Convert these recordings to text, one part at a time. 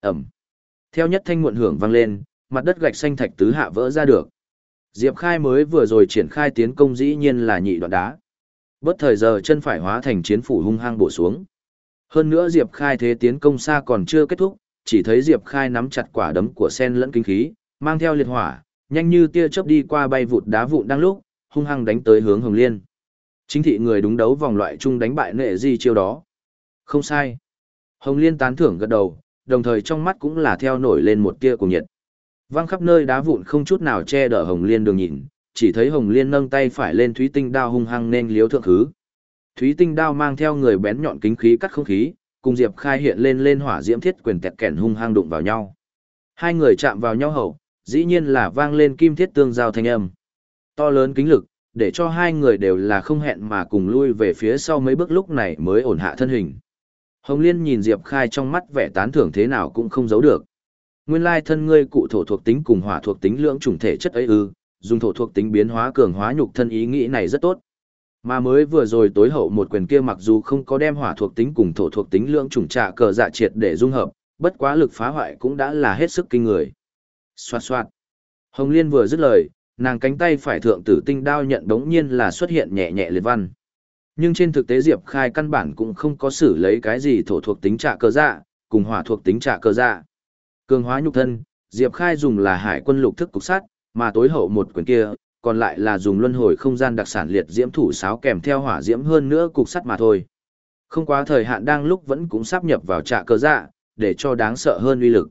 Ẩm. Theo nhất thanh muộn hưởng vang lên, mặt đất gạch xanh thạch tứ hạ vỡ ra được. Diệp Khai mới vừa rồi triển khai tiến công dĩ nhiên là nhị đoạn đá. Bất thời giờ chân phải hóa thành chiến phủ hung hăng bổ xuống. Hơn nữa Diệp Khai thế tiến công xa còn chưa kết thúc, chỉ thấy Diệp Khai nắm chặt quả đấm của sen lẫn kinh khí, mang theo liệt hỏa, nhanh như tia chớp đi qua bay vụt đá vụn đang lúc, hung hăng đánh tới hướng Hồng Liên. Chính thị người đúng đấu vòng loại chung đánh bại nệ di chiêu đó. Không sai. Hồng Liên tán thưởng gật đầu, đồng thời trong mắt cũng là theo nổi lên một tia cùng nhiệt. Văng khắp nơi đá vụn không chút nào che đỡ Hồng Liên đường nhìn, chỉ thấy Hồng Liên nâng tay phải lên thúy tinh đao hung hăng nên liếu thượng khứ. Thúy tinh đao mang theo người bén nhọn kính khí cắt không khí, cùng Diệp Khai hiện lên lên hỏa diễm thiết quyền tẹt kẹn hung hăng đụng vào nhau. Hai người chạm vào nhau hậu, dĩ nhiên là vang lên kim thiết tương giao thanh âm. To lớn kính lực, để cho hai người đều là không hẹn mà cùng lui về phía sau mấy bước lúc này mới ổn hạ thân hình. Hồng Liên nhìn Diệp Khai trong mắt vẻ tán thưởng thế nào cũng không giấu được. Nguyên lai thân ngươi cụ thổ thuộc tính cùng hỏa thuộc tính lưỡng chủng thể chất ấy ư, dùng thổ thuộc tính biến hóa cường hóa nhục thân ý nghĩ này rất tốt. Mà mới vừa rồi tối hậu một quyền kia mặc dù không có đem hỏa thuộc tính cùng thổ thuộc tính lưỡng chủng trả cờ dạ triệt để dung hợp, bất quá lực phá hoại cũng đã là hết sức kinh người. Xoạt xoạt. Hồng Liên vừa dứt lời, nàng cánh tay phải thượng tử tinh đao nhận đống nhiên là xuất hiện nhẹ nhẹ liệt văn. Nhưng trên thực tế Diệp Khai căn bản cũng không có xử lấy cái gì thổ thuộc tính trạ cơ dạ, cùng hỏa thuộc tính trạ cơ dạ. Cường hóa nhục thân, Diệp Khai dùng là hải quân lục thức cục sát, mà tối hậu một quyền kia, còn lại là dùng luân hồi không gian đặc sản liệt diễm thủ sáo kèm theo hỏa diễm hơn nữa cục sắt mà thôi. Không quá thời hạn đang lúc vẫn cũng sắp nhập vào trạ cơ dạ, để cho đáng sợ hơn uy lực.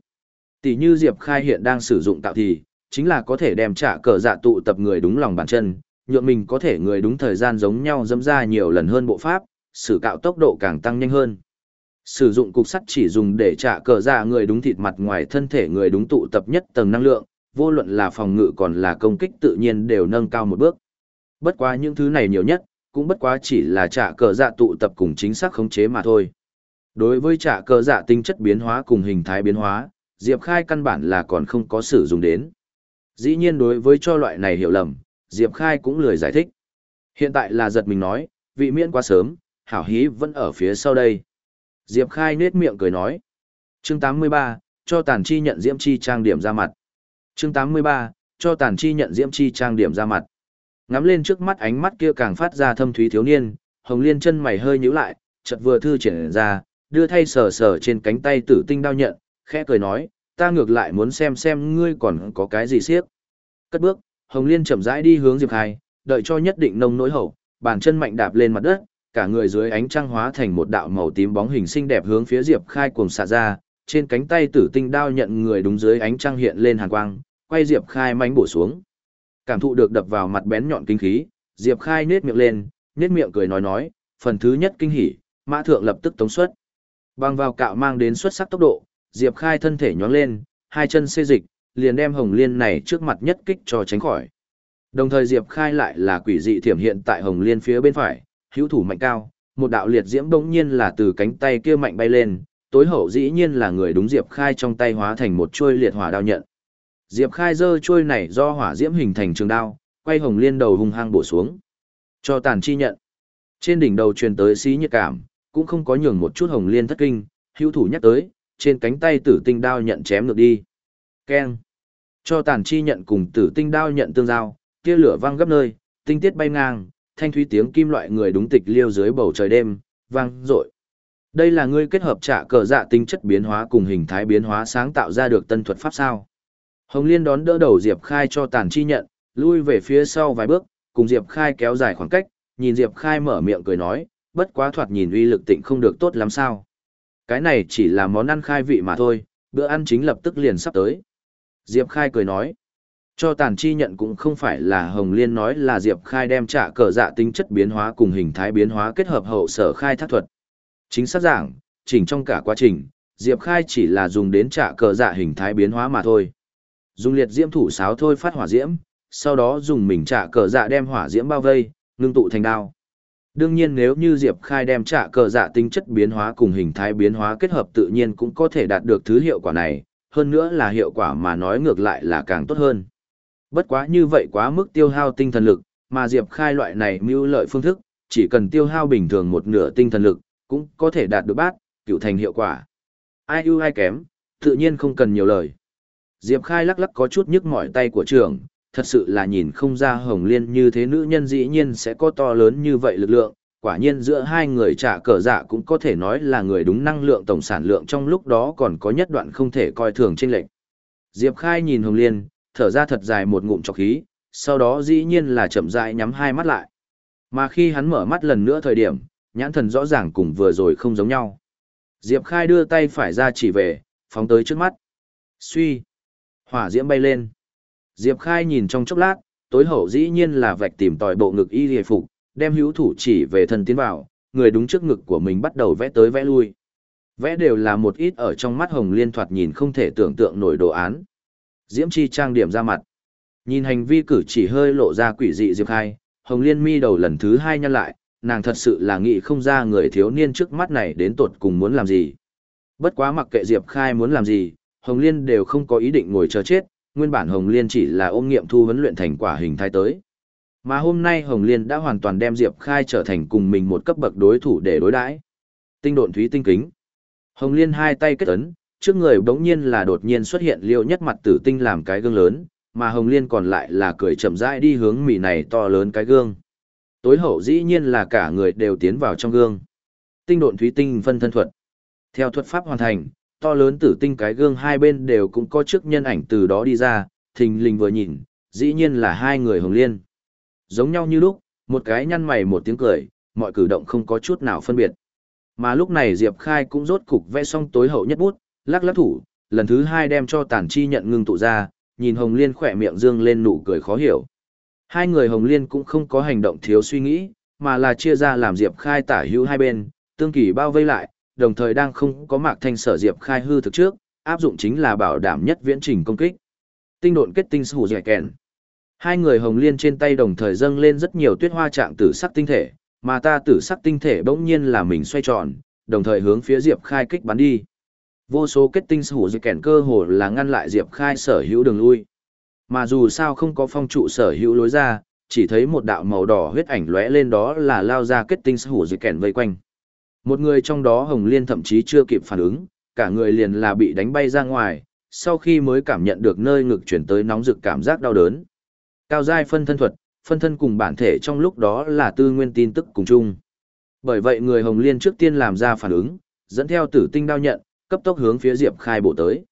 Tỷ như Diệp Khai hiện đang sử dụng tạo thì, chính là có thể đem trả cờ dạ tụ tập người đúng lòng bàn chân, nhượng mình có thể người đúng thời gian giống nhau dẫm ra nhiều lần hơn bộ pháp, sử cạo tốc độ càng tăng nhanh hơn. Sử dụng cục sắt chỉ dùng để trả cờ dạ người đúng thịt mặt ngoài thân thể người đúng tụ tập nhất tầng năng lượng, vô luận là phòng ngự còn là công kích tự nhiên đều nâng cao một bước. Bất quá những thứ này nhiều nhất, cũng bất quá chỉ là trả cờ dạ tụ tập cùng chính xác khống chế mà thôi. Đối với trả cờ dạ tinh chất biến hóa cùng hình thái biến hóa, Diệp Khai căn bản là còn không có sử dụng đến. Dĩ nhiên đối với cho loại này hiểu lầm, Diệp Khai cũng lười giải thích. Hiện tại là giật mình nói, vị miễn quá sớm, hảo hí vẫn ở phía sau đây. Diệp Khai nết miệng cười nói. Chương 83, cho tàn chi nhận diễm chi trang điểm ra mặt. Chương 83, cho tàn chi nhận diễm chi trang điểm ra mặt. Ngắm lên trước mắt ánh mắt kia càng phát ra thâm thúy thiếu niên, Hồng Liên chân mày hơi nhíu lại, chợt vừa thư triển ra, đưa thay sờ sờ trên cánh tay tử tinh đao nhận, khẽ cười nói, ta ngược lại muốn xem xem ngươi còn có cái gì siếp. Cất bước, Hồng Liên chậm rãi đi hướng Diệp Khai, đợi cho nhất định nông nỗi hậu, bàn chân mạnh đạp lên mặt đất, cả người dưới ánh trăng hóa thành một đạo màu tím bóng hình xinh đẹp hướng phía Diệp Khai cuồng xạ ra, trên cánh tay tử tinh đao nhận người đúng dưới ánh trăng hiện lên hàn quang, quay Diệp Khai mánh bổ xuống. Cảm thụ được đập vào mặt bén nhọn kinh khí, Diệp Khai nhếch miệng lên, nhếch miệng cười nói nói, phần thứ nhất kinh hỉ, mã thượng lập tức tống xuất. Bằng vào cạo mang đến xuất sắc tốc độ, Diệp Khai thân thể nhón lên, hai chân xê dịch, liền đem Hồng Liên này trước mặt nhất kích cho tránh khỏi. Đồng thời Diệp Khai lại là quỷ dị thiểm hiện tại Hồng Liên phía bên phải, hữu thủ mạnh cao, một đạo liệt diễm bỗng nhiên là từ cánh tay kia mạnh bay lên, tối hậu dĩ nhiên là người đúng Diệp Khai trong tay hóa thành một chuôi liệt hỏa đao nhận. Diệp Khai giơ chuôi này do hỏa diễm hình thành trường đao, quay Hồng Liên đầu hung hăng bổ xuống. Cho tàn chi nhận. Trên đỉnh đầu truyền tới xí nhiệt cảm, cũng không có nhường một chút Hồng Liên thất kinh, hữu thủ nhắc tới, trên cánh tay tử tinh đao nhận chém ngược đi. Keng. Cho tàn chi nhận cùng tử tinh đao nhận tương giao, tia lửa vang gấp nơi, tinh tiết bay ngang, thanh thúy tiếng kim loại người đúng tịch liêu dưới bầu trời đêm, vang rội. Đây là ngươi kết hợp trả cờ dạ tinh chất biến hóa cùng hình thái biến hóa sáng tạo ra được tân thuật pháp sao. Hồng Liên đón đỡ đầu Diệp Khai cho tàn chi nhận, lui về phía sau vài bước, cùng Diệp Khai kéo dài khoảng cách, nhìn Diệp Khai mở miệng cười nói, bất quá thoạt nhìn uy lực tịnh không được tốt lắm sao. Cái này chỉ là món ăn khai vị mà thôi, bữa ăn chính lập tức liền sắp tới. Diệp Khai cười nói, cho tàn chi nhận cũng không phải là Hồng Liên nói là Diệp Khai đem trả cờ dạ tính chất biến hóa cùng hình thái biến hóa kết hợp hậu sở khai thác thuật. Chính xác giảng, chỉnh trong cả quá trình, Diệp Khai chỉ là dùng đến trả cờ dạ hình thái biến hóa mà thôi. Dùng liệt diễm thủ sáo thôi phát hỏa diễm, sau đó dùng mình trả cờ dạ đem hỏa diễm bao vây, ngưng tụ thành đao. Đương nhiên nếu như Diệp Khai đem trả cờ dạ tính chất biến hóa cùng hình thái biến hóa kết hợp tự nhiên cũng có thể đạt được thứ hiệu quả này, hơn nữa là hiệu quả mà nói ngược lại là càng tốt hơn. Bất quá như vậy quá mức tiêu hao tinh thần lực, mà Diệp Khai loại này mưu lợi phương thức, chỉ cần tiêu hao bình thường một nửa tinh thần lực, cũng có thể đạt được bát, cựu thành hiệu quả. Ai ưu ai kém, Tự nhiên không cần nhiều lời. Diệp Khai lắc lắc có chút nhức mỏi tay của trưởng, thật sự là nhìn không ra Hồng Liên như thế nữ nhân dĩ nhiên sẽ có to lớn như vậy lực lượng, quả nhiên giữa hai người trả cờ dạ cũng có thể nói là người đúng năng lượng tổng sản lượng trong lúc đó còn có nhất đoạn không thể coi thường trên lệnh. Diệp Khai nhìn Hồng Liên, thở ra thật dài một ngụm trọc khí, sau đó dĩ nhiên là chậm rãi nhắm hai mắt lại. Mà khi hắn mở mắt lần nữa thời điểm, nhãn thần rõ ràng cùng vừa rồi không giống nhau. Diệp Khai đưa tay phải ra chỉ về, phóng tới trước mắt. Suy. Hỏa diễm bay lên. Diệp Khai nhìn trong chốc lát, tối hậu dĩ nhiên là vạch tìm tòi bộ ngực y hề phục, đem hữu thủ chỉ về thân tiến vào, người đúng trước ngực của mình bắt đầu vẽ tới vẽ lui. Vẽ đều là một ít ở trong mắt Hồng Liên thoạt nhìn không thể tưởng tượng nổi đồ án. Diễm Chi trang điểm ra mặt. Nhìn hành vi cử chỉ hơi lộ ra quỷ dị Diệp Khai, Hồng Liên mi đầu lần thứ hai nhăn lại, nàng thật sự là nghĩ không ra người thiếu niên trước mắt này đến tột cùng muốn làm gì. Bất quá mặc kệ Diệp Khai muốn làm gì, Hồng Liên đều không có ý định ngồi chờ chết, nguyên bản Hồng Liên chỉ là ôm nghiệm thu huấn luyện thành quả hình thái tới. Mà hôm nay Hồng Liên đã hoàn toàn đem Diệp Khai trở thành cùng mình một cấp bậc đối thủ để đối đãi. Tinh độn thúy tinh kính. Hồng Liên hai tay kết ấn, trước người bỗng nhiên là đột nhiên xuất hiện liêu nhất mặt tử tinh làm cái gương lớn, mà Hồng Liên còn lại là cười chậm rãi đi hướng mỉ này to lớn cái gương. Tối hậu dĩ nhiên là cả người đều tiến vào trong gương. Tinh độn thúy tinh phân thân thuật. Theo thuật pháp hoàn thành, to lớn tử tinh cái gương hai bên đều cũng có trước nhân ảnh từ đó đi ra, thình lình vừa nhìn, dĩ nhiên là hai người Hồng Liên. Giống nhau như lúc, một cái nhăn mày một tiếng cười, mọi cử động không có chút nào phân biệt. Mà lúc này Diệp Khai cũng rốt cục vẽ xong tối hậu nhất bút, lắc lắc thủ, lần thứ hai đem cho Tản chi nhận ngưng tụ ra, nhìn Hồng Liên khỏe miệng dương lên nụ cười khó hiểu. Hai người Hồng Liên cũng không có hành động thiếu suy nghĩ, mà là chia ra làm Diệp Khai tả hữu hai bên, tương kỳ bao vây lại, đồng thời đang không có mạc thanh sở Diệp Khai hư thực trước, áp dụng chính là bảo đảm nhất viễn trình công kích. Tinh độn kết tinh sủ dẻ kèn. Hai người Hồng Liên trên tay đồng thời dâng lên rất nhiều tuyết hoa trạng tử sắc tinh thể, mà ta tử sắc tinh thể bỗng nhiên là mình xoay tròn, đồng thời hướng phía Diệp Khai kích bắn đi. Vô số kết tinh sở hữu dự kèn cơ hồ là ngăn lại Diệp Khai sở hữu đường lui. Mà dù sao không có phong trụ sở hữu lối ra, chỉ thấy một đạo màu đỏ huyết ảnh lóe lên đó là lao ra kết tinh sở hữu dự kèn vây quanh. Một người trong đó Hồng Liên thậm chí chưa kịp phản ứng, cả người liền là bị đánh bay ra ngoài, sau khi mới cảm nhận được nơi ngực chuyển tới nóng rực cảm giác đau đớn. Cao giai phân thân thuật, phân thân cùng bản thể trong lúc đó là tư nguyên tin tức cùng chung. Bởi vậy người Hồng Liên trước tiên làm ra phản ứng, dẫn theo tử tinh đao nhận, cấp tốc hướng phía Diệp Khai bổ tới.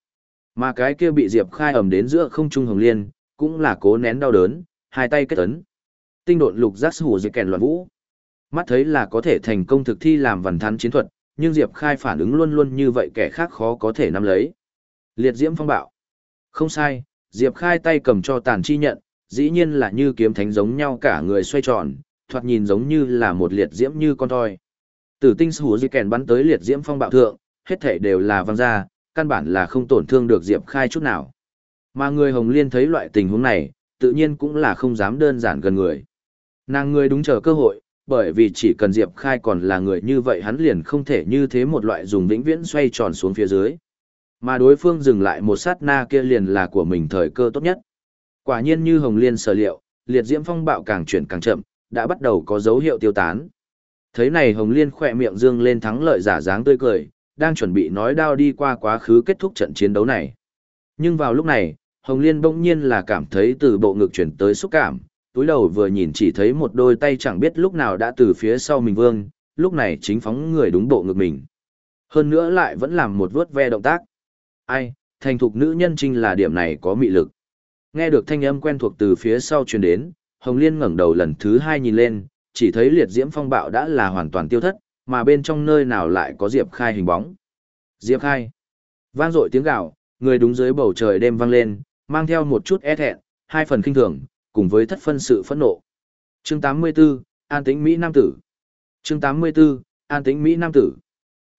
Mà cái kia bị Diệp Khai ầm đến giữa không trung Hồng Liên, cũng là cố nén đau đớn, hai tay kết ấn. Tinh độn lục giác hủ diệt kèn loạn vũ. Mắt thấy là có thể thành công thực thi làm vần thắn chiến thuật, nhưng Diệp Khai phản ứng luôn luôn như vậy kẻ khác khó có thể nắm lấy. Liệt diễm phong bạo. Không sai, Diệp Khai tay cầm cho tàn chi nhận, dĩ nhiên là như kiếm thánh giống nhau cả người xoay tròn, thoạt nhìn giống như là một liệt diễm như con thoi. Tử tinh sủ di kèn bắn tới liệt diễm phong bạo thượng, hết thể đều là văng ra, căn bản là không tổn thương được Diệp Khai chút nào. Mà người Hồng Liên thấy loại tình huống này, tự nhiên cũng là không dám đơn giản gần người. Nàng người đúng chờ cơ hội, bởi vì chỉ cần Diệp Khai còn là người như vậy hắn liền không thể như thế một loại dùng vĩnh viễn xoay tròn xuống phía dưới. Mà đối phương dừng lại một sát na kia liền là của mình thời cơ tốt nhất. Quả nhiên như Hồng Liên sở liệu, liệt diễm phong bạo càng chuyển càng chậm, đã bắt đầu có dấu hiệu tiêu tán. Thấy này Hồng Liên khỏe miệng dương lên thắng lợi giả dáng tươi cười, đang chuẩn bị nói đao đi qua quá khứ kết thúc trận chiến đấu này. Nhưng vào lúc này, Hồng Liên bỗng nhiên là cảm thấy từ bộ ngực chuyển tới xúc cảm, túi đầu vừa nhìn chỉ thấy một đôi tay chẳng biết lúc nào đã từ phía sau mình vương, lúc này chính phóng người đúng bộ ngực mình. Hơn nữa lại vẫn làm một vớt ve động tác. Ai, thành thục nữ nhân trinh là điểm này có mị lực. Nghe được thanh âm quen thuộc từ phía sau truyền đến, Hồng Liên ngẩng đầu lần thứ hai nhìn lên, chỉ thấy liệt diễm phong bạo đã là hoàn toàn tiêu thất, mà bên trong nơi nào lại có Diệp Khai hình bóng. Diệp Khai. Vang dội tiếng gào, người đúng dưới bầu trời đêm vang lên, mang theo một chút e thẹn, hai phần kinh thường, cùng với thất phân sự phẫn nộ. Chương 84, An tĩnh Mỹ Nam Tử. Chương 84, An tĩnh Mỹ Nam Tử.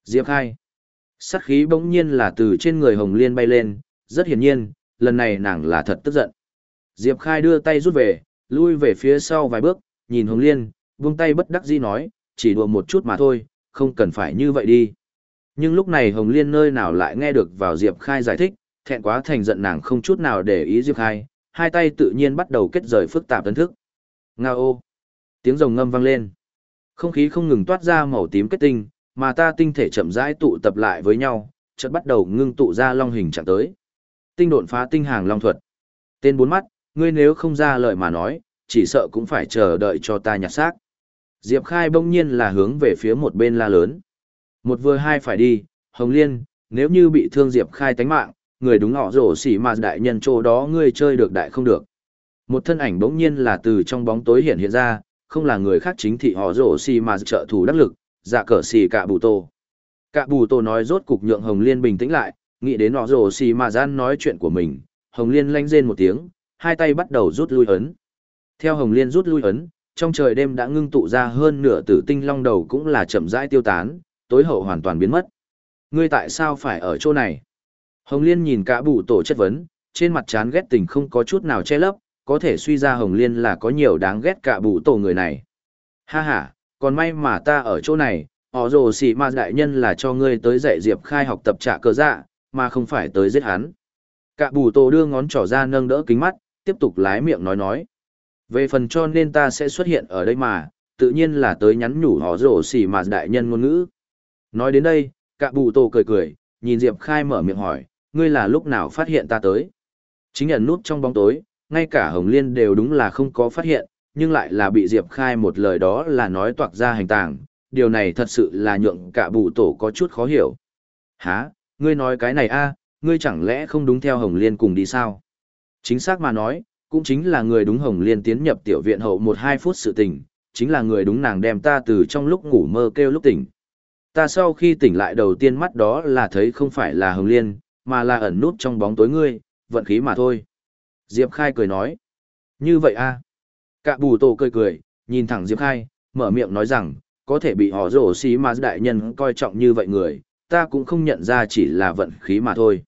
Diệp Khai. Sát khí bỗng nhiên là từ trên người Hồng Liên bay lên, rất hiển nhiên, lần này nàng là thật tức giận. Diệp Khai đưa tay rút về, lui về phía sau vài bước, nhìn Hồng Liên, buông tay bất đắc dĩ nói, chỉ đùa một chút mà thôi, không cần phải như vậy đi. Nhưng lúc này Hồng Liên nơi nào lại nghe được vào Diệp Khai giải thích, thẹn quá thành giận nàng không chút nào để ý Diệp Khai, hai tay tự nhiên bắt đầu kết rời phức tạp tấn thức. Nga ô! Tiếng rồng ngâm vang lên. Không khí không ngừng toát ra màu tím kết tinh, mà ta tinh thể chậm rãi tụ tập lại với nhau, chợt bắt đầu ngưng tụ ra long hình trạng tới. Tinh độn phá tinh hàng long thuật. Tên bốn mắt, ngươi nếu không ra lời mà nói, chỉ sợ cũng phải chờ đợi cho ta nhặt xác. Diệp Khai bỗng nhiên là hướng về phía một bên la lớn. Một vừa hai phải đi, Hồng Liên, nếu như bị thương Diệp Khai tánh mạng, người đúng họ rổ xỉ mà đại nhân chỗ đó ngươi chơi được đại không được. Một thân ảnh bỗng nhiên là từ trong bóng tối hiện hiện ra, không là người khác chính thị họ rổ xỉ mà trợ thủ đắc lực, dạ cờ xỉ cả bù tô. Cả bù tô nói rốt cục nhượng Hồng Liên bình tĩnh lại, nghĩ đến nọ rồ xì mà gian nói chuyện của mình, Hồng Liên lanh rên một tiếng, hai tay bắt đầu rút lui ấn. Theo Hồng Liên rút lui ấn, trong trời đêm đã ngưng tụ ra hơn nửa tử tinh long đầu cũng là chậm rãi tiêu tán, tối hậu hoàn toàn biến mất. Ngươi tại sao phải ở chỗ này? Hồng Liên nhìn cả bụ tổ chất vấn, trên mặt chán ghét tình không có chút nào che lấp, có thể suy ra Hồng Liên là có nhiều đáng ghét cả bụ tổ người này. Ha ha, còn may mà ta ở chỗ này, họ rồ xì ma đại nhân là cho ngươi tới dạy Diệp Khai học tập trả cơ dạ, mà không phải tới giết hắn. Cả bù tổ đưa ngón trỏ ra nâng đỡ kính mắt, tiếp tục lái miệng nói nói. Về phần cho nên ta sẽ xuất hiện ở đây mà, tự nhiên là tới nhắn nhủ họ rổ xỉ mà đại nhân ngôn ngữ. Nói đến đây, cả bù tổ cười cười, nhìn Diệp Khai mở miệng hỏi, ngươi là lúc nào phát hiện ta tới. Chính ẩn nút trong bóng tối, ngay cả Hồng Liên đều đúng là không có phát hiện, nhưng lại là bị Diệp Khai một lời đó là nói toạc ra hành tàng, điều này thật sự là nhượng cả bù tổ có chút khó hiểu. Hả, ngươi nói cái này a ngươi chẳng lẽ không đúng theo Hồng Liên cùng đi sao? Chính xác mà nói, cũng chính là người đúng Hồng Liên tiến nhập tiểu viện hậu một hai phút sự tình, chính là người đúng nàng đem ta từ trong lúc ngủ mơ kêu lúc tỉnh. Ta sau khi tỉnh lại đầu tiên mắt đó là thấy không phải là Hồng Liên, mà là ẩn nút trong bóng tối ngươi, vận khí mà thôi. Diệp Khai cười nói. Như vậy a à? Cả bù tổ cười cười, nhìn thẳng Diệp Khai, mở miệng nói rằng, có thể bị họ rổ xí mà đại nhân coi trọng như vậy người, ta cũng không nhận ra chỉ là vận khí mà thôi.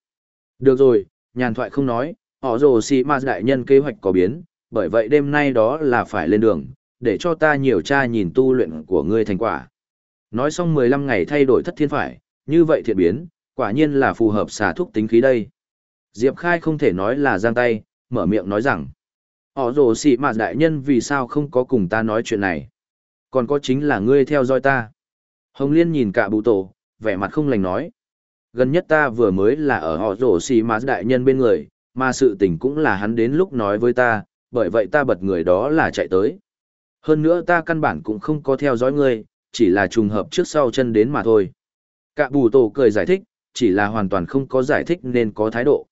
Được rồi, nhàn thoại không nói, họ rồ xì ma đại nhân kế hoạch có biến, bởi vậy đêm nay đó là phải lên đường, để cho ta nhiều tra nhìn tu luyện của ngươi thành quả. Nói xong 15 ngày thay đổi thất thiên phải, như vậy thiện biến, quả nhiên là phù hợp xả thúc tính khí đây. Diệp Khai không thể nói là giang tay, mở miệng nói rằng, họ rồ xì ma đại nhân vì sao không có cùng ta nói chuyện này. Còn có chính là ngươi theo dõi ta. Hồng Liên nhìn cả bụ tổ, vẻ mặt không lành nói. Gần nhất ta vừa mới là ở họ rổ xì mà đại nhân bên người, mà sự tình cũng là hắn đến lúc nói với ta, bởi vậy ta bật người đó là chạy tới. Hơn nữa ta căn bản cũng không có theo dõi ngươi, chỉ là trùng hợp trước sau chân đến mà thôi. Cả bù tổ cười giải thích, chỉ là hoàn toàn không có giải thích nên có thái độ.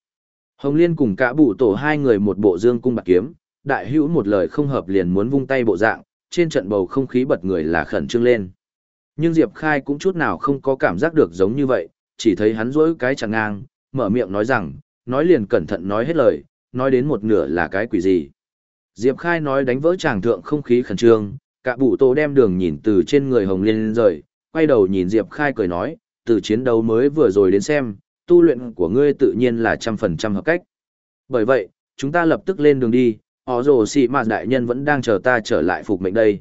Hồng Liên cùng cả bù tổ hai người một bộ dương cung bạc kiếm, đại hữu một lời không hợp liền muốn vung tay bộ dạng, trên trận bầu không khí bật người là khẩn trương lên. Nhưng Diệp Khai cũng chút nào không có cảm giác được giống như vậy, chỉ thấy hắn rỗi cái chẳng ngang, mở miệng nói rằng, nói liền cẩn thận nói hết lời, nói đến một nửa là cái quỷ gì. Diệp Khai nói đánh vỡ tràng thượng không khí khẩn trương, cả bụ tổ đem đường nhìn từ trên người Hồng Liên lên rời, quay đầu nhìn Diệp Khai cười nói, từ chiến đấu mới vừa rồi đến xem, tu luyện của ngươi tự nhiên là trăm phần trăm hợp cách. Bởi vậy, chúng ta lập tức lên đường đi, họ rồ xị mà đại nhân vẫn đang chờ ta trở lại phục mệnh đây.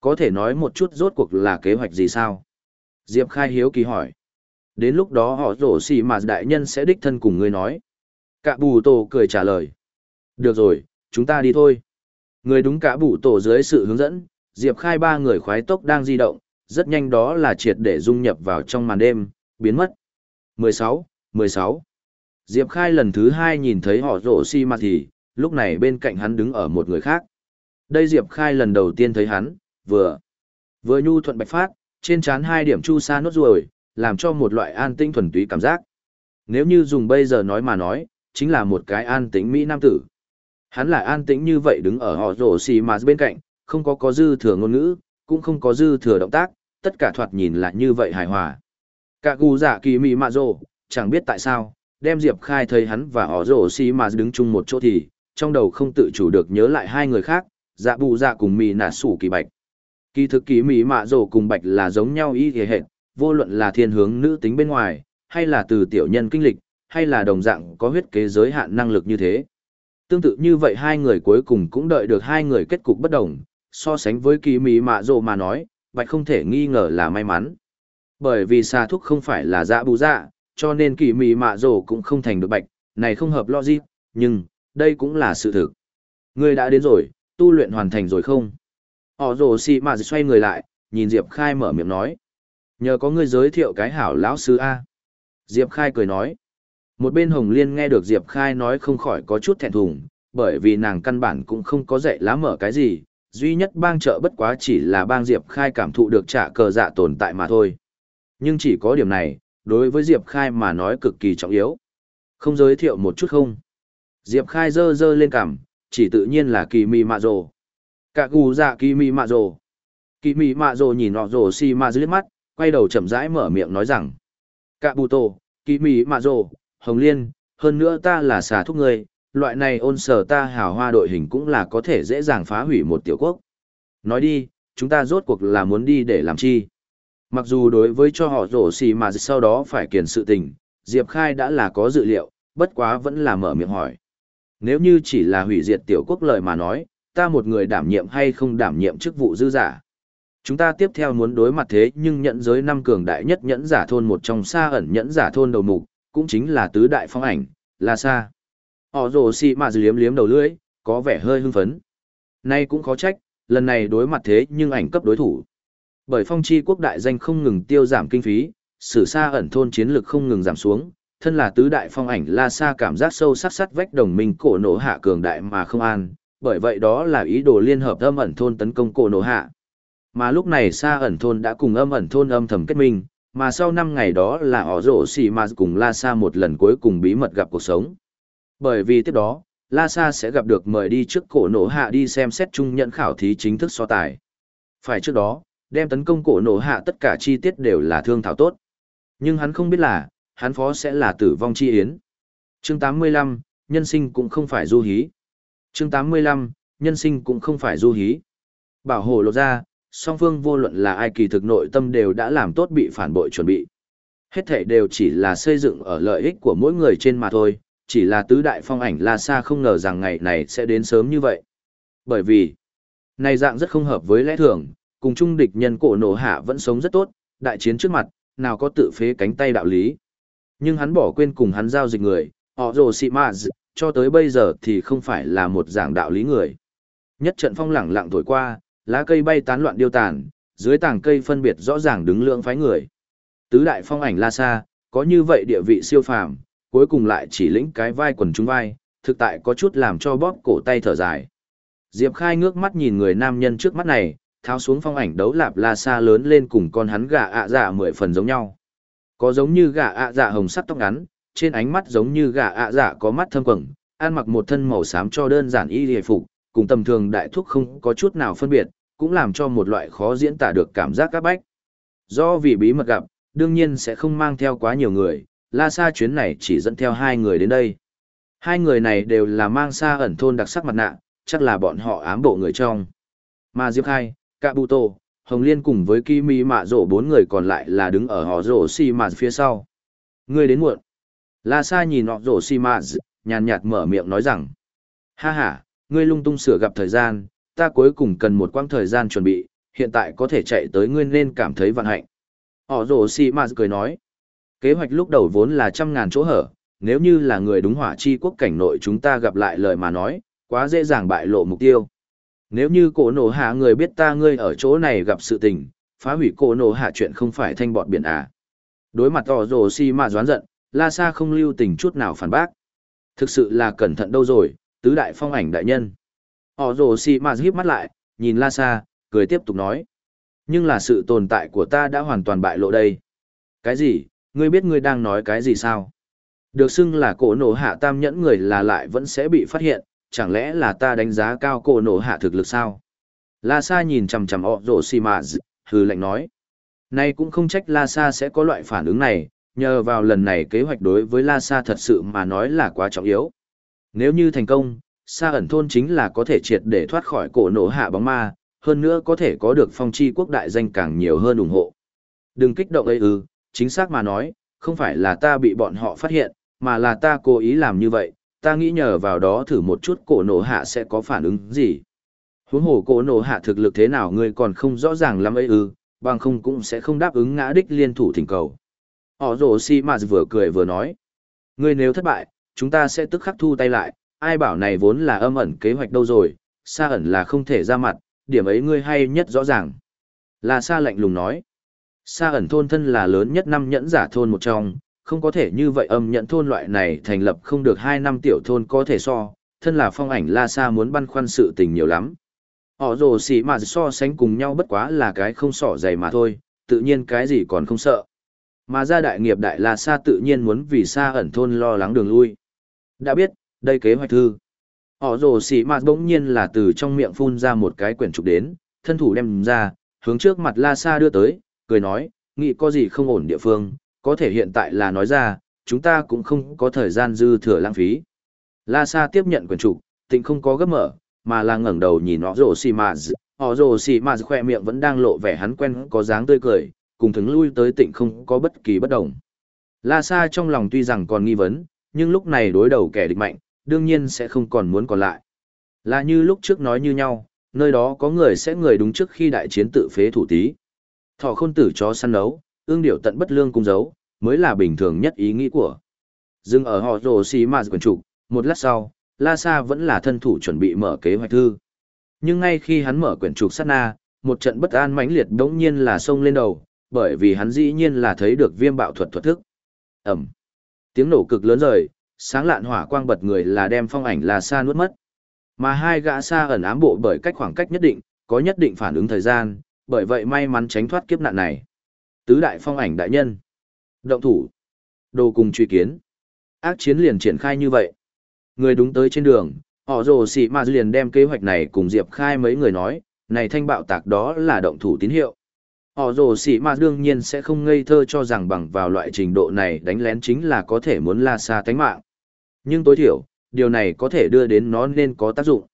Có thể nói một chút rốt cuộc là kế hoạch gì sao? Diệp Khai hiếu kỳ hỏi. Đến lúc đó họ rổ xì mà đại nhân sẽ đích thân cùng ngươi nói. Cả bù tổ cười trả lời. Được rồi, chúng ta đi thôi. Người đúng cả bù tổ dưới sự hướng dẫn, Diệp Khai ba người khoái tốc đang di động, rất nhanh đó là triệt để dung nhập vào trong màn đêm, biến mất. 16, 16. Diệp Khai lần thứ hai nhìn thấy họ rổ xì mà thì, lúc này bên cạnh hắn đứng ở một người khác. Đây Diệp Khai lần đầu tiên thấy hắn, vừa, vừa nhu thuận bạch phát, trên trán hai điểm chu sa nốt ruồi, làm cho một loại an tĩnh thuần túy cảm giác. Nếu như dùng bây giờ nói mà nói, chính là một cái an tĩnh Mỹ Nam tử. Hắn là an tĩnh như vậy đứng ở họ rổ xì mà bên cạnh, không có có dư thừa ngôn ngữ, cũng không có dư thừa động tác, tất cả thoạt nhìn là như vậy hài hòa. Cả gù giả kỳ Mỹ mạ rổ, chẳng biết tại sao, đem Diệp Khai thấy hắn và họ rổ xì mà đứng chung một chỗ thì, trong đầu không tự chủ được nhớ lại hai người khác, dạ bù dạ cùng Mỹ nà sủ kỳ bạch. Kỳ thực kỳ Mỹ mạ rổ cùng bạch là giống nhau y thế hệt, vô luận là thiên hướng nữ tính bên ngoài, hay là từ tiểu nhân kinh lịch, hay là đồng dạng có huyết kế giới hạn năng lực như thế. Tương tự như vậy hai người cuối cùng cũng đợi được hai người kết cục bất đồng, so sánh với kỳ mỹ mạ rộ mà nói, bạch không thể nghi ngờ là may mắn. Bởi vì xà thúc không phải là dạ bù dạ, cho nên kỳ mỹ mạ rộ cũng không thành được bạch, này không hợp logic, nhưng, đây cũng là sự thực. Người đã đến rồi, tu luyện hoàn thành rồi không? Họ rồ xì mà xoay người lại, nhìn Diệp Khai mở miệng nói. Nhờ có ngươi giới thiệu cái hảo lão sư A. Diệp Khai cười nói. Một bên Hồng Liên nghe được Diệp Khai nói không khỏi có chút thẹn thùng, bởi vì nàng căn bản cũng không có dạy lá mở cái gì, duy nhất bang trợ bất quá chỉ là bang Diệp Khai cảm thụ được trả cờ dạ tồn tại mà thôi. Nhưng chỉ có điểm này, đối với Diệp Khai mà nói cực kỳ trọng yếu. Không giới thiệu một chút không? Diệp Khai dơ dơ lên cằm, chỉ tự nhiên là kỳ mì mạ rồ. Cả gù dạ kỳ mị mạ rồ. Kỳ mị mạ rồ nhìn nọ rồ xì ma dưới mắt, quay đầu chậm rãi mở miệng nói rằng. Cả bù tổ, kỳ mị mạ rồ, hồng liên, hơn nữa ta là xà thúc người, loại này ôn sở ta hào hoa đội hình cũng là có thể dễ dàng phá hủy một tiểu quốc. Nói đi, chúng ta rốt cuộc là muốn đi để làm chi? Mặc dù đối với cho họ rổ xì mà sau đó phải kiền sự tình, Diệp Khai đã là có dự liệu, bất quá vẫn là mở miệng hỏi. Nếu như chỉ là hủy diệt tiểu quốc lời mà nói, ta một người đảm nhiệm hay không đảm nhiệm chức vụ dư giả. Chúng ta tiếp theo muốn đối mặt thế nhưng nhận giới năm cường đại nhất nhẫn giả thôn một trong xa ẩn nhẫn giả thôn đầu mục, cũng chính là tứ đại phong ảnh, là xa. Họ rồ xì mà liếm liếm đầu lưỡi, có vẻ hơi hưng phấn. Nay cũng khó trách, lần này đối mặt thế nhưng ảnh cấp đối thủ. Bởi phong chi quốc đại danh không ngừng tiêu giảm kinh phí, sử xa ẩn thôn chiến lực không ngừng giảm xuống, thân là tứ đại phong ảnh la xa cảm giác sâu sắc sắt vách đồng minh cổ nổ hạ cường đại mà không an, bởi vậy đó là ý đồ liên hợp âm ẩn thôn tấn công cổ nổ hạ. Mà lúc này xa ẩn thôn đã cùng âm ẩn thôn âm thầm kết minh, mà sau năm ngày đó là họ rổ xì mà cùng la sa một lần cuối cùng bí mật gặp cuộc sống. Bởi vì tiếp đó, La Sa sẽ gặp được mời đi trước cổ nổ hạ đi xem xét chung nhận khảo thí chính thức so tài. Phải trước đó, đem tấn công cổ nổ hạ tất cả chi tiết đều là thương thảo tốt. Nhưng hắn không biết là, hắn phó sẽ là tử vong chi yến. Chương 85, nhân sinh cũng không phải du hí. Chương 85, nhân sinh cũng không phải du hí. Bảo hộ lộ ra, song phương vô luận là ai kỳ thực nội tâm đều đã làm tốt bị phản bội chuẩn bị. Hết thể đều chỉ là xây dựng ở lợi ích của mỗi người trên mà thôi, chỉ là tứ đại phong ảnh La Sa không ngờ rằng ngày này sẽ đến sớm như vậy. Bởi vì, này dạng rất không hợp với lẽ thường, cùng chung địch nhân cổ nổ hạ vẫn sống rất tốt, đại chiến trước mặt, nào có tự phế cánh tay đạo lý. Nhưng hắn bỏ quên cùng hắn giao dịch người, họ rồ xị mạ cho tới bây giờ thì không phải là một giảng đạo lý người. Nhất trận phong lẳng lặng thổi qua, lá cây bay tán loạn điêu tàn, dưới tàng cây phân biệt rõ ràng đứng lượng phái người. Tứ đại phong ảnh La Sa, có như vậy địa vị siêu phàm, cuối cùng lại chỉ lĩnh cái vai quần chúng vai, thực tại có chút làm cho bóp cổ tay thở dài. Diệp Khai ngước mắt nhìn người nam nhân trước mắt này, tháo xuống phong ảnh đấu lạp la xa lớn lên cùng con hắn gà ạ dạ mười phần giống nhau. Có giống như gà ạ dạ hồng sắc tóc ngắn, trên ánh mắt giống như gà ạ dạ có mắt thâm quầng, ăn mặc một thân màu xám cho đơn giản y hề phục, cùng tầm thường đại thúc không có chút nào phân biệt, cũng làm cho một loại khó diễn tả được cảm giác các bách. Do vì bí mật gặp, đương nhiên sẽ không mang theo quá nhiều người, La Sa chuyến này chỉ dẫn theo hai người đến đây. Hai người này đều là mang xa ẩn thôn đặc sắc mặt nạ, chắc là bọn họ ám bộ người trong. Mà Diệp Khai, Kabuto, Hồng Liên cùng với Kimi Mạ Rổ bốn người còn lại là đứng ở họ Rổ Xi Mạt phía sau. người đến muộn. La Sa nhìn họ Rổ Xi nhàn nhạt mở miệng nói rằng. Ha ha, ngươi lung tung sửa gặp thời gian, ta cuối cùng cần một quãng thời gian chuẩn bị, hiện tại có thể chạy tới ngươi nên cảm thấy vận hạnh. Họ Rổ Xi cười nói. Kế hoạch lúc đầu vốn là trăm ngàn chỗ hở, nếu như là người đúng hỏa chi quốc cảnh nội chúng ta gặp lại lời mà nói, quá dễ dàng bại lộ mục tiêu. Nếu như cổ nổ hạ người biết ta ngươi ở chỗ này gặp sự tình, phá hủy cổ nổ hạ chuyện không phải thanh bọt biển à. Đối mặt tỏ rồ si mà doán giận, La Sa không lưu tình chút nào phản bác. Thực sự là cẩn thận đâu rồi, tứ đại phong ảnh đại nhân. Họ rồ si mà híp mắt lại, nhìn La Sa, cười tiếp tục nói. Nhưng là sự tồn tại của ta đã hoàn toàn bại lộ đây. Cái gì, ngươi biết ngươi đang nói cái gì sao? Được xưng là cổ nổ hạ tam nhẫn người là lại vẫn sẽ bị phát hiện, chẳng lẽ là ta đánh giá cao cổ nổ hạ thực lực sao? La Sa nhìn chằm chằm ọ rổ xì hừ lạnh nói. Nay cũng không trách La Sa sẽ có loại phản ứng này, nhờ vào lần này kế hoạch đối với La Sa thật sự mà nói là quá trọng yếu. Nếu như thành công, Sa ẩn thôn chính là có thể triệt để thoát khỏi cổ nổ hạ bóng ma, hơn nữa có thể có được phong chi quốc đại danh càng nhiều hơn ủng hộ. Đừng kích động ấy ư, chính xác mà nói, không phải là ta bị bọn họ phát hiện, mà là ta cố ý làm như vậy, ta nghĩ nhờ vào đó thử một chút cổ nổ hạ sẽ có phản ứng gì. Huống hồ cổ nổ hạ thực lực thế nào ngươi còn không rõ ràng lắm ấy ư, bằng không cũng sẽ không đáp ứng ngã đích liên thủ thỉnh cầu. Họ rồ si mà vừa cười vừa nói. Ngươi nếu thất bại, chúng ta sẽ tức khắc thu tay lại, ai bảo này vốn là âm ẩn kế hoạch đâu rồi, xa ẩn là không thể ra mặt, điểm ấy ngươi hay nhất rõ ràng. Là xa lạnh lùng nói. Sa ẩn thôn thân là lớn nhất năm nhẫn giả thôn một trong, không có thể như vậy âm nhận thôn loại này thành lập không được hai năm tiểu thôn có thể so, thân là phong ảnh La Sa muốn băn khoăn sự tình nhiều lắm. Họ rồ xỉ mà so sánh cùng nhau bất quá là cái không sỏ dày mà thôi, tự nhiên cái gì còn không sợ. Mà gia đại nghiệp đại La Sa tự nhiên muốn vì Sa ẩn thôn lo lắng đường lui. Đã biết, đây kế hoạch thư. Họ rồ xỉ mạt bỗng nhiên là từ trong miệng phun ra một cái quyển trục đến, thân thủ đem ra, hướng trước mặt La Sa đưa tới, cười nói, nghĩ có gì không ổn địa phương, có thể hiện tại là nói ra, chúng ta cũng không có thời gian dư thừa lãng phí. La Sa tiếp nhận quyển trục, tịnh không có gấp mở, mà là ngẩng đầu nhìn họ rồ xì mà họ rồ xì mà khoe miệng vẫn đang lộ vẻ hắn quen có dáng tươi cười, cùng thứng lui tới tịnh không có bất kỳ bất đồng. La Sa trong lòng tuy rằng còn nghi vấn, nhưng lúc này đối đầu kẻ địch mạnh, đương nhiên sẽ không còn muốn còn lại. Là như lúc trước nói như nhau, nơi đó có người sẽ người đúng trước khi đại chiến tự phế thủ tí. Thỏ khôn tử chó săn nấu, ương điệu tận bất lương cung giấu, mới là bình thường nhất ý nghĩ của. Dừng ở họ rồ xì mà quần trục, một lát sau, La Sa vẫn là thân thủ chuẩn bị mở kế hoạch thư. Nhưng ngay khi hắn mở quyển trục sát na, một trận bất an mãnh liệt đống nhiên là xông lên đầu, bởi vì hắn dĩ nhiên là thấy được viêm bạo thuật thuật thức. Ẩm. Tiếng nổ cực lớn rời, sáng lạn hỏa quang bật người là đem phong ảnh là xa nuốt mất. Mà hai gã xa ẩn ám bộ bởi cách khoảng cách nhất định, có nhất định phản ứng thời gian, bởi vậy may mắn tránh thoát kiếp nạn này. Tứ đại phong ảnh đại nhân. Động thủ. Đồ cùng truy kiến. Ác chiến liền triển khai như vậy. Người đúng tới trên đường, họ rồ xì mà liền đem kế hoạch này cùng Diệp Khai mấy người nói, này thanh bạo tạc đó là động thủ tín hiệu. Họ rồ xì mà đương nhiên sẽ không ngây thơ cho rằng bằng vào loại trình độ này đánh lén chính là có thể muốn la xa tánh mạng. Nhưng tối thiểu, điều này có thể đưa đến nó nên có tác dụng.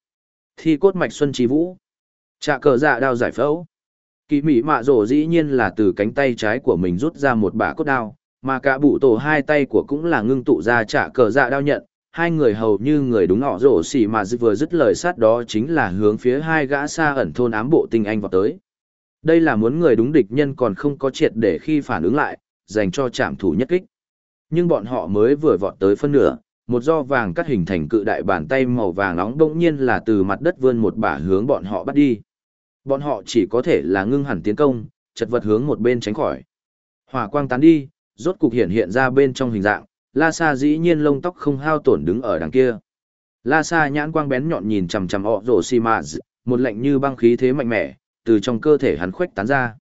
Thi cốt mạch xuân trí vũ. Trạ cờ dạ đao giải phẫu. Kỳ mỹ mạ rồ dĩ nhiên là từ cánh tay trái của mình rút ra một bả cốt đao, mà cả bụ tổ hai tay của cũng là ngưng tụ ra trả cờ dạ đao nhận, hai người hầu như người đúng họ rổ xỉ mà vừa dứt lời sát đó chính là hướng phía hai gã xa ẩn thôn ám bộ tinh anh vào tới. Đây là muốn người đúng địch nhân còn không có triệt để khi phản ứng lại, dành cho trạm thủ nhất kích. Nhưng bọn họ mới vừa vọt tới phân nửa, một do vàng cắt hình thành cự đại bàn tay màu vàng nóng đông nhiên là từ mặt đất vươn một bả hướng bọn họ bắt đi. Bọn họ chỉ có thể là ngưng hẳn tiến công, chật vật hướng một bên tránh khỏi. Hỏa quang tán đi, rốt cục hiện hiện ra bên trong hình dạng, La Sa dĩ nhiên lông tóc không hao tổn đứng ở đằng kia. La Sa nhãn quang bén nhọn nhìn chằm chằm họ rổ xì mạ một lệnh như băng khí thế mạnh mẽ, từ trong cơ thể hắn khuếch tán ra.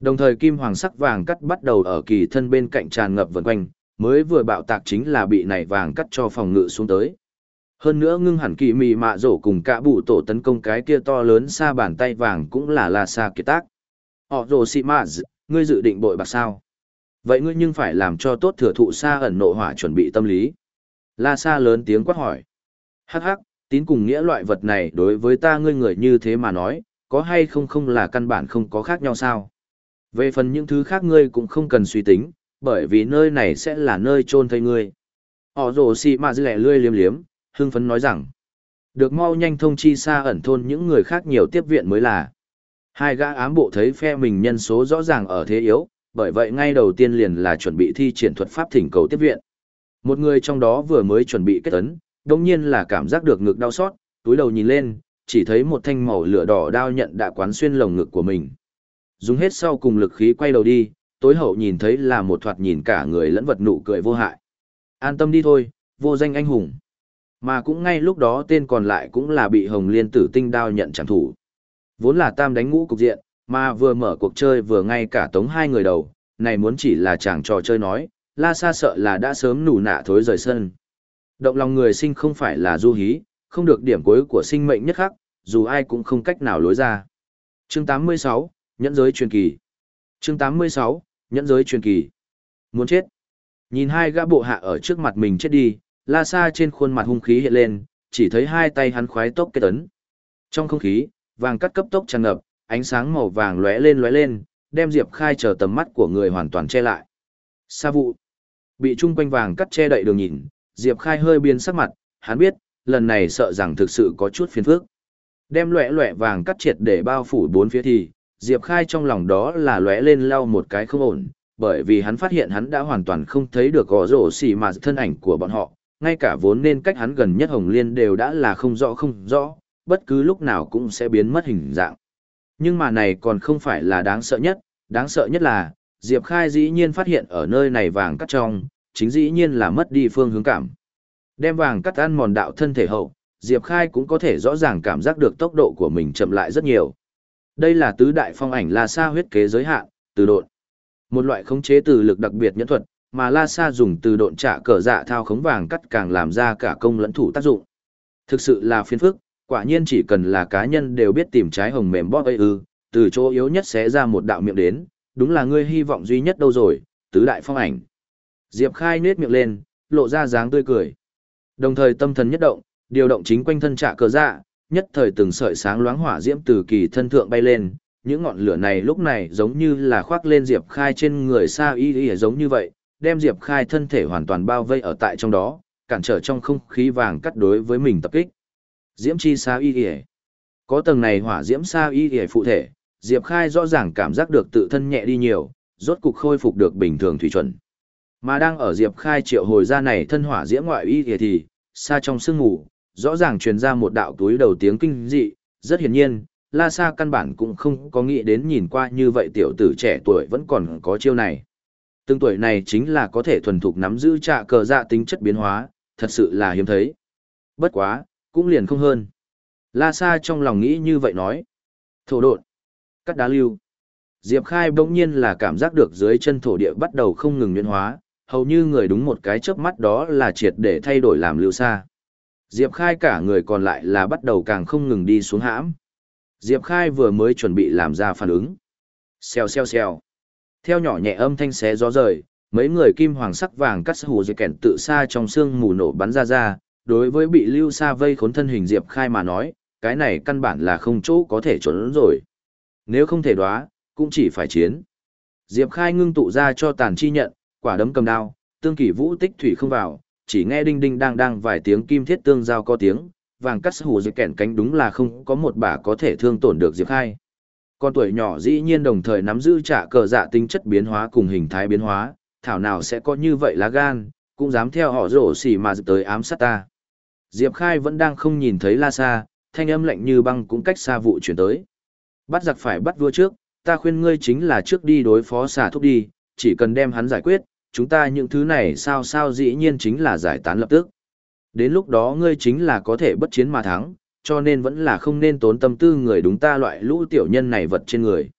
Đồng thời kim hoàng sắc vàng cắt bắt đầu ở kỳ thân bên cạnh tràn ngập vần quanh, mới vừa bạo tạc chính là bị này vàng cắt cho phòng ngự xuống tới. Hơn nữa ngưng hẳn kỳ mì mạ rổ cùng cả bụ tổ tấn công cái kia to lớn xa bàn tay vàng cũng là La xa kiệt tác. Họ rổ xị mạ ngươi dự định bội bạc sao? Vậy ngươi nhưng phải làm cho tốt thừa thụ xa ẩn nộ hỏa chuẩn bị tâm lý. La Sa lớn tiếng quát hỏi. Hắc hắc, tín cùng nghĩa loại vật này đối với ta ngươi người như thế mà nói, có hay không không là căn bản không có khác nhau sao. Về phần những thứ khác ngươi cũng không cần suy tính, bởi vì nơi này sẽ là nơi chôn thây ngươi. Họ rồ xì mà lẻ lươi liếm liếm, hưng phấn nói rằng. Được mau nhanh thông chi xa ẩn thôn những người khác nhiều tiếp viện mới là. Hai gã ám bộ thấy phe mình nhân số rõ ràng ở thế yếu, bởi vậy ngay đầu tiên liền là chuẩn bị thi triển thuật pháp thỉnh cầu tiếp viện. Một người trong đó vừa mới chuẩn bị kết ấn, đồng nhiên là cảm giác được ngực đau xót, túi đầu nhìn lên, chỉ thấy một thanh màu lửa đỏ đao nhận đã quán xuyên lồng ngực của mình. Dùng hết sau cùng lực khí quay đầu đi, tối hậu nhìn thấy là một thoạt nhìn cả người lẫn vật nụ cười vô hại. An tâm đi thôi, vô danh anh hùng. Mà cũng ngay lúc đó tên còn lại cũng là bị Hồng Liên tử tinh đao nhận chẳng thủ. Vốn là tam đánh ngũ cục diện, mà vừa mở cuộc chơi vừa ngay cả tống hai người đầu, này muốn chỉ là chàng trò chơi nói, La xa sợ là đã sớm nủ nạ thối rời sân. Động lòng người sinh không phải là du hí, không được điểm cuối của sinh mệnh nhất khắc, dù ai cũng không cách nào lối ra. Chương 86, Nhẫn giới truyền kỳ. Chương 86, Nhẫn giới truyền kỳ. Muốn chết. Nhìn hai gã bộ hạ ở trước mặt mình chết đi, La Sa trên khuôn mặt hung khí hiện lên, chỉ thấy hai tay hắn khoái tốc kết ấn. Trong không khí, vàng cắt cấp tốc tràn ngập, ánh sáng màu vàng lóe lên lóe lên, đem Diệp Khai chờ tầm mắt của người hoàn toàn che lại. Sa vụ. Bị trung quanh vàng cắt che đậy đường nhìn, Diệp Khai hơi biến sắc mặt, hắn biết, lần này sợ rằng thực sự có chút phiền phức. Đem lóe lóe vàng cắt triệt để bao phủ bốn phía thì, Diệp Khai trong lòng đó là lóe lên lau một cái không ổn, bởi vì hắn phát hiện hắn đã hoàn toàn không thấy được gò rổ xỉ mà thân ảnh của bọn họ, ngay cả vốn nên cách hắn gần nhất Hồng Liên đều đã là không rõ không rõ, bất cứ lúc nào cũng sẽ biến mất hình dạng. Nhưng mà này còn không phải là đáng sợ nhất, đáng sợ nhất là, Diệp Khai dĩ nhiên phát hiện ở nơi này vàng cắt trong, chính dĩ nhiên là mất đi phương hướng cảm. Đem vàng cắt ăn mòn đạo thân thể hậu, Diệp Khai cũng có thể rõ ràng cảm giác được tốc độ của mình chậm lại rất nhiều. Đây là tứ đại phong ảnh La Sa huyết kế giới hạn, từ độn. Một loại khống chế từ lực đặc biệt nhẫn thuật, mà La Sa dùng từ độn trả cờ dạ thao khống vàng cắt càng làm ra cả công lẫn thủ tác dụng. Thực sự là phiền phức, quả nhiên chỉ cần là cá nhân đều biết tìm trái hồng mềm bóp ấy ư, từ chỗ yếu nhất sẽ ra một đạo miệng đến, đúng là ngươi hy vọng duy nhất đâu rồi, tứ đại phong ảnh. Diệp Khai nết miệng lên, lộ ra dáng tươi cười. Đồng thời tâm thần nhất động, điều động chính quanh thân trạ cờ dạ, nhất thời từng sợi sáng loáng hỏa diễm từ kỳ thân thượng bay lên, những ngọn lửa này lúc này giống như là khoác lên Diệp Khai trên người xa y y giống như vậy, đem Diệp Khai thân thể hoàn toàn bao vây ở tại trong đó, cản trở trong không khí vàng cắt đối với mình tập kích. Diễm chi xa y y Có tầng này hỏa diễm xa y y phụ thể, Diệp Khai rõ ràng cảm giác được tự thân nhẹ đi nhiều, rốt cục khôi phục được bình thường thủy chuẩn. Mà đang ở Diệp Khai triệu hồi ra này thân hỏa diễm ngoại y thì, thì xa trong sương ngủ, rõ ràng truyền ra một đạo túi đầu tiếng kinh dị, rất hiển nhiên, La Sa căn bản cũng không có nghĩ đến nhìn qua như vậy tiểu tử trẻ tuổi vẫn còn có chiêu này. Từng tuổi này chính là có thể thuần thục nắm giữ trạ cờ dạ tính chất biến hóa, thật sự là hiếm thấy. Bất quá, cũng liền không hơn. La Sa trong lòng nghĩ như vậy nói. Thổ độn, cắt đá lưu. Diệp Khai bỗng nhiên là cảm giác được dưới chân thổ địa bắt đầu không ngừng biến hóa, hầu như người đúng một cái chớp mắt đó là triệt để thay đổi làm lưu xa. Diệp Khai cả người còn lại là bắt đầu càng không ngừng đi xuống hãm. Diệp Khai vừa mới chuẩn bị làm ra phản ứng. Xèo xèo xèo. Theo nhỏ nhẹ âm thanh xé gió rời, mấy người kim hoàng sắc vàng cắt hù dây kèn tự xa trong xương mù nổ bắn ra ra, đối với bị lưu xa vây khốn thân hình Diệp Khai mà nói, cái này căn bản là không chỗ có thể trốn rồi. Nếu không thể đoá, cũng chỉ phải chiến. Diệp Khai ngưng tụ ra cho tàn chi nhận, quả đấm cầm đao, tương kỳ vũ tích thủy không vào, chỉ nghe đinh đinh đang đang vài tiếng kim thiết tương giao có tiếng, vàng cắt hù dưới kẹn cánh đúng là không có một bả có thể thương tổn được Diệp Khai. Con tuổi nhỏ dĩ nhiên đồng thời nắm giữ trả cờ dạ tính chất biến hóa cùng hình thái biến hóa, thảo nào sẽ có như vậy lá gan, cũng dám theo họ rổ xỉ mà tới ám sát ta. Diệp Khai vẫn đang không nhìn thấy La Sa, thanh âm lạnh như băng cũng cách xa vụ chuyển tới. Bắt giặc phải bắt vua trước, ta khuyên ngươi chính là trước đi đối phó xà thúc đi, chỉ cần đem hắn giải quyết, chúng ta những thứ này sao sao dĩ nhiên chính là giải tán lập tức. Đến lúc đó ngươi chính là có thể bất chiến mà thắng, cho nên vẫn là không nên tốn tâm tư người đúng ta loại lũ tiểu nhân này vật trên người.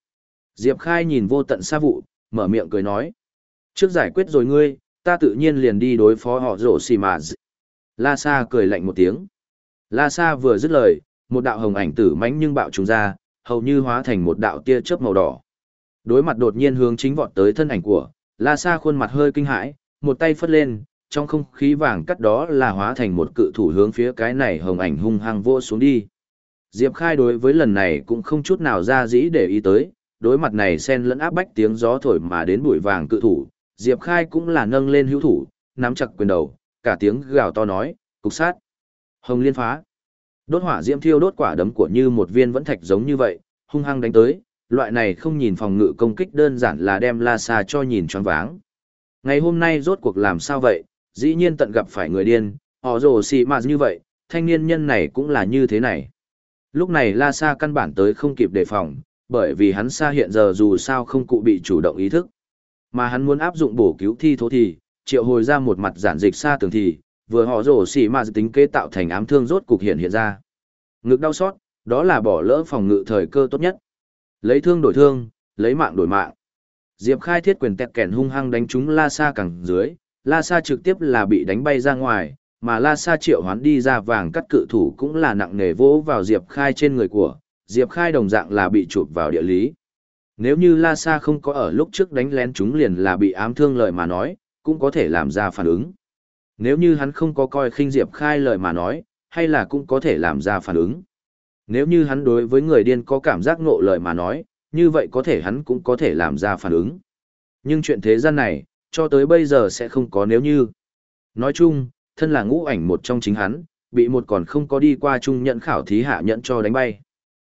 Diệp Khai nhìn vô tận xa vụ, mở miệng cười nói. Trước giải quyết rồi ngươi, ta tự nhiên liền đi đối phó họ rổ xì mà La Sa cười lạnh một tiếng. La Sa vừa dứt lời, một đạo hồng ảnh tử mãnh nhưng bạo trùng ra, hầu như hóa thành một đạo tia chớp màu đỏ. Đối mặt đột nhiên hướng chính vọt tới thân ảnh của, La Sa khuôn mặt hơi kinh hãi, một tay phất lên, trong không khí vàng cắt đó là hóa thành một cự thủ hướng phía cái này hồng ảnh hung hăng vô xuống đi. Diệp Khai đối với lần này cũng không chút nào ra dĩ để ý tới, đối mặt này sen lẫn áp bách tiếng gió thổi mà đến bụi vàng cự thủ, Diệp Khai cũng là nâng lên hữu thủ, nắm chặt quyền đầu, cả tiếng gào to nói, cục sát. Hồng liên phá. Đốt hỏa diễm thiêu đốt quả đấm của như một viên vẫn thạch giống như vậy, hung hăng đánh tới, loại này không nhìn phòng ngự công kích đơn giản là đem La Sa cho nhìn choáng váng. Ngày hôm nay rốt cuộc làm sao vậy, dĩ nhiên tận gặp phải người điên, họ rồ xì mà như vậy, thanh niên nhân này cũng là như thế này. Lúc này La Sa căn bản tới không kịp đề phòng, bởi vì hắn Sa hiện giờ dù sao không cụ bị chủ động ý thức. Mà hắn muốn áp dụng bổ cứu thi thố thì, triệu hồi ra một mặt giản dịch Sa tường thì, vừa họ rồ xì mà tính kế tạo thành ám thương rốt cục hiện hiện ra. Ngực đau xót, đó là bỏ lỡ phòng ngự thời cơ tốt nhất. Lấy thương đổi thương, lấy mạng đổi mạng. Diệp Khai thiết quyền tẹt kèn hung hăng đánh trúng La Sa cẳng dưới, La Sa trực tiếp là bị đánh bay ra ngoài, mà La Sa triệu hoán đi ra vàng cắt cự thủ cũng là nặng nề vỗ vào Diệp Khai trên người của, Diệp Khai đồng dạng là bị chụp vào địa lý. Nếu như La Sa không có ở lúc trước đánh lén chúng liền là bị ám thương lời mà nói, cũng có thể làm ra phản ứng. Nếu như hắn không có coi khinh Diệp Khai lời mà nói, hay là cũng có thể làm ra phản ứng. Nếu như hắn đối với người điên có cảm giác ngộ lời mà nói, như vậy có thể hắn cũng có thể làm ra phản ứng. Nhưng chuyện thế gian này, cho tới bây giờ sẽ không có nếu như. Nói chung, thân là ngũ ảnh một trong chính hắn, bị một còn không có đi qua chung nhận khảo thí hạ nhận cho đánh bay.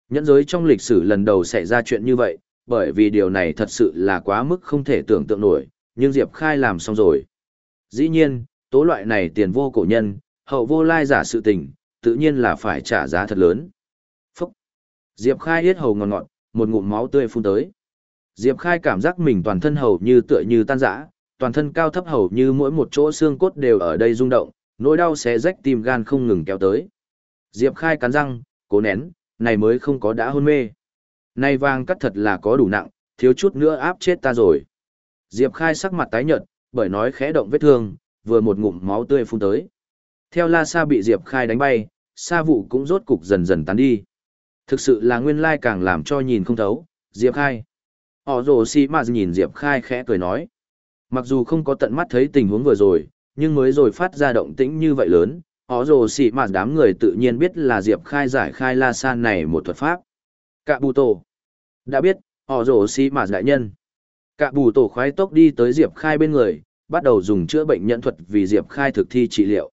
Nhẫn giới trong lịch sử lần đầu xảy ra chuyện như vậy, bởi vì điều này thật sự là quá mức không thể tưởng tượng nổi, nhưng Diệp Khai làm xong rồi. Dĩ nhiên, tố loại này tiền vô cổ nhân, hậu vô lai giả sự tình, tự nhiên là phải trả giá thật lớn. Diệp Khai hết hầu ngọt ngọt, một ngụm máu tươi phun tới. Diệp Khai cảm giác mình toàn thân hầu như tựa như tan rã, toàn thân cao thấp hầu như mỗi một chỗ xương cốt đều ở đây rung động, nỗi đau xé rách tim gan không ngừng kéo tới. Diệp Khai cắn răng, cố nén, này mới không có đã hôn mê. Này vàng cắt thật là có đủ nặng, thiếu chút nữa áp chết ta rồi. Diệp Khai sắc mặt tái nhợt, bởi nói khẽ động vết thương, vừa một ngụm máu tươi phun tới. Theo La Sa bị Diệp Khai đánh bay, sa vụ cũng rốt cục dần dần tán đi. Thực sự là nguyên lai càng làm cho nhìn không thấu, Diệp Khai. Họ rồ si mà nhìn Diệp Khai khẽ cười nói. Mặc dù không có tận mắt thấy tình huống vừa rồi, nhưng mới rồi phát ra động tĩnh như vậy lớn, họ rồ si mà đám người tự nhiên biết là Diệp Khai giải khai La San này một thuật pháp. Cạ bù tổ. Đã biết, họ rồ si mà đại nhân. Cạ bù tổ khoái tốc đi tới Diệp Khai bên người, bắt đầu dùng chữa bệnh nhận thuật vì Diệp Khai thực thi trị liệu.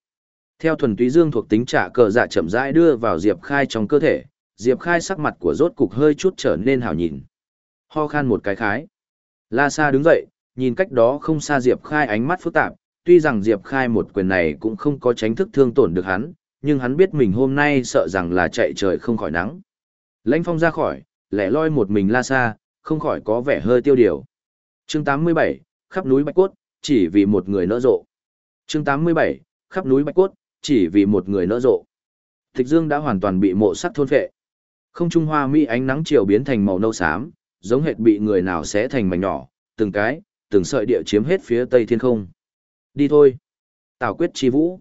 Theo thuần túy dương thuộc tính trả cờ dạ chậm rãi đưa vào Diệp Khai trong cơ thể, Diệp Khai sắc mặt của rốt cục hơi chút trở nên hảo nhìn. Ho khan một cái khái. La Sa đứng dậy, nhìn cách đó không xa Diệp Khai ánh mắt phức tạp, tuy rằng Diệp Khai một quyền này cũng không có tránh thức thương tổn được hắn, nhưng hắn biết mình hôm nay sợ rằng là chạy trời không khỏi nắng. Lãnh phong ra khỏi, lẻ loi một mình La Sa, không khỏi có vẻ hơi tiêu điều. Chương 87, khắp núi Bạch Cốt, chỉ vì một người nỡ rộ. Chương 87, khắp núi Bạch Cốt, chỉ vì một người nỡ rộ. Tịch Dương đã hoàn toàn bị mộ sắc thôn phệ. Không trung hoa mỹ ánh nắng chiều biến thành màu nâu xám, giống hệt bị người nào xé thành mảnh nhỏ, từng cái, từng sợi địa chiếm hết phía tây thiên không. Đi thôi. Tào quyết chi vũ.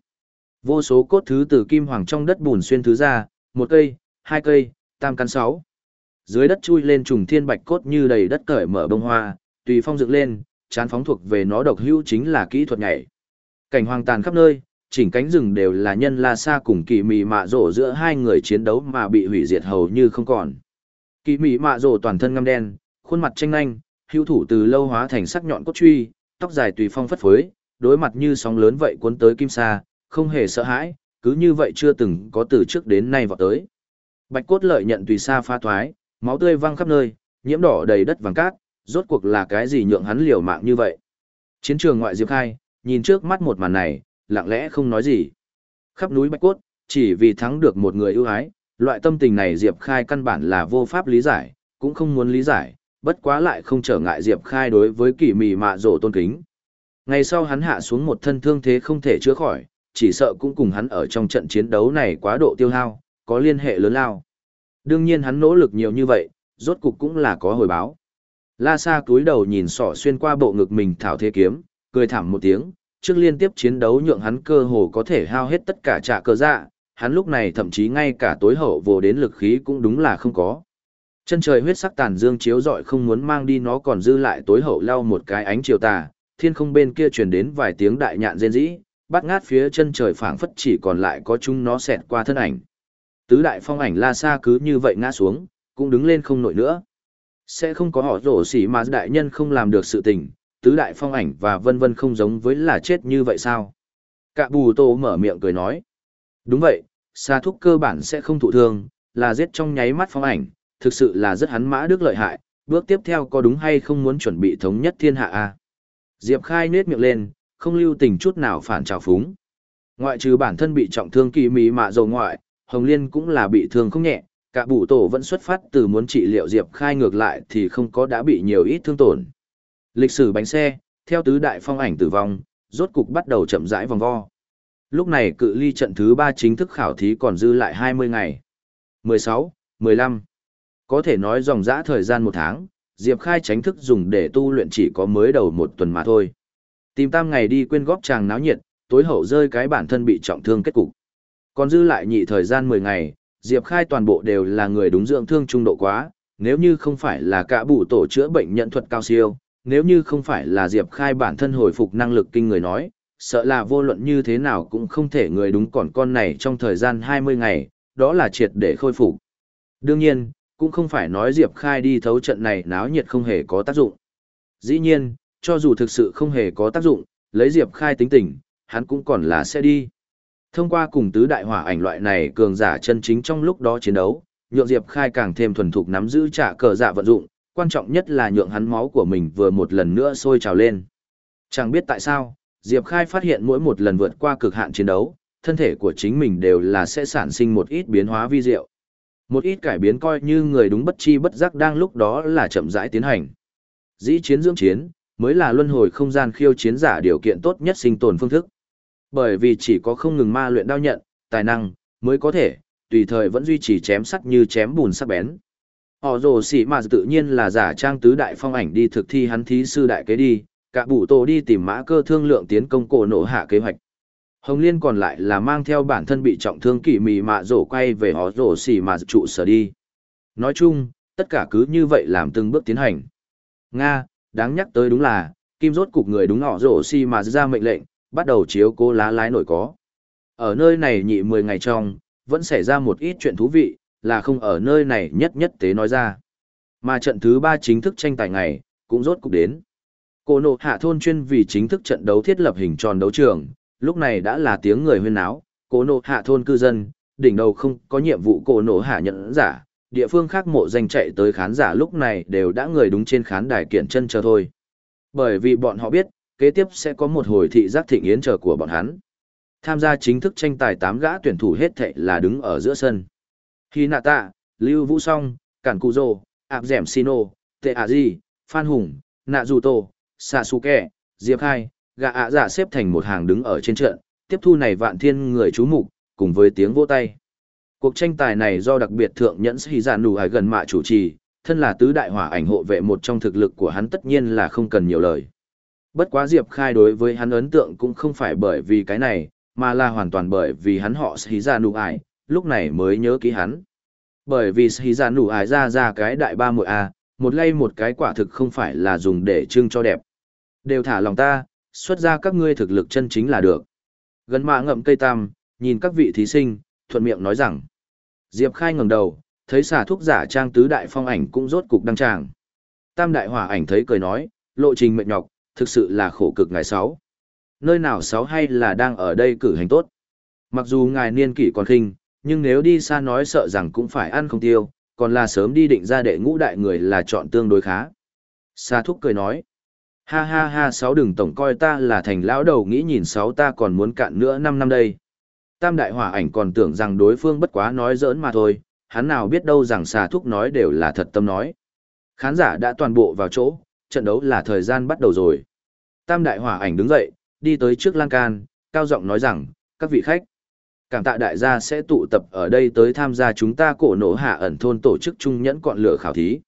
Vô số cốt thứ từ kim hoàng trong đất bùn xuyên thứ ra, một cây, hai cây, tam căn sáu. Dưới đất chui lên trùng thiên bạch cốt như đầy đất cởi mở bông hoa, tùy phong dựng lên, chán phóng thuộc về nó độc hữu chính là kỹ thuật nhảy. Cảnh hoàng tàn khắp nơi, chỉnh cánh rừng đều là nhân la sa cùng kỳ mị mạ rổ giữa hai người chiến đấu mà bị hủy diệt hầu như không còn. Kỳ mị mạ rổ toàn thân ngăm đen, khuôn mặt tranh nhanh, hữu thủ từ lâu hóa thành sắc nhọn cốt truy, tóc dài tùy phong phất phới, đối mặt như sóng lớn vậy cuốn tới kim sa, không hề sợ hãi, cứ như vậy chưa từng có từ trước đến nay vào tới. Bạch cốt lợi nhận tùy xa pha thoái, máu tươi văng khắp nơi, nhiễm đỏ đầy đất vàng cát, rốt cuộc là cái gì nhượng hắn liều mạng như vậy. Chiến trường ngoại diệp khai, nhìn trước mắt một màn này, lặng lẽ không nói gì. Khắp núi Bạch Cốt, chỉ vì thắng được một người ưu ái, loại tâm tình này Diệp Khai căn bản là vô pháp lý giải, cũng không muốn lý giải, bất quá lại không trở ngại Diệp Khai đối với kỳ mì mạ rổ tôn kính. Ngày sau hắn hạ xuống một thân thương thế không thể chữa khỏi, chỉ sợ cũng cùng hắn ở trong trận chiến đấu này quá độ tiêu hao, có liên hệ lớn lao. Đương nhiên hắn nỗ lực nhiều như vậy, rốt cục cũng là có hồi báo. La Sa cúi đầu nhìn sỏ xuyên qua bộ ngực mình thảo thế kiếm, cười thảm một tiếng, trước liên tiếp chiến đấu nhượng hắn cơ hồ có thể hao hết tất cả trả cơ dạ, hắn lúc này thậm chí ngay cả tối hậu vô đến lực khí cũng đúng là không có. Chân trời huyết sắc tàn dương chiếu rọi không muốn mang đi nó còn dư lại tối hậu lau một cái ánh chiều tà, thiên không bên kia truyền đến vài tiếng đại nhạn rên rỉ, bắt ngát phía chân trời phảng phất chỉ còn lại có chúng nó xẹt qua thân ảnh. Tứ đại phong ảnh la xa cứ như vậy ngã xuống, cũng đứng lên không nổi nữa. Sẽ không có họ rổ xỉ mà đại nhân không làm được sự tình, tứ đại phong ảnh và vân vân không giống với là chết như vậy sao? Cạ bù tô mở miệng cười nói. Đúng vậy, xa thúc cơ bản sẽ không thụ thương, là giết trong nháy mắt phong ảnh, thực sự là rất hắn mã đức lợi hại, bước tiếp theo có đúng hay không muốn chuẩn bị thống nhất thiên hạ a à? Diệp Khai nết miệng lên, không lưu tình chút nào phản trào phúng. Ngoại trừ bản thân bị trọng thương kỳ mỹ mạ dầu ngoại, Hồng Liên cũng là bị thương không nhẹ, cả bù tổ vẫn xuất phát từ muốn trị liệu Diệp Khai ngược lại thì không có đã bị nhiều ít thương tổn. Lịch sử bánh xe, theo tứ đại phong ảnh tử vong, rốt cục bắt đầu chậm rãi vòng vo. Lúc này cự ly trận thứ 3 chính thức khảo thí còn dư lại 20 ngày. 16, 15. Có thể nói dòng dã thời gian một tháng, Diệp Khai tránh thức dùng để tu luyện chỉ có mới đầu một tuần mà thôi. Tìm tam ngày đi quên góp chàng náo nhiệt, tối hậu rơi cái bản thân bị trọng thương kết cục. Còn dư lại nhị thời gian 10 ngày, Diệp Khai toàn bộ đều là người đúng dưỡng thương trung độ quá, nếu như không phải là cả bụ tổ chữa bệnh nhận thuật cao siêu, nếu như không phải là Diệp Khai bản thân hồi phục năng lực kinh người nói, sợ là vô luận như thế nào cũng không thể người đúng còn con này trong thời gian 20 ngày, đó là triệt để khôi phục. Đương nhiên, cũng không phải nói Diệp Khai đi thấu trận này náo nhiệt không hề có tác dụng. Dĩ nhiên, cho dù thực sự không hề có tác dụng, lấy Diệp Khai tính tình, hắn cũng còn là sẽ đi. Thông qua cùng tứ đại hỏa ảnh loại này cường giả chân chính trong lúc đó chiến đấu, nhượng Diệp Khai càng thêm thuần thục nắm giữ trả cờ dạ vận dụng, quan trọng nhất là nhượng hắn máu của mình vừa một lần nữa sôi trào lên. Chẳng biết tại sao, Diệp Khai phát hiện mỗi một lần vượt qua cực hạn chiến đấu, thân thể của chính mình đều là sẽ sản sinh một ít biến hóa vi diệu. Một ít cải biến coi như người đúng bất chi bất giác đang lúc đó là chậm rãi tiến hành. Dĩ chiến dưỡng chiến, mới là luân hồi không gian khiêu chiến giả điều kiện tốt nhất sinh tồn phương thức. Bởi vì chỉ có không ngừng ma luyện đao nhận, tài năng, mới có thể, tùy thời vẫn duy trì chém sắt như chém bùn sắc bén. Họ rồ xỉ mà tự nhiên là giả trang tứ đại phong ảnh đi thực thi hắn thí sư đại kế đi, cả bụ tổ đi tìm mã cơ thương lượng tiến công cổ nổ hạ kế hoạch. Hồng Liên còn lại là mang theo bản thân bị trọng thương kỳ mì mạ rổ quay về họ rổ xỉ mà trụ sở đi. Nói chung, tất cả cứ như vậy làm từng bước tiến hành. Nga, đáng nhắc tới đúng là, kim rốt cục người đúng họ rổ xỉ mà ra mệnh lệnh, bắt đầu chiếu cố lá lái nổi có. Ở nơi này nhị 10 ngày trong, vẫn xảy ra một ít chuyện thú vị, là không ở nơi này nhất nhất tế nói ra. Mà trận thứ 3 chính thức tranh tài ngày, cũng rốt cục đến. Cổ nộ hạ thôn chuyên vì chính thức trận đấu thiết lập hình tròn đấu trường, lúc này đã là tiếng người huyên náo, cổ nộ hạ thôn cư dân, đỉnh đầu không có nhiệm vụ cổ nộ hạ nhận giả, địa phương khác mộ danh chạy tới khán giả lúc này đều đã người đúng trên khán đài kiện chân chờ thôi. Bởi vì bọn họ biết, kế tiếp sẽ có một hồi thị giác thịnh yến chờ của bọn hắn. Tham gia chính thức tranh tài tám gã tuyển thủ hết thệ là đứng ở giữa sân. Khi nạ tạ, Lưu Vũ Song, Cản Cụ Dô, Ảp Dẻm Sino, Tệ Ả Di, Phan Hùng, Nạ Dù Tô, Kẻ, Diệp Khai, gà ạ giả xếp thành một hàng đứng ở trên trận, tiếp thu này vạn thiên người chú mục cùng với tiếng vỗ tay. Cuộc tranh tài này do đặc biệt thượng nhẫn sĩ giả dạ nụ hải gần mạ chủ trì, thân là tứ đại hỏa ảnh hộ vệ một trong thực lực của hắn tất nhiên là không cần nhiều lời. Bất quá Diệp Khai đối với hắn ấn tượng cũng không phải bởi vì cái này, mà là hoàn toàn bởi vì hắn họ sĩ giả dạ nụ Hải, lúc này mới nhớ ký hắn. Bởi vì sĩ giả nụ ái ra ra cái đại ba muội a, một lay một cái quả thực không phải là dùng để trưng cho đẹp. Đều thả lòng ta, xuất ra các ngươi thực lực chân chính là được. Gần mạ ngậm cây tam, nhìn các vị thí sinh, thuận miệng nói rằng. Diệp Khai ngẩng đầu, thấy xà thuốc giả trang tứ đại phong ảnh cũng rốt cục đăng tràng. Tam đại hỏa ảnh thấy cười nói, lộ trình mệt nhọc, thực sự là khổ cực ngày sáu. Nơi nào sáu hay là đang ở đây cử hành tốt. Mặc dù ngài niên kỷ còn khinh, nhưng nếu đi xa nói sợ rằng cũng phải ăn không tiêu, còn là sớm đi định ra đệ ngũ đại người là chọn tương đối khá. Sa thúc cười nói, ha ha ha sáu đừng tổng coi ta là thành lão đầu nghĩ nhìn sáu ta còn muốn cạn nữa năm năm đây. Tam đại hỏa ảnh còn tưởng rằng đối phương bất quá nói giỡn mà thôi, hắn nào biết đâu rằng xà thúc nói đều là thật tâm nói. Khán giả đã toàn bộ vào chỗ, trận đấu là thời gian bắt đầu rồi. Tam đại hỏa ảnh đứng dậy, đi tới trước lan can, cao giọng nói rằng, các vị khách, cảm tạ đại gia sẽ tụ tập ở đây tới tham gia chúng ta cổ nổ hạ ẩn thôn tổ chức trung nhẫn cọn lửa khảo thí.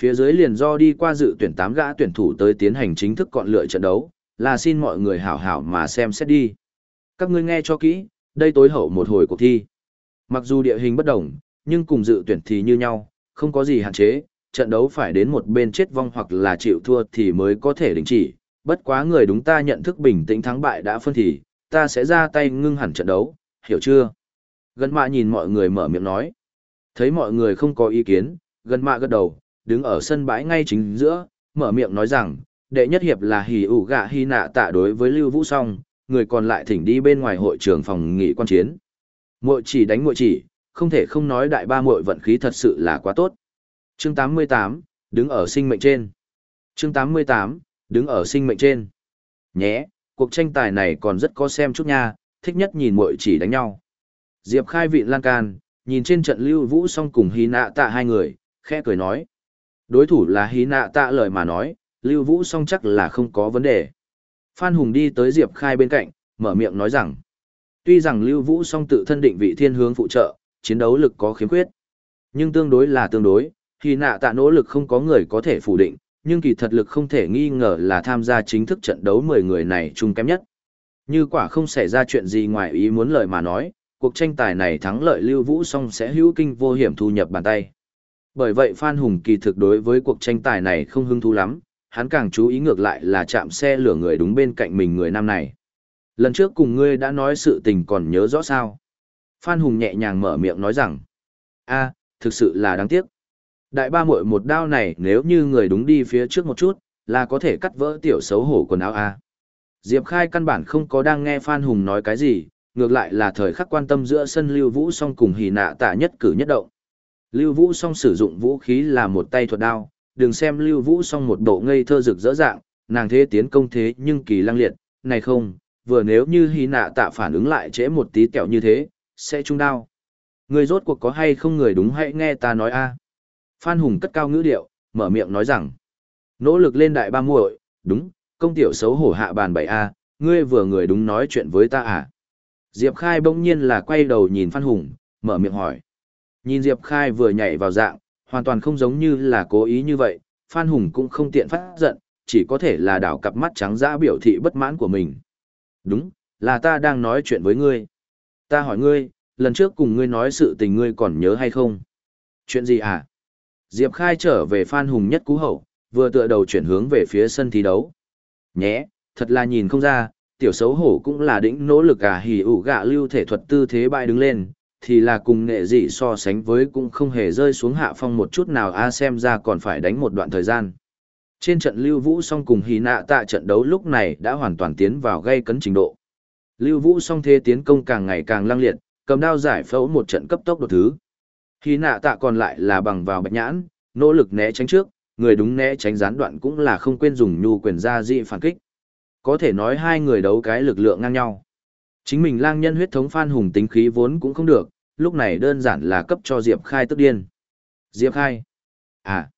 Phía dưới liền do đi qua dự tuyển 8 gã tuyển thủ tới tiến hành chính thức cọn lửa trận đấu, là xin mọi người hảo hảo mà xem xét đi. Các ngươi nghe cho kỹ, đây tối hậu một hồi cuộc thi. Mặc dù địa hình bất đồng, nhưng cùng dự tuyển thì như nhau, không có gì hạn chế, trận đấu phải đến một bên chết vong hoặc là chịu thua thì mới có thể đình chỉ. Bất quá người đúng ta nhận thức bình tĩnh thắng bại đã phân thì, ta sẽ ra tay ngưng hẳn trận đấu, hiểu chưa? Gần mạ nhìn mọi người mở miệng nói. Thấy mọi người không có ý kiến, gần mạ gật đầu, đứng ở sân bãi ngay chính giữa, mở miệng nói rằng, đệ nhất hiệp là hỉ ủ gạ hy nạ tạ đối với Lưu Vũ Song, người còn lại thỉnh đi bên ngoài hội trường phòng nghị quan chiến. Muội chỉ đánh muội chỉ, không thể không nói đại ba muội vận khí thật sự là quá tốt. Chương 88, đứng ở sinh mệnh trên. Chương 88, đứng ở sinh mệnh trên. Nhé, cuộc tranh tài này còn rất có xem chút nha, thích nhất nhìn muội chỉ đánh nhau. Diệp khai vị lan can, nhìn trên trận lưu vũ song cùng hí nạ tạ hai người, khẽ cười nói. Đối thủ là hí nạ tạ lời mà nói, lưu vũ song chắc là không có vấn đề. Phan Hùng đi tới Diệp khai bên cạnh, mở miệng nói rằng. Tuy rằng lưu vũ song tự thân định vị thiên hướng phụ trợ, chiến đấu lực có khiếm khuyết. Nhưng tương đối là tương đối, hí nạ tạ nỗ lực không có người có thể phủ định, nhưng kỳ thật lực không thể nghi ngờ là tham gia chính thức trận đấu 10 người này chung kém nhất. Như quả không xảy ra chuyện gì ngoài ý muốn lời mà nói, cuộc tranh tài này thắng lợi Lưu Vũ Song sẽ hữu kinh vô hiểm thu nhập bàn tay. Bởi vậy Phan Hùng kỳ thực đối với cuộc tranh tài này không hứng thú lắm, hắn càng chú ý ngược lại là chạm xe lửa người đúng bên cạnh mình người nam này. Lần trước cùng ngươi đã nói sự tình còn nhớ rõ sao. Phan Hùng nhẹ nhàng mở miệng nói rằng, a thực sự là đáng tiếc. Đại ba muội một đao này nếu như người đúng đi phía trước một chút, là có thể cắt vỡ tiểu xấu hổ quần áo a. Diệp Khai căn bản không có đang nghe Phan Hùng nói cái gì, ngược lại là thời khắc quan tâm giữa sân Lưu Vũ song cùng hỉ nạ tạ nhất cử nhất động. Lưu Vũ song sử dụng vũ khí là một tay thuật đao, đừng xem Lưu Vũ song một bộ ngây thơ rực rỡ dạng, nàng thế tiến công thế nhưng kỳ lăng liệt, này không, vừa nếu như hỉ nạ tạ phản ứng lại trễ một tí kẹo như thế, sẽ trung đao. Người rốt cuộc có hay không người đúng hãy nghe ta nói a. Phan Hùng cất cao ngữ điệu, mở miệng nói rằng, nỗ lực lên đại ba muội, đúng, công tiểu xấu hổ hạ bàn bảy a ngươi vừa người đúng nói chuyện với ta à? Diệp Khai bỗng nhiên là quay đầu nhìn Phan Hùng, mở miệng hỏi. Nhìn Diệp Khai vừa nhảy vào dạng, hoàn toàn không giống như là cố ý như vậy, Phan Hùng cũng không tiện phát giận, chỉ có thể là đảo cặp mắt trắng dã biểu thị bất mãn của mình. Đúng, là ta đang nói chuyện với ngươi. Ta hỏi ngươi, lần trước cùng ngươi nói sự tình ngươi còn nhớ hay không? Chuyện gì à? Diệp Khai trở về Phan Hùng nhất cú hậu, vừa tựa đầu chuyển hướng về phía sân thi đấu. Nhé, thật là nhìn không ra, tiểu xấu hổ cũng là đỉnh nỗ lực à hỉ ủ gạ lưu thể thuật tư thế bại đứng lên, thì là cùng nghệ dị so sánh với cũng không hề rơi xuống hạ phong một chút nào a xem ra còn phải đánh một đoạn thời gian. Trên trận Lưu Vũ song cùng hì nạ tạ trận đấu lúc này đã hoàn toàn tiến vào gây cấn trình độ. Lưu Vũ song thế tiến công càng ngày càng lăng liệt, cầm đao giải phẫu một trận cấp tốc đột thứ. Hì nạ tạ còn lại là bằng vào bạch nhãn, nỗ lực né tránh trước, người đúng né tránh gián đoạn cũng là không quên dùng nhu quyền ra dị phản kích. Có thể nói hai người đấu cái lực lượng ngang nhau. Chính mình lang nhân huyết thống phan hùng tính khí vốn cũng không được, lúc này đơn giản là cấp cho Diệp Khai tức điên. Diệp Khai. À.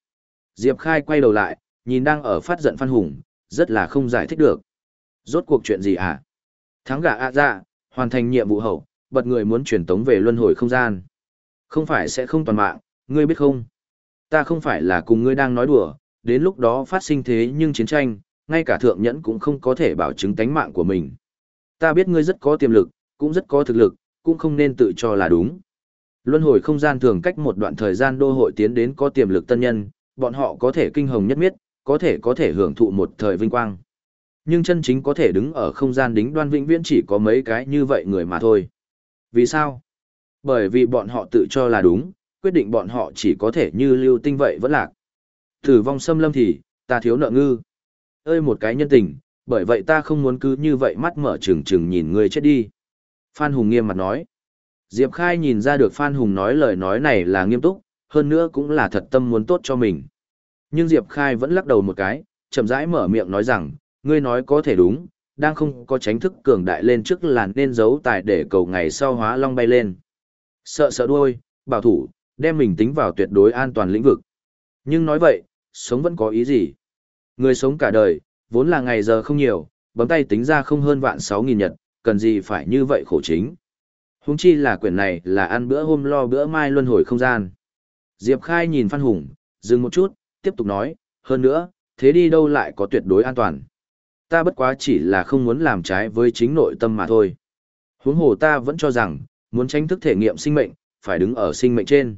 Diệp Khai quay đầu lại, nhìn đang ở phát giận Phan Hùng, rất là không giải thích được. Rốt cuộc chuyện gì à? Thắng gà ạ à dạ, hoàn thành nhiệm vụ hậu, bật người muốn truyền tống về luân hồi không gian. Không phải sẽ không toàn mạng, ngươi biết không? Ta không phải là cùng ngươi đang nói đùa, đến lúc đó phát sinh thế nhưng chiến tranh, ngay cả thượng nhẫn cũng không có thể bảo chứng tánh mạng của mình. Ta biết ngươi rất có tiềm lực, cũng rất có thực lực, cũng không nên tự cho là đúng. Luân hồi không gian thường cách một đoạn thời gian đô hội tiến đến có tiềm lực tân nhân, bọn họ có thể kinh hồng nhất miết, có thể có thể hưởng thụ một thời vinh quang. Nhưng chân chính có thể đứng ở không gian đính đoan vĩnh viễn chỉ có mấy cái như vậy người mà thôi. Vì sao? Bởi vì bọn họ tự cho là đúng, quyết định bọn họ chỉ có thể như lưu tinh vậy vẫn lạc. Tử vong xâm lâm thì, ta thiếu nợ ngư. Ơi một cái nhân tình, bởi vậy ta không muốn cứ như vậy mắt mở trừng trừng nhìn ngươi chết đi. Phan Hùng nghiêm mặt nói. Diệp Khai nhìn ra được Phan Hùng nói lời nói này là nghiêm túc, hơn nữa cũng là thật tâm muốn tốt cho mình. Nhưng Diệp Khai vẫn lắc đầu một cái, chậm rãi mở miệng nói rằng, ngươi nói có thể đúng, đang không có tránh thức cường đại lên trước làn nên giấu tài để cầu ngày sau hóa long bay lên. Sợ sợ đuôi, bảo thủ, đem mình tính vào tuyệt đối an toàn lĩnh vực. Nhưng nói vậy, sống vẫn có ý gì? Người sống cả đời, vốn là ngày giờ không nhiều, bấm tay tính ra không hơn vạn 6.000 nhật, cần gì phải như vậy khổ chính. Húng chi là quyển này là ăn bữa hôm lo bữa mai luân hồi không gian. Diệp Khai nhìn Phan Hùng, dừng một chút, tiếp tục nói, hơn nữa, thế đi đâu lại có tuyệt đối an toàn. Ta bất quá chỉ là không muốn làm trái với chính nội tâm mà thôi. Huống hồ ta vẫn cho rằng, muốn tranh thức thể nghiệm sinh mệnh, phải đứng ở sinh mệnh trên.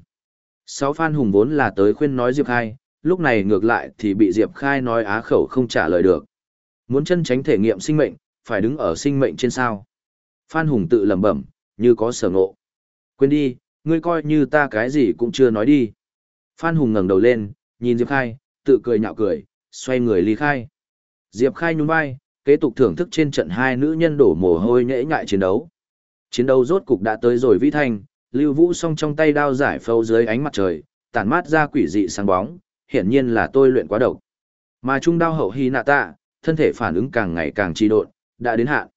Sáu Phan Hùng vốn là tới khuyên nói Diệp Khai, lúc này ngược lại thì bị Diệp Khai nói á khẩu không trả lời được. Muốn chân tránh thể nghiệm sinh mệnh, phải đứng ở sinh mệnh trên sao. Phan Hùng tự lẩm bẩm, như có sở ngộ. Quên đi, ngươi coi như ta cái gì cũng chưa nói đi. Phan Hùng ngẩng đầu lên, nhìn Diệp Khai, tự cười nhạo cười, xoay người ly khai. Diệp Khai nhún vai, kế tục thưởng thức trên trận hai nữ nhân đổ mồ hôi nhễ nhại chiến đấu. Chiến đấu rốt cục đã tới rồi vĩ thanh, Lưu Vũ song trong tay đao giải phâu dưới ánh mặt trời, tản mát ra quỷ dị sáng bóng, hiển nhiên là tôi luyện quá độc. Mà trung đao hậu hy nạ tạ, thân thể phản ứng càng ngày càng trì độn, đã đến hạn.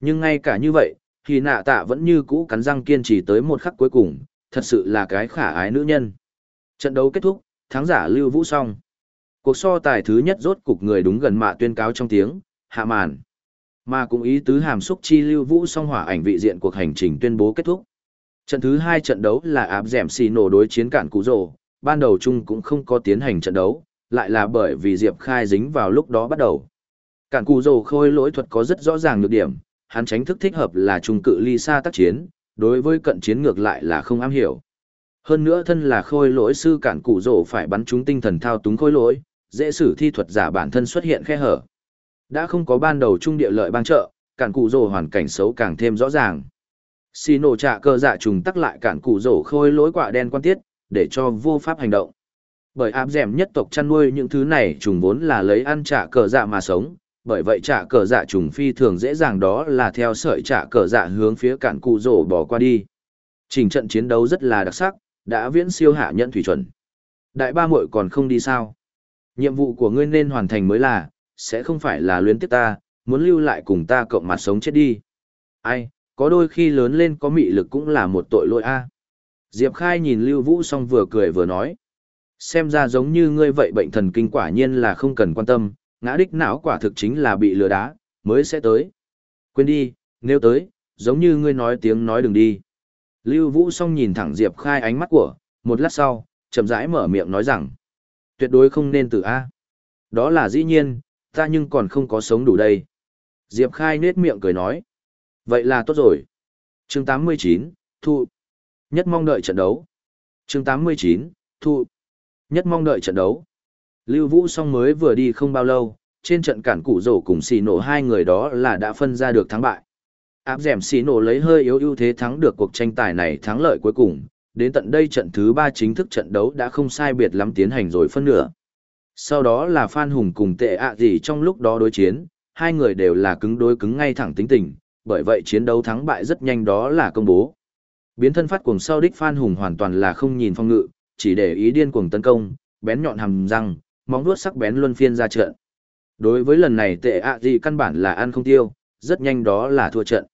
Nhưng ngay cả như vậy, hy nạ tạ vẫn như cũ cắn răng kiên trì tới một khắc cuối cùng, thật sự là cái khả ái nữ nhân. Trận đấu kết thúc, thắng giả Lưu Vũ song. Cuộc so tài thứ nhất rốt cục người đúng gần mạ tuyên cáo trong tiếng, hạ màn. Mà cũng ý tứ hàm xúc chi Lưu Vũ song hỏa ảnh vị diện cuộc hành trình tuyên bố kết thúc. Trận thứ hai trận đấu là áp dẻm xì nổ đối chiến cản cú rồ, ban đầu chung cũng không có tiến hành trận đấu, lại là bởi vì Diệp Khai dính vào lúc đó bắt đầu. Cản cù rồ khôi lỗi thuật có rất rõ ràng nhược điểm, hắn tránh thức thích hợp là trung cự ly xa tác chiến, đối với cận chiến ngược lại là không am hiểu. Hơn nữa thân là khôi lỗi sư cản cụ rồ phải bắn trúng tinh thần thao túng khôi lỗi, dễ sử thi thuật giả bản thân xuất hiện khe hở. Đã không có ban đầu trung địa lợi bang trợ, cản cụ rồ hoàn cảnh xấu càng thêm rõ ràng. Xì nổ trạ cơ dạ trùng tắc lại cản cụ rổ khôi lỗi quả đen quan tiết, để cho vô pháp hành động. Bởi áp dẻm nhất tộc chăn nuôi những thứ này trùng vốn là lấy ăn trả cờ dạ mà sống, bởi vậy trả cờ dạ trùng phi thường dễ dàng đó là theo sợi trả cờ dạ hướng phía cản cụ rổ bỏ qua đi. Trình trận chiến đấu rất là đặc sắc, đã viễn siêu hạ nhận thủy chuẩn. Đại ba muội còn không đi sao? Nhiệm vụ của ngươi nên hoàn thành mới là, sẽ không phải là luyến tiếc ta, muốn lưu lại cùng ta cộng mặt sống chết đi. Ai, có đôi khi lớn lên có mị lực cũng là một tội lỗi a. Diệp Khai nhìn Lưu Vũ xong vừa cười vừa nói. Xem ra giống như ngươi vậy bệnh thần kinh quả nhiên là không cần quan tâm, ngã đích não quả thực chính là bị lừa đá, mới sẽ tới. Quên đi, nếu tới, giống như ngươi nói tiếng nói đừng đi. Lưu Vũ song nhìn thẳng Diệp Khai ánh mắt của, một lát sau, chậm rãi mở miệng nói rằng, tuyệt đối không nên tự A. Đó là dĩ nhiên, ta nhưng còn không có sống đủ đây. Diệp Khai nết miệng cười nói, vậy là tốt rồi. chương 89, Thu. Nhất mong đợi trận đấu. chương 89, Thu. Nhất mong đợi trận đấu. Lưu Vũ song mới vừa đi không bao lâu, trên trận cản cụ rổ cùng xì nổ hai người đó là đã phân ra được thắng bại. Áp dẻm xì nổ lấy hơi yếu ưu thế thắng được cuộc tranh tài này thắng lợi cuối cùng, đến tận đây trận thứ ba chính thức trận đấu đã không sai biệt lắm tiến hành rồi phân nửa. Sau đó là Phan Hùng cùng tệ ạ gì trong lúc đó đối chiến, hai người đều là cứng đối cứng ngay thẳng tính tình, bởi vậy chiến đấu thắng bại rất nhanh đó là công bố. Biến thân phát cuồng sau đích Phan Hùng hoàn toàn là không nhìn phong ngự, chỉ để ý điên cuồng tấn công, bén nhọn hàm răng, móng vuốt sắc bén luân phiên ra trận. Đối với lần này tệ ạ gì căn bản là ăn không tiêu, rất nhanh đó là thua trận.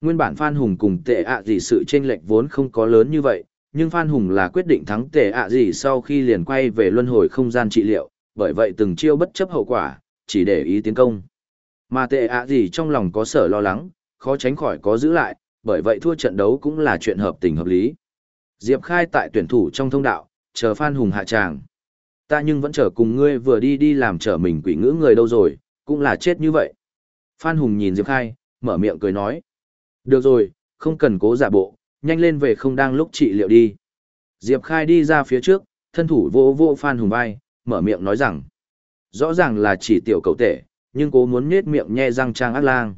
Nguyên bản Phan Hùng cùng tệ ạ gì sự chênh lệch vốn không có lớn như vậy, nhưng Phan Hùng là quyết định thắng tệ ạ gì sau khi liền quay về luân hồi không gian trị liệu, bởi vậy từng chiêu bất chấp hậu quả, chỉ để ý tiến công. Mà tệ ạ gì trong lòng có sở lo lắng, khó tránh khỏi có giữ lại, bởi vậy thua trận đấu cũng là chuyện hợp tình hợp lý. Diệp Khai tại tuyển thủ trong thông đạo, chờ Phan Hùng hạ tràng. Ta nhưng vẫn chờ cùng ngươi vừa đi đi làm trở mình quỷ ngữ người đâu rồi, cũng là chết như vậy. Phan Hùng nhìn Diệp Khai, mở miệng cười nói. Được rồi, không cần cố giả bộ, nhanh lên về không đang lúc trị liệu đi. Diệp Khai đi ra phía trước, thân thủ vô vô Phan Hùng vai, mở miệng nói rằng. Rõ ràng là chỉ tiểu cầu tể, nhưng cố muốn nết miệng nhe răng trang ác lang.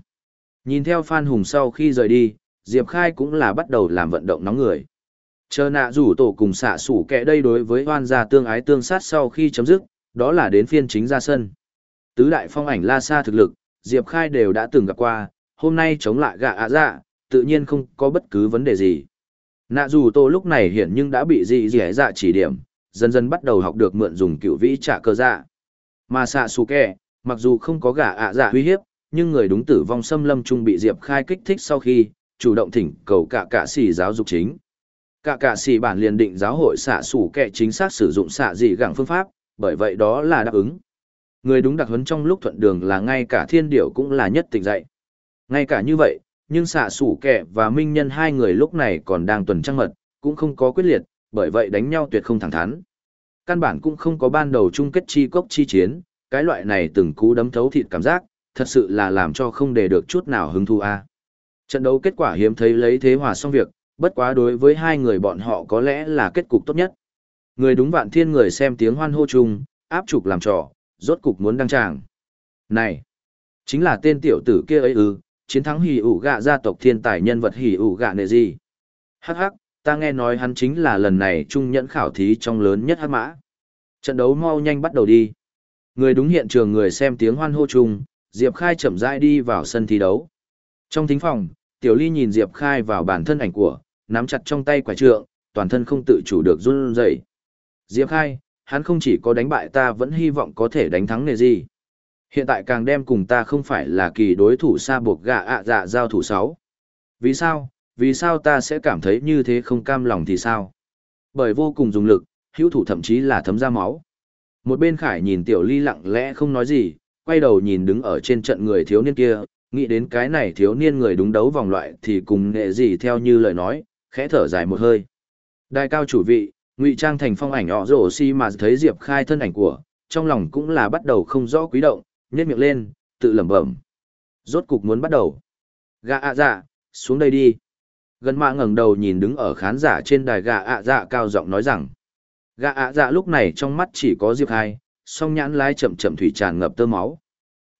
Nhìn theo Phan Hùng sau khi rời đi, Diệp Khai cũng là bắt đầu làm vận động nóng người. Chờ nạ rủ tổ cùng xạ sủ kẻ đây đối với hoan gia tương ái tương sát sau khi chấm dứt, đó là đến phiên chính ra sân. Tứ đại phong ảnh la xa thực lực, Diệp Khai đều đã từng gặp qua, hôm nay chống lại gạ ạ dạ, tự nhiên không có bất cứ vấn đề gì. Nạ dù tổ lúc này hiện nhưng đã bị dị dị dạ, dạ chỉ điểm, dần dần bắt đầu học được mượn dùng cựu vĩ trả cơ dạ. Mà xạ sủ kẻ, mặc dù không có gạ ạ dạ uy hiếp, nhưng người đúng tử vong xâm lâm trung bị Diệp Khai kích thích sau khi, chủ động thỉnh cầu cả cả xì giáo dục chính. Cả cả xì bản liền định giáo hội xạ sủ kẻ chính xác sử dụng xạ dị gẳng phương pháp, bởi vậy đó là đáp ứng. Người đúng đặc huấn trong lúc thuận đường là ngay cả thiên điểu cũng là nhất tỉnh dậy Ngay cả như vậy, nhưng xạ sủ kẻ và minh nhân hai người lúc này còn đang tuần trăng mật, cũng không có quyết liệt, bởi vậy đánh nhau tuyệt không thẳng thắn. Căn bản cũng không có ban đầu chung kết chi cốc chi chiến, cái loại này từng cú đấm thấu thịt cảm giác, thật sự là làm cho không để được chút nào hứng thú a. Trận đấu kết quả hiếm thấy lấy thế hòa xong việc, bất quá đối với hai người bọn họ có lẽ là kết cục tốt nhất. Người đúng vạn thiên người xem tiếng hoan hô chung, áp trục làm trò, rốt cục muốn đăng tràng. Này, chính là tên tiểu tử kia ấy ư, chiến thắng hỉ ủ gạ gia tộc thiên tài nhân vật hỉ ủ gạ nệ gì. Hắc hắc, ta nghe nói hắn chính là lần này trung nhẫn khảo thí trong lớn nhất hắc mã. Trận đấu mau nhanh bắt đầu đi. Người đúng hiện trường người xem tiếng hoan hô chung, Diệp Khai chậm rãi đi vào sân thi đấu. Trong thính phòng, Tiểu Ly nhìn Diệp Khai vào bản thân ảnh của, nắm chặt trong tay quả trượng, toàn thân không tự chủ được run rẩy. Diệp Khai, hắn không chỉ có đánh bại ta vẫn hy vọng có thể đánh thắng nề gì. Hiện tại càng đem cùng ta không phải là kỳ đối thủ xa buộc gạ ạ dạ giao thủ sáu. Vì sao, vì sao ta sẽ cảm thấy như thế không cam lòng thì sao? Bởi vô cùng dùng lực, hữu thủ thậm chí là thấm ra máu. Một bên khải nhìn tiểu ly lặng lẽ không nói gì, quay đầu nhìn đứng ở trên trận người thiếu niên kia, nghĩ đến cái này thiếu niên người đúng đấu vòng loại thì cùng nghệ gì theo như lời nói, khẽ thở dài một hơi. Đại cao chủ vị, ngụy trang thành phong ảnh họ rổ si mà thấy Diệp Khai thân ảnh của, trong lòng cũng là bắt đầu không rõ quý động, nhét miệng lên, tự lẩm bẩm. Rốt cục muốn bắt đầu. Gà ạ dạ, xuống đây đi. Gần mạ ngẩng đầu nhìn đứng ở khán giả trên đài gà ạ dạ cao giọng nói rằng. Gà ạ dạ lúc này trong mắt chỉ có Diệp Khai, song nhãn lái chậm chậm thủy tràn ngập tơ máu.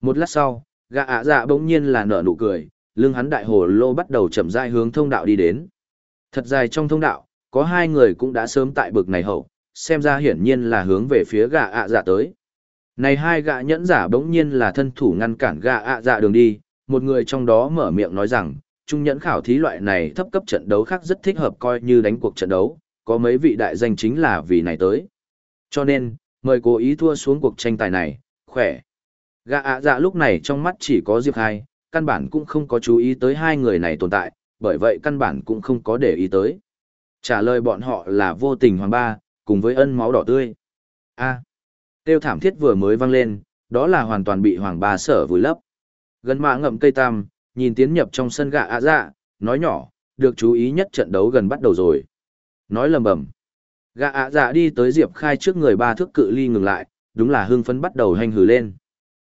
Một lát sau, gã ạ dạ bỗng nhiên là nở nụ cười, lưng hắn đại hồ lô bắt đầu chậm rãi hướng thông đạo đi đến. Thật dài trong thông đạo, có hai người cũng đã sớm tại bực này hậu, xem ra hiển nhiên là hướng về phía gã ạ dạ tới. Này hai gã nhẫn giả bỗng nhiên là thân thủ ngăn cản gã ạ dạ đường đi, một người trong đó mở miệng nói rằng, trung nhẫn khảo thí loại này thấp cấp trận đấu khác rất thích hợp coi như đánh cuộc trận đấu, có mấy vị đại danh chính là vì này tới. Cho nên, mời cố ý thua xuống cuộc tranh tài này, khỏe. Gã ạ dạ lúc này trong mắt chỉ có Diệp Khai, căn bản cũng không có chú ý tới hai người này tồn tại, bởi vậy căn bản cũng không có để ý tới. Trả lời bọn họ là vô tình hoàng ba, cùng với ân máu đỏ tươi. A. Tiêu thảm thiết vừa mới vang lên, Đó là hoàn toàn bị Hoàng Ba Sở vùi lấp. Gần mạ ngậm cây tam, nhìn tiến nhập trong sân gạ ạ dạ, nói nhỏ, được chú ý nhất trận đấu gần bắt đầu rồi. Nói lầm bầm. Gạ ạ dạ đi tới Diệp Khai trước người ba thước cự ly ngừng lại, đúng là hưng phấn bắt đầu hành hử lên.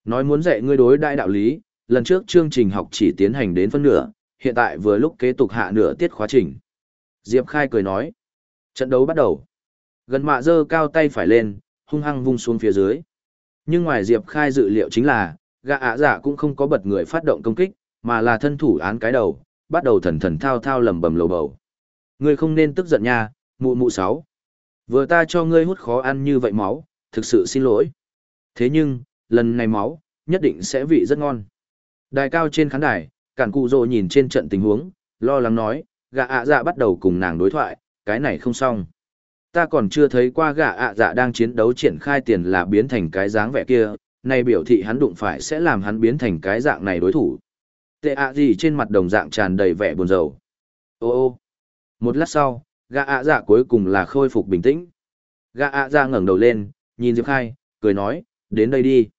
Nói muốn dạy ngươi đối đại đạo lý, lần trước chương trình học chỉ tiến hành đến phân nửa, hiện tại vừa lúc kế tục hạ nửa tiết khóa trình. Diệp Khai cười nói. Trận đấu bắt đầu. Gần mạ dơ cao tay phải lên, hung hăng vung xuống phía dưới. Nhưng ngoài Diệp Khai dự liệu chính là, gã ạ dạ cũng không có bật người phát động công kích, mà là thân thủ án cái đầu, bắt đầu thần thần thao thao lầm bầm lầu bầu. Ngươi không nên tức giận nha, mụ mụ sáu. Vừa ta cho ngươi hút khó ăn như vậy máu, thực sự xin lỗi. Thế nhưng, lần này máu, nhất định sẽ vị rất ngon. Đài cao trên khán đài, cản cụ rồ nhìn trên trận tình huống, lo lắng nói, gã ạ dạ bắt đầu cùng nàng đối thoại, cái này không xong. Ta còn chưa thấy qua gã ạ dạ đang chiến đấu triển khai tiền là biến thành cái dáng vẻ kia, này biểu thị hắn đụng phải sẽ làm hắn biến thành cái dạng này đối thủ. Tệ ạ gì trên mặt đồng dạng tràn đầy vẻ buồn rầu. Ô ô. Một lát sau, gã ạ dạ cuối cùng là khôi phục bình tĩnh. Gã ạ dạ ngẩng đầu lên, nhìn Diệp Khai, cười nói, đến đây đi.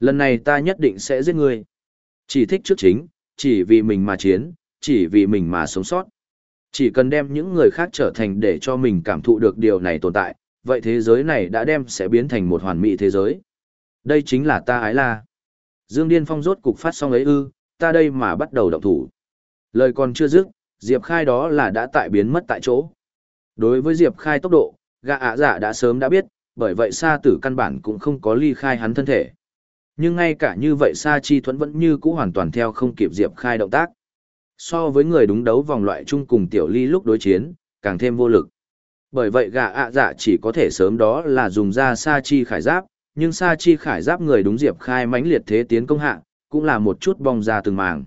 Lần này ta nhất định sẽ giết ngươi. Chỉ thích trước chính, chỉ vì mình mà chiến, chỉ vì mình mà sống sót. Chỉ cần đem những người khác trở thành để cho mình cảm thụ được điều này tồn tại, vậy thế giới này đã đem sẽ biến thành một hoàn mỹ thế giới. Đây chính là ta ái la. Dương Điên Phong rốt cục phát xong ấy ư, ta đây mà bắt đầu động thủ. Lời còn chưa dứt, Diệp Khai đó là đã tại biến mất tại chỗ. Đối với Diệp Khai tốc độ, gã ạ Dạ đã sớm đã biết, bởi vậy Sa tử căn bản cũng không có ly khai hắn thân thể. Nhưng ngay cả như vậy Sa Chi Thuẫn vẫn như cũ hoàn toàn theo không kịp Diệp Khai động tác. So với người đúng đấu vòng loại chung cùng Tiểu Ly lúc đối chiến, càng thêm vô lực. Bởi vậy gã ạ dạ chỉ có thể sớm đó là dùng ra Sa Chi khải giáp, nhưng Sa Chi khải giáp người đúng Diệp Khai mãnh liệt thế tiến công hạ, cũng là một chút bong ra từng màng.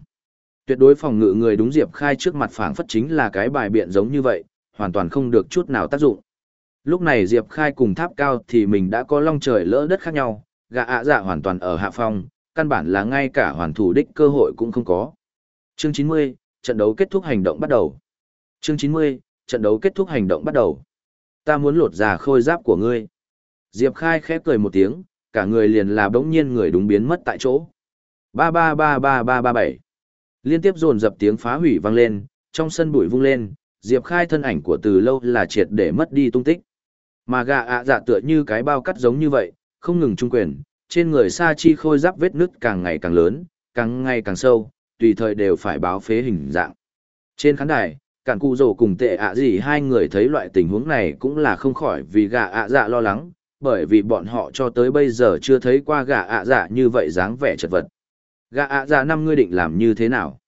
Tuyệt đối phòng ngự người đúng Diệp Khai trước mặt phảng phất chính là cái bài biện giống như vậy, hoàn toàn không được chút nào tác dụng. Lúc này Diệp Khai cùng tháp cao thì mình đã có long trời lỡ đất khác nhau, gã ạ dạ hoàn toàn ở hạ phong, căn bản là ngay cả hoàn thủ đích cơ hội cũng không có. Chương 90, trận đấu kết thúc hành động bắt đầu. Chương 90, trận đấu kết thúc hành động bắt đầu. Ta muốn lột ra khôi giáp của ngươi. Diệp Khai khẽ cười một tiếng, cả người liền là bỗng nhiên người đúng biến mất tại chỗ. Ba ba ba ba ba ba bảy. Liên tiếp dồn dập tiếng phá hủy vang lên, trong sân bụi vung lên, Diệp Khai thân ảnh của từ lâu là triệt để mất đi tung tích. Mà gà ạ dạ tựa như cái bao cắt giống như vậy, không ngừng trung quyền, trên người Sa Chi khôi giáp vết nứt càng ngày càng lớn, càng ngày càng sâu, tùy thời đều phải báo phế hình dạng. Trên khán đài, cản cụ rổ cùng tệ ạ gì hai người thấy loại tình huống này cũng là không khỏi vì gà ạ dạ lo lắng, bởi vì bọn họ cho tới bây giờ chưa thấy qua gà ạ dạ như vậy dáng vẻ chật vật. Gà ạ dạ năm ngươi định làm như thế nào?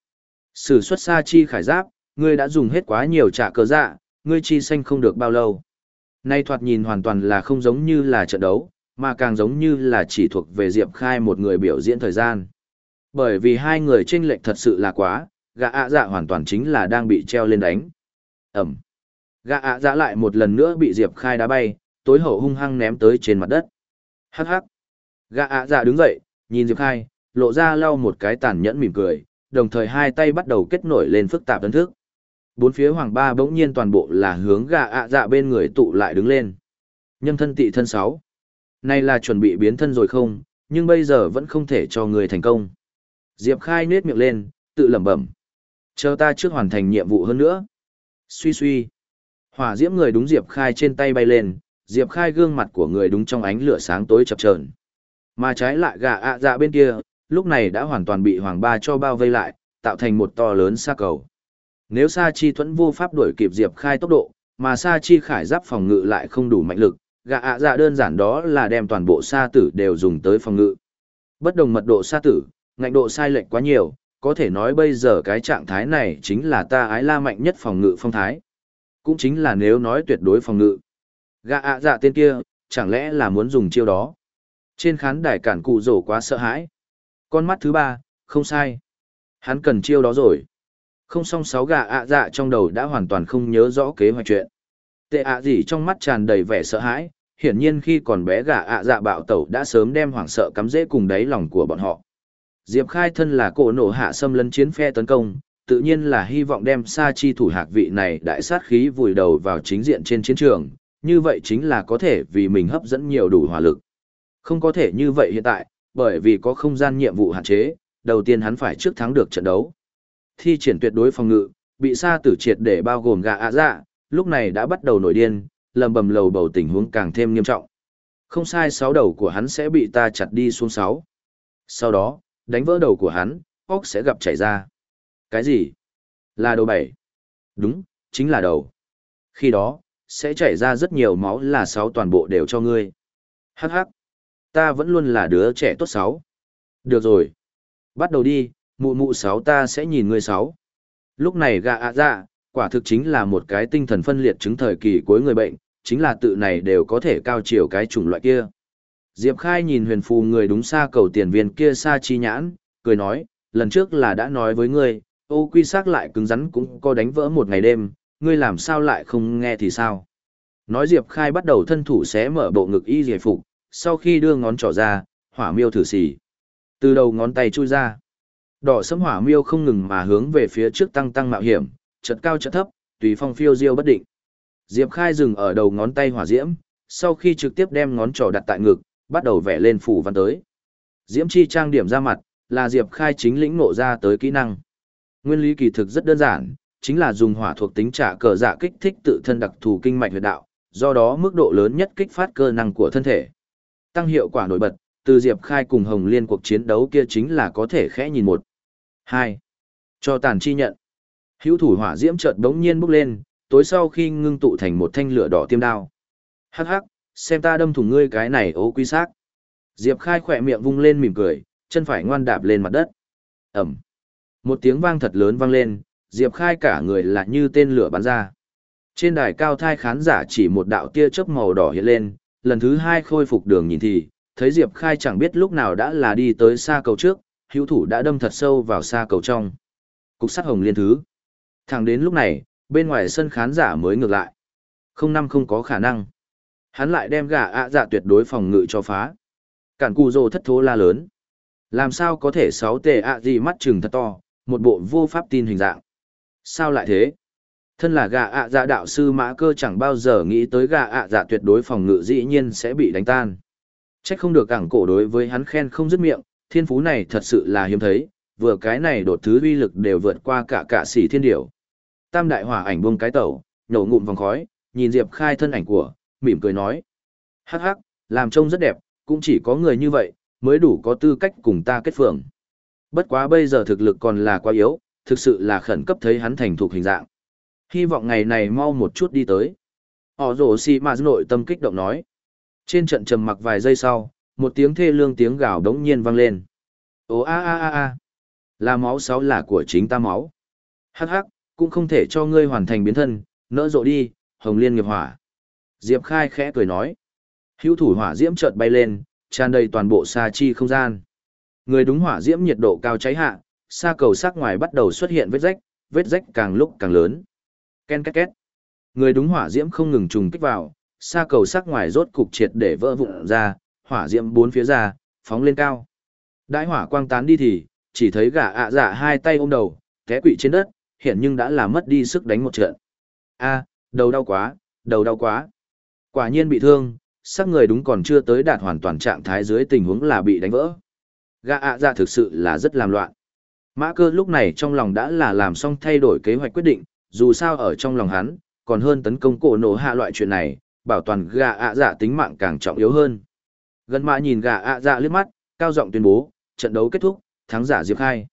Sử xuất Sa Chi khải giáp, ngươi đã dùng hết quá nhiều trả cờ dạ, ngươi chi xanh không được bao lâu. Nay thoạt nhìn hoàn toàn là không giống như là trận đấu, mà càng giống như là chỉ thuộc về Diệp Khai một người biểu diễn thời gian. Bởi vì hai người chênh lệch thật sự là quá, gã ạ dạ hoàn toàn chính là đang bị treo lên đánh. Ẩm. Gã ạ dạ lại một lần nữa bị Diệp Khai đá bay, tối hậu hung hăng ném tới trên mặt đất. Hắc hắc. Gã ạ dạ đứng dậy, nhìn Diệp Khai, lộ ra lau một cái tàn nhẫn mỉm cười, đồng thời hai tay bắt đầu kết nổi lên phức tạp ấn thức bốn phía hoàng ba bỗng nhiên toàn bộ là hướng gà ạ dạ bên người tụ lại đứng lên. Nhâm thân tị thân sáu. Nay là chuẩn bị biến thân rồi không, nhưng bây giờ vẫn không thể cho người thành công. Diệp khai nết miệng lên, tự lẩm bẩm. Chờ ta trước hoàn thành nhiệm vụ hơn nữa. Suy suy. Hỏa diễm người đúng diệp khai trên tay bay lên, diệp khai gương mặt của người đúng trong ánh lửa sáng tối chập trờn mà trái lại gà ạ dạ bên kia, lúc này đã hoàn toàn bị hoàng ba cho bao vây lại, tạo thành một to lớn xa cầu nếu Sa Chi Thuẫn vô pháp đuổi kịp Diệp Khai tốc độ, mà Sa Chi Khải giáp phòng ngự lại không đủ mạnh lực, gạ ạ dạ đơn giản đó là đem toàn bộ sa tử đều dùng tới phòng ngự. Bất đồng mật độ sa tử, ngạnh độ sai lệch quá nhiều, có thể nói bây giờ cái trạng thái này chính là ta ái la mạnh nhất phòng ngự phong thái. Cũng chính là nếu nói tuyệt đối phòng ngự. Gạ ạ dạ tên kia, chẳng lẽ là muốn dùng chiêu đó. Trên khán đài cản cụ rổ quá sợ hãi. Con mắt thứ ba, không sai. Hắn cần chiêu đó rồi. Không song sáu gà ạ dạ trong đầu đã hoàn toàn không nhớ rõ kế hoạch chuyện. Tệ ạ gì trong mắt tràn đầy vẻ sợ hãi, hiển nhiên khi còn bé gà ạ dạ bạo tẩu đã sớm đem hoảng sợ cắm rễ cùng đáy lòng của bọn họ. Diệp Khai thân là cổ nổ hạ xâm lấn chiến phe tấn công, tự nhiên là hy vọng đem sa chi thủ hạc vị này đại sát khí vùi đầu vào chính diện trên chiến trường, như vậy chính là có thể vì mình hấp dẫn nhiều đủ hỏa lực. Không có thể như vậy hiện tại, bởi vì có không gian nhiệm vụ hạn chế, đầu tiên hắn phải trước thắng được trận đấu. Thi triển tuyệt đối phòng ngự, bị sa tử triệt để bao gồm gà ạ dạ, lúc này đã bắt đầu nổi điên, lầm bầm lầu bầu tình huống càng thêm nghiêm trọng. Không sai sáu đầu của hắn sẽ bị ta chặt đi xuống sáu. Sau đó, đánh vỡ đầu của hắn, óc sẽ gặp chảy ra. Cái gì? Là đầu bảy. Đúng, chính là đầu. Khi đó, sẽ chảy ra rất nhiều máu là sáu toàn bộ đều cho ngươi. Hắc hắc. Ta vẫn luôn là đứa trẻ tốt sáu. Được rồi. Bắt đầu đi, mụ mụ sáu ta sẽ nhìn ngươi sáu. Lúc này gạ ạ dạ, quả thực chính là một cái tinh thần phân liệt chứng thời kỳ cuối người bệnh, chính là tự này đều có thể cao chiều cái chủng loại kia. Diệp Khai nhìn huyền phù người đúng xa cầu tiền viên kia xa chi nhãn, cười nói, lần trước là đã nói với ngươi, ô quy xác lại cứng rắn cũng có đánh vỡ một ngày đêm, ngươi làm sao lại không nghe thì sao. Nói Diệp Khai bắt đầu thân thủ xé mở bộ ngực y giải phục, sau khi đưa ngón trỏ ra, hỏa miêu thử xì. Từ đầu ngón tay chui ra. Đỏ sấm hỏa miêu không ngừng mà hướng về phía trước tăng tăng mạo hiểm, chật cao chật thấp, tùy phong phiêu diêu bất định. Diệp Khai dừng ở đầu ngón tay hỏa diễm, sau khi trực tiếp đem ngón trỏ đặt tại ngực, bắt đầu vẽ lên phủ văn tới. Diễm chi trang điểm ra mặt, là Diệp Khai chính lĩnh ngộ ra tới kỹ năng. Nguyên lý kỳ thực rất đơn giản, chính là dùng hỏa thuộc tính trả cờ dạ kích thích tự thân đặc thù kinh mạch huyệt đạo, do đó mức độ lớn nhất kích phát cơ năng của thân thể. Tăng hiệu quả nổi bật, từ Diệp Khai cùng Hồng Liên cuộc chiến đấu kia chính là có thể khẽ nhìn một hai Cho tàn chi nhận. Hữu thủ hỏa diễm chợt đống nhiên bốc lên, tối sau khi ngưng tụ thành một thanh lửa đỏ tiêm đao. Hắc hắc, xem ta đâm thủng ngươi cái này ố quy xác. Diệp Khai khỏe miệng vung lên mỉm cười, chân phải ngoan đạp lên mặt đất. Ẩm. Một tiếng vang thật lớn vang lên, Diệp Khai cả người là như tên lửa bắn ra. Trên đài cao thai khán giả chỉ một đạo tia chớp màu đỏ hiện lên, lần thứ hai khôi phục đường nhìn thì, thấy Diệp Khai chẳng biết lúc nào đã là đi tới xa cầu trước, hữu thủ đã đâm thật sâu vào xa cầu trong. Cục sắt hồng liên thứ. Thẳng đến lúc này, bên ngoài sân khán giả mới ngược lại. Không năm không có khả năng. Hắn lại đem gà ạ dạ tuyệt đối phòng ngự cho phá. Cản cù rồ thất thố la lớn. Làm sao có thể sáu tề ạ gì mắt chừng thật to, một bộ vô pháp tin hình dạng. Sao lại thế? Thân là gà ạ dạ đạo sư mã cơ chẳng bao giờ nghĩ tới gà ạ dạ tuyệt đối phòng ngự dĩ nhiên sẽ bị đánh tan. Trách không được cảng cổ đối với hắn khen không dứt miệng, thiên phú này thật sự là hiếm thấy, vừa cái này đột thứ uy lực đều vượt qua cả cả sĩ thiên điểu. Tam đại hỏa ảnh buông cái tẩu, nhổ ngụm vòng khói, nhìn Diệp Khai thân ảnh của, mỉm cười nói. Hắc hắc, làm trông rất đẹp, cũng chỉ có người như vậy, mới đủ có tư cách cùng ta kết phường. Bất quá bây giờ thực lực còn là quá yếu, thực sự là khẩn cấp thấy hắn thành thục hình dạng. Hy vọng ngày này mau một chút đi tới. Họ rổ xì mà nội tâm kích động nói. Trên trận trầm mặc vài giây sau, một tiếng thê lương tiếng gào đống nhiên vang lên. Ô a a a a. Là máu sáu là của chính ta máu. Hắc hắc, cũng không thể cho ngươi hoàn thành biến thân, nỡ rộ đi, hồng liên nghiệp hỏa. Diệp Khai khẽ cười nói. Hữu thủ hỏa diễm chợt bay lên, tràn đầy toàn bộ xa chi không gian. Người đúng hỏa diễm nhiệt độ cao cháy hạ, xa cầu sắc ngoài bắt đầu xuất hiện vết rách, vết rách càng lúc càng lớn. Ken két két. Người đúng hỏa diễm không ngừng trùng kích vào, xa cầu sắc ngoài rốt cục triệt để vỡ vụn ra, hỏa diễm bốn phía ra, phóng lên cao. Đại hỏa quang tán đi thì, chỉ thấy gã ạ dạ hai tay ôm đầu, té quỵ trên đất, hiện nhưng đã là mất đi sức đánh một trận. A, đầu đau quá, đầu đau quá. Quả nhiên bị thương, sắc người đúng còn chưa tới đạt hoàn toàn trạng thái dưới tình huống là bị đánh vỡ. Gã ạ dạ thực sự là rất làm loạn. Mã cơ lúc này trong lòng đã là làm xong thay đổi kế hoạch quyết định, dù sao ở trong lòng hắn, còn hơn tấn công cổ nổ hạ loại chuyện này, bảo toàn gã ạ dạ tính mạng càng trọng yếu hơn. Gần mạ nhìn gà ạ dạ liếc mắt, cao giọng tuyên bố, trận đấu kết thúc, thắng giả Diệp Khai.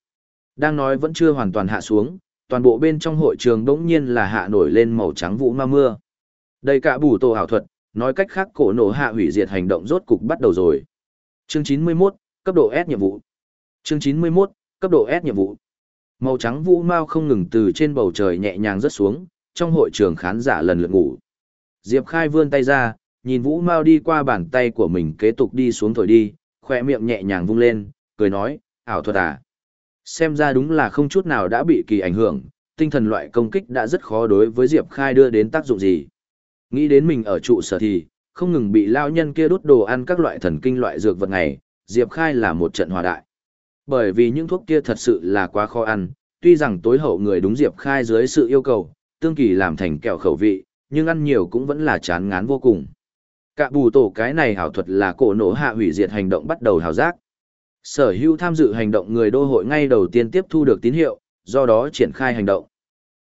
Đang nói vẫn chưa hoàn toàn hạ xuống, toàn bộ bên trong hội trường đống nhiên là hạ nổi lên màu trắng vũ ma mưa. Đây cả bù tổ ảo thuật, nói cách khác cổ nổ hạ hủy diệt hành động rốt cục bắt đầu rồi. Chương 91, cấp độ S nhiệm vụ. Chương 91, cấp độ S nhiệm vụ. Màu trắng vũ mau không ngừng từ trên bầu trời nhẹ nhàng rớt xuống, trong hội trường khán giả lần lượt ngủ. Diệp Khai vươn tay ra, nhìn vũ mau đi qua bàn tay của mình kế tục đi xuống thổi đi, khỏe miệng nhẹ nhàng vung lên, cười nói, ảo thuật à. Xem ra đúng là không chút nào đã bị kỳ ảnh hưởng, tinh thần loại công kích đã rất khó đối với Diệp Khai đưa đến tác dụng gì. Nghĩ đến mình ở trụ sở thì, không ngừng bị lao nhân kia đút đồ ăn các loại thần kinh loại dược vật này, Diệp Khai là một trận hòa đại. Bởi vì những thuốc kia thật sự là quá khó ăn, tuy rằng tối hậu người đúng Diệp Khai dưới sự yêu cầu, tương kỳ làm thành kẹo khẩu vị, nhưng ăn nhiều cũng vẫn là chán ngán vô cùng. Cả bù tổ cái này hảo thuật là cổ nổ hạ hủy diệt hành động bắt đầu hào giác. Sở hữu tham dự hành động người đô hội ngay đầu tiên tiếp thu được tín hiệu, do đó triển khai hành động.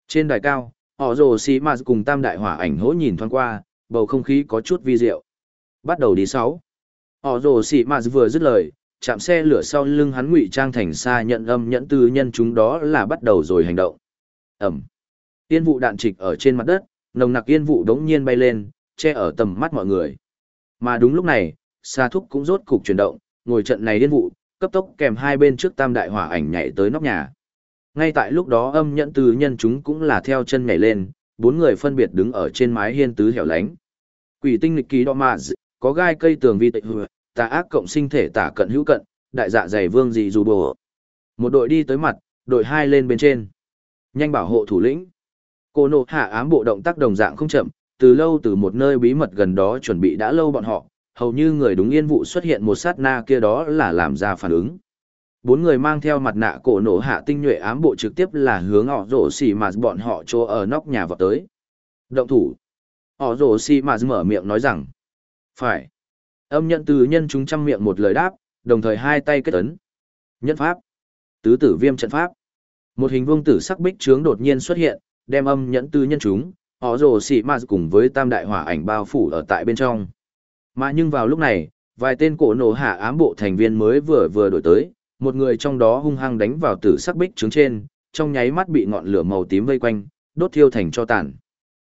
Trên đài cao, họ rồ xì mà cùng tam đại hỏa ảnh hỗ nhìn thoáng qua, bầu không khí có chút vi diệu. Bắt đầu đi sáu. Họ rồ xì mà vừa dứt lời, chạm xe lửa sau lưng hắn ngụy trang thành xa nhận âm nhẫn từ nhân chúng đó là bắt đầu rồi hành động. Ẩm. Yên vụ đạn trịch ở trên mặt đất, nồng nặc yên vụ đống nhiên bay lên, che ở tầm mắt mọi người. Mà đúng lúc này, xa thúc cũng rốt cục chuyển động, ngồi trận này điên vụ, cấp tốc kèm hai bên trước tam đại hỏa ảnh nhảy tới nóc nhà. Ngay tại lúc đó âm nhẫn từ nhân chúng cũng là theo chân nhảy lên, bốn người phân biệt đứng ở trên mái hiên tứ hẻo lánh. Quỷ tinh lịch ký đo mà có gai cây tường vi tệ hừa, tà ác cộng sinh thể tả cận hữu cận, đại dạ dày vương dị dù bồ. Một đội đi tới mặt, đội hai lên bên trên. Nhanh bảo hộ thủ lĩnh. Cô nộ hạ ám bộ động tác đồng dạng không chậm, từ lâu từ một nơi bí mật gần đó chuẩn bị đã lâu bọn họ, hầu như người đúng yên vụ xuất hiện một sát na kia đó là làm ra phản ứng. Bốn người mang theo mặt nạ cổ nổ hạ tinh nhuệ ám bộ trực tiếp là hướng họ rổ xì mà bọn họ chỗ ở nóc nhà vào tới. Động thủ. Họ rổ xì mà mở miệng nói rằng. Phải. Âm nhận từ nhân chúng trăm miệng một lời đáp, đồng thời hai tay kết ấn. Nhân pháp. Tứ tử viêm trận pháp. Một hình vuông tử sắc bích trướng đột nhiên xuất hiện, đem âm nhẫn tư nhân chúng, họ rồ xì ma cùng với tam đại hỏa ảnh bao phủ ở tại bên trong. Mà nhưng vào lúc này, vài tên cổ nổ hạ ám bộ thành viên mới vừa vừa đổi tới, một người trong đó hung hăng đánh vào tử sắc bích trứng trên, trong nháy mắt bị ngọn lửa màu tím vây quanh, đốt thiêu thành cho tàn.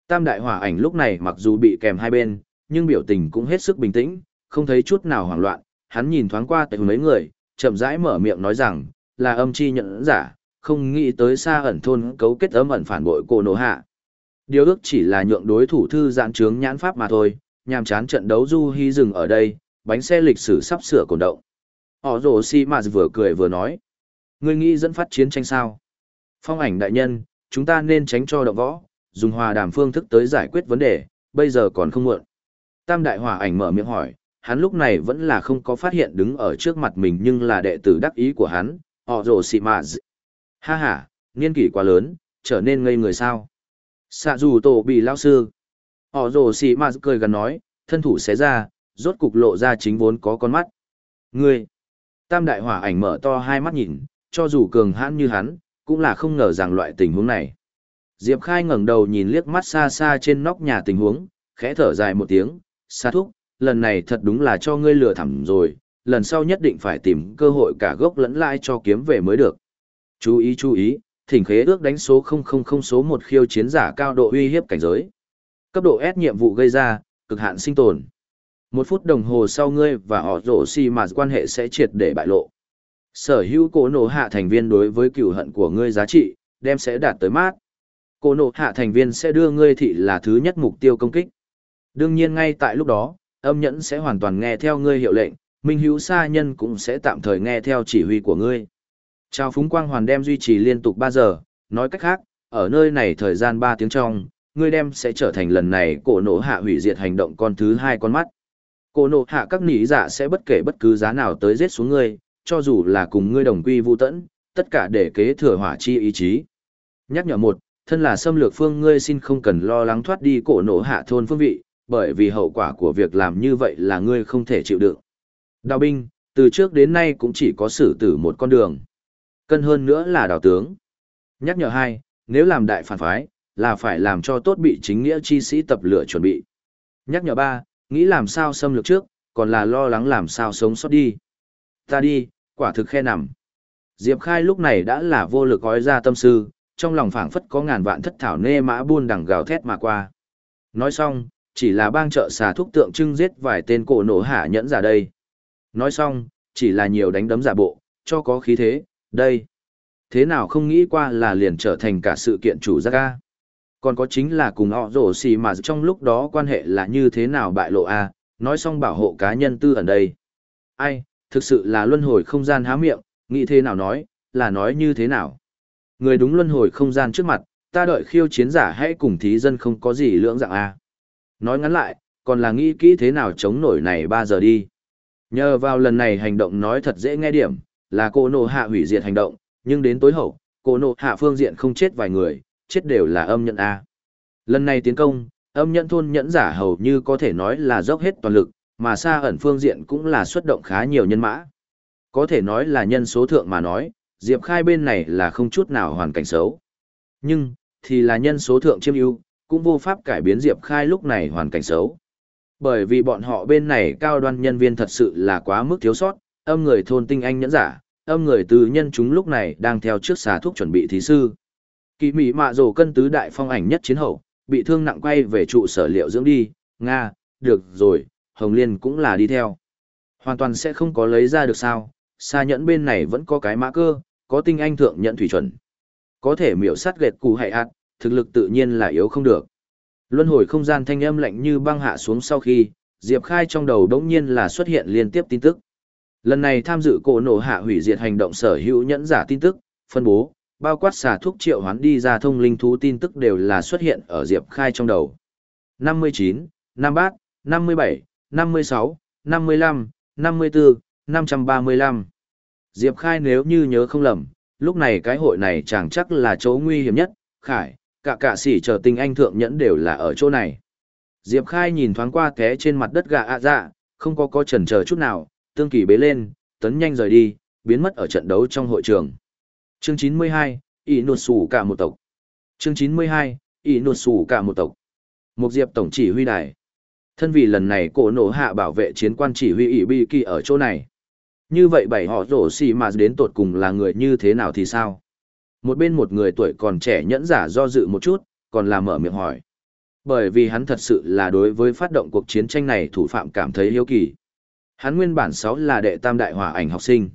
Tam đại hỏa ảnh lúc này mặc dù bị kèm hai bên, nhưng biểu tình cũng hết sức bình tĩnh, không thấy chút nào hoảng loạn, hắn nhìn thoáng qua tại mấy người, chậm rãi mở miệng nói rằng, là âm chi nhận giả, không nghĩ tới xa ẩn thôn cấu kết ấm ẩn phản bội cổ nổ hạ. Điều ước chỉ là nhượng đối thủ thư giãn trướng nhãn pháp mà thôi, nhàm chán trận đấu du hy dừng ở đây, bánh xe lịch sử sắp sửa cổn động. Họ rồ si mà vừa cười vừa nói. ngươi nghĩ dẫn phát chiến tranh sao? Phong ảnh đại nhân, chúng ta nên tránh cho động võ, dùng hòa đàm phương thức tới giải quyết vấn đề, bây giờ còn không muộn. Tam đại hòa ảnh mở miệng hỏi, hắn lúc này vẫn là không có phát hiện đứng ở trước mặt mình nhưng là đệ tử đắc ý của hắn, họ rồ xì mạ Ha ha, niên kỷ quá lớn, trở nên ngây người sao. Xạ dù tổ bị lao sư. Họ rồ xì mạ cười gần nói, thân thủ xé ra, rốt cục lộ ra chính vốn có con mắt. Ngươi! Tam đại hỏa ảnh mở to hai mắt nhìn, cho dù cường hãn như hắn, cũng là không ngờ rằng loại tình huống này. Diệp Khai ngẩng đầu nhìn liếc mắt xa xa trên nóc nhà tình huống, khẽ thở dài một tiếng, xa thúc, lần này thật đúng là cho ngươi lừa thẳm rồi, lần sau nhất định phải tìm cơ hội cả gốc lẫn lại cho kiếm về mới được. Chú ý chú ý, thỉnh khế ước đánh số 000 số 1 khiêu chiến giả cao độ uy hiếp cảnh giới. Cấp độ S nhiệm vụ gây ra, cực hạn sinh tồn. Một phút đồng hồ sau ngươi và họ rổ si mà quan hệ sẽ triệt để bại lộ. Sở hữu cổ nổ hạ thành viên đối với cửu hận của ngươi giá trị, đem sẽ đạt tới mát. Cổ nổ hạ thành viên sẽ đưa ngươi thị là thứ nhất mục tiêu công kích. Đương nhiên ngay tại lúc đó, âm nhẫn sẽ hoàn toàn nghe theo ngươi hiệu lệnh, minh hữu sa nhân cũng sẽ tạm thời nghe theo chỉ huy của ngươi. Chào phúng quang hoàn đem duy trì liên tục 3 giờ, nói cách khác, ở nơi này thời gian 3 tiếng trong, ngươi đem sẽ trở thành lần này cổ nổ hạ hủy diệt hành động con thứ hai con mắt. Cổ nổ hạ các nỉ giả sẽ bất kể bất cứ giá nào tới giết xuống ngươi, cho dù là cùng ngươi đồng quy vu tẫn, tất cả để kế thừa hỏa chi ý chí. Nhắc nhở một, thân là xâm lược phương ngươi xin không cần lo lắng thoát đi cổ nổ hạ thôn phương vị, bởi vì hậu quả của việc làm như vậy là ngươi không thể chịu đựng. Đào binh, từ trước đến nay cũng chỉ có xử tử một con đường. Cân hơn nữa là đào tướng. Nhắc nhở hai, nếu làm đại phản phái, là phải làm cho tốt bị chính nghĩa chi sĩ tập lựa chuẩn bị. Nhắc nhở ba, nghĩ làm sao xâm lược trước, còn là lo lắng làm sao sống sót đi. Ta đi, quả thực khe nằm. Diệp Khai lúc này đã là vô lực gói ra tâm sư, trong lòng phảng phất có ngàn vạn thất thảo nê mã buôn đằng gào thét mà qua. Nói xong, chỉ là bang trợ xà thuốc tượng trưng giết vài tên cổ nổ hạ nhẫn giả đây. Nói xong, chỉ là nhiều đánh đấm giả bộ, cho có khí thế, đây. Thế nào không nghĩ qua là liền trở thành cả sự kiện chủ giác ca. Còn có chính là cùng họ rổ xì mà trong lúc đó quan hệ là như thế nào bại lộ a nói xong bảo hộ cá nhân tư ẩn đây. Ai, thực sự là luân hồi không gian há miệng, nghĩ thế nào nói, là nói như thế nào. Người đúng luân hồi không gian trước mặt, ta đợi khiêu chiến giả hãy cùng thí dân không có gì lưỡng dạng a Nói ngắn lại, còn là nghĩ kỹ thế nào chống nổi này 3 giờ đi. Nhờ vào lần này hành động nói thật dễ nghe điểm, là cô nộ hạ hủy diệt hành động, nhưng đến tối hậu, cô nộ hạ phương diện không chết vài người, chết đều là âm nhận A. Lần này tiến công, âm nhận thôn nhẫn giả hầu như có thể nói là dốc hết toàn lực, mà xa ẩn phương diện cũng là xuất động khá nhiều nhân mã. Có thể nói là nhân số thượng mà nói, Diệp Khai bên này là không chút nào hoàn cảnh xấu. Nhưng, thì là nhân số thượng chiêm ưu, cũng vô pháp cải biến Diệp Khai lúc này hoàn cảnh xấu. Bởi vì bọn họ bên này cao đoan nhân viên thật sự là quá mức thiếu sót, âm người thôn tinh anh nhẫn giả, âm người từ nhân chúng lúc này đang theo trước xà thuốc chuẩn bị thí sư. Kỳ mỹ mạ rổ cân tứ đại phong ảnh nhất chiến hậu, bị thương nặng quay về trụ sở liệu dưỡng đi, Nga, được rồi, Hồng Liên cũng là đi theo. Hoàn toàn sẽ không có lấy ra được sao, xa nhẫn bên này vẫn có cái mã cơ, có tinh anh thượng nhận thủy chuẩn. Có thể miểu sát gệt cù hại hạt, thực lực tự nhiên là yếu không được. Luân hồi không gian thanh âm lạnh như băng hạ xuống sau khi, Diệp Khai trong đầu đống nhiên là xuất hiện liên tiếp tin tức. Lần này tham dự cổ nổ hạ hủy diệt hành động sở hữu nhẫn giả tin tức, phân bố, bao quát xà thuốc triệu hoán đi ra thông linh thú tin tức đều là xuất hiện ở Diệp Khai trong đầu. 59, 53, 57, 56, 55, 54, 535. Diệp Khai nếu như nhớ không lầm, lúc này cái hội này chẳng chắc là chỗ nguy hiểm nhất, khải, cả cả sỉ chờ tình anh thượng nhẫn đều là ở chỗ này. Diệp Khai nhìn thoáng qua té trên mặt đất gà ạ dạ, không có có chần chờ chút nào, tương kỳ bế lên, tấn nhanh rời đi, biến mất ở trận đấu trong hội trường. Chương 92, ỷ nột sủ cả một tộc. Chương 92, ỷ nột sủ cả một tộc. Một diệp tổng chỉ huy đài. Thân vì lần này cổ nổ hạ bảo vệ chiến quan chỉ huy ỷ bi kỳ ở chỗ này. Như vậy bảy họ rổ xì mà đến tột cùng là người như thế nào thì sao? Một bên một người tuổi còn trẻ nhẫn giả do dự một chút, còn là mở miệng hỏi. Bởi vì hắn thật sự là đối với phát động cuộc chiến tranh này thủ phạm cảm thấy hiếu kỳ. Hắn nguyên bản sáu là đệ tam đại hòa ảnh học sinh.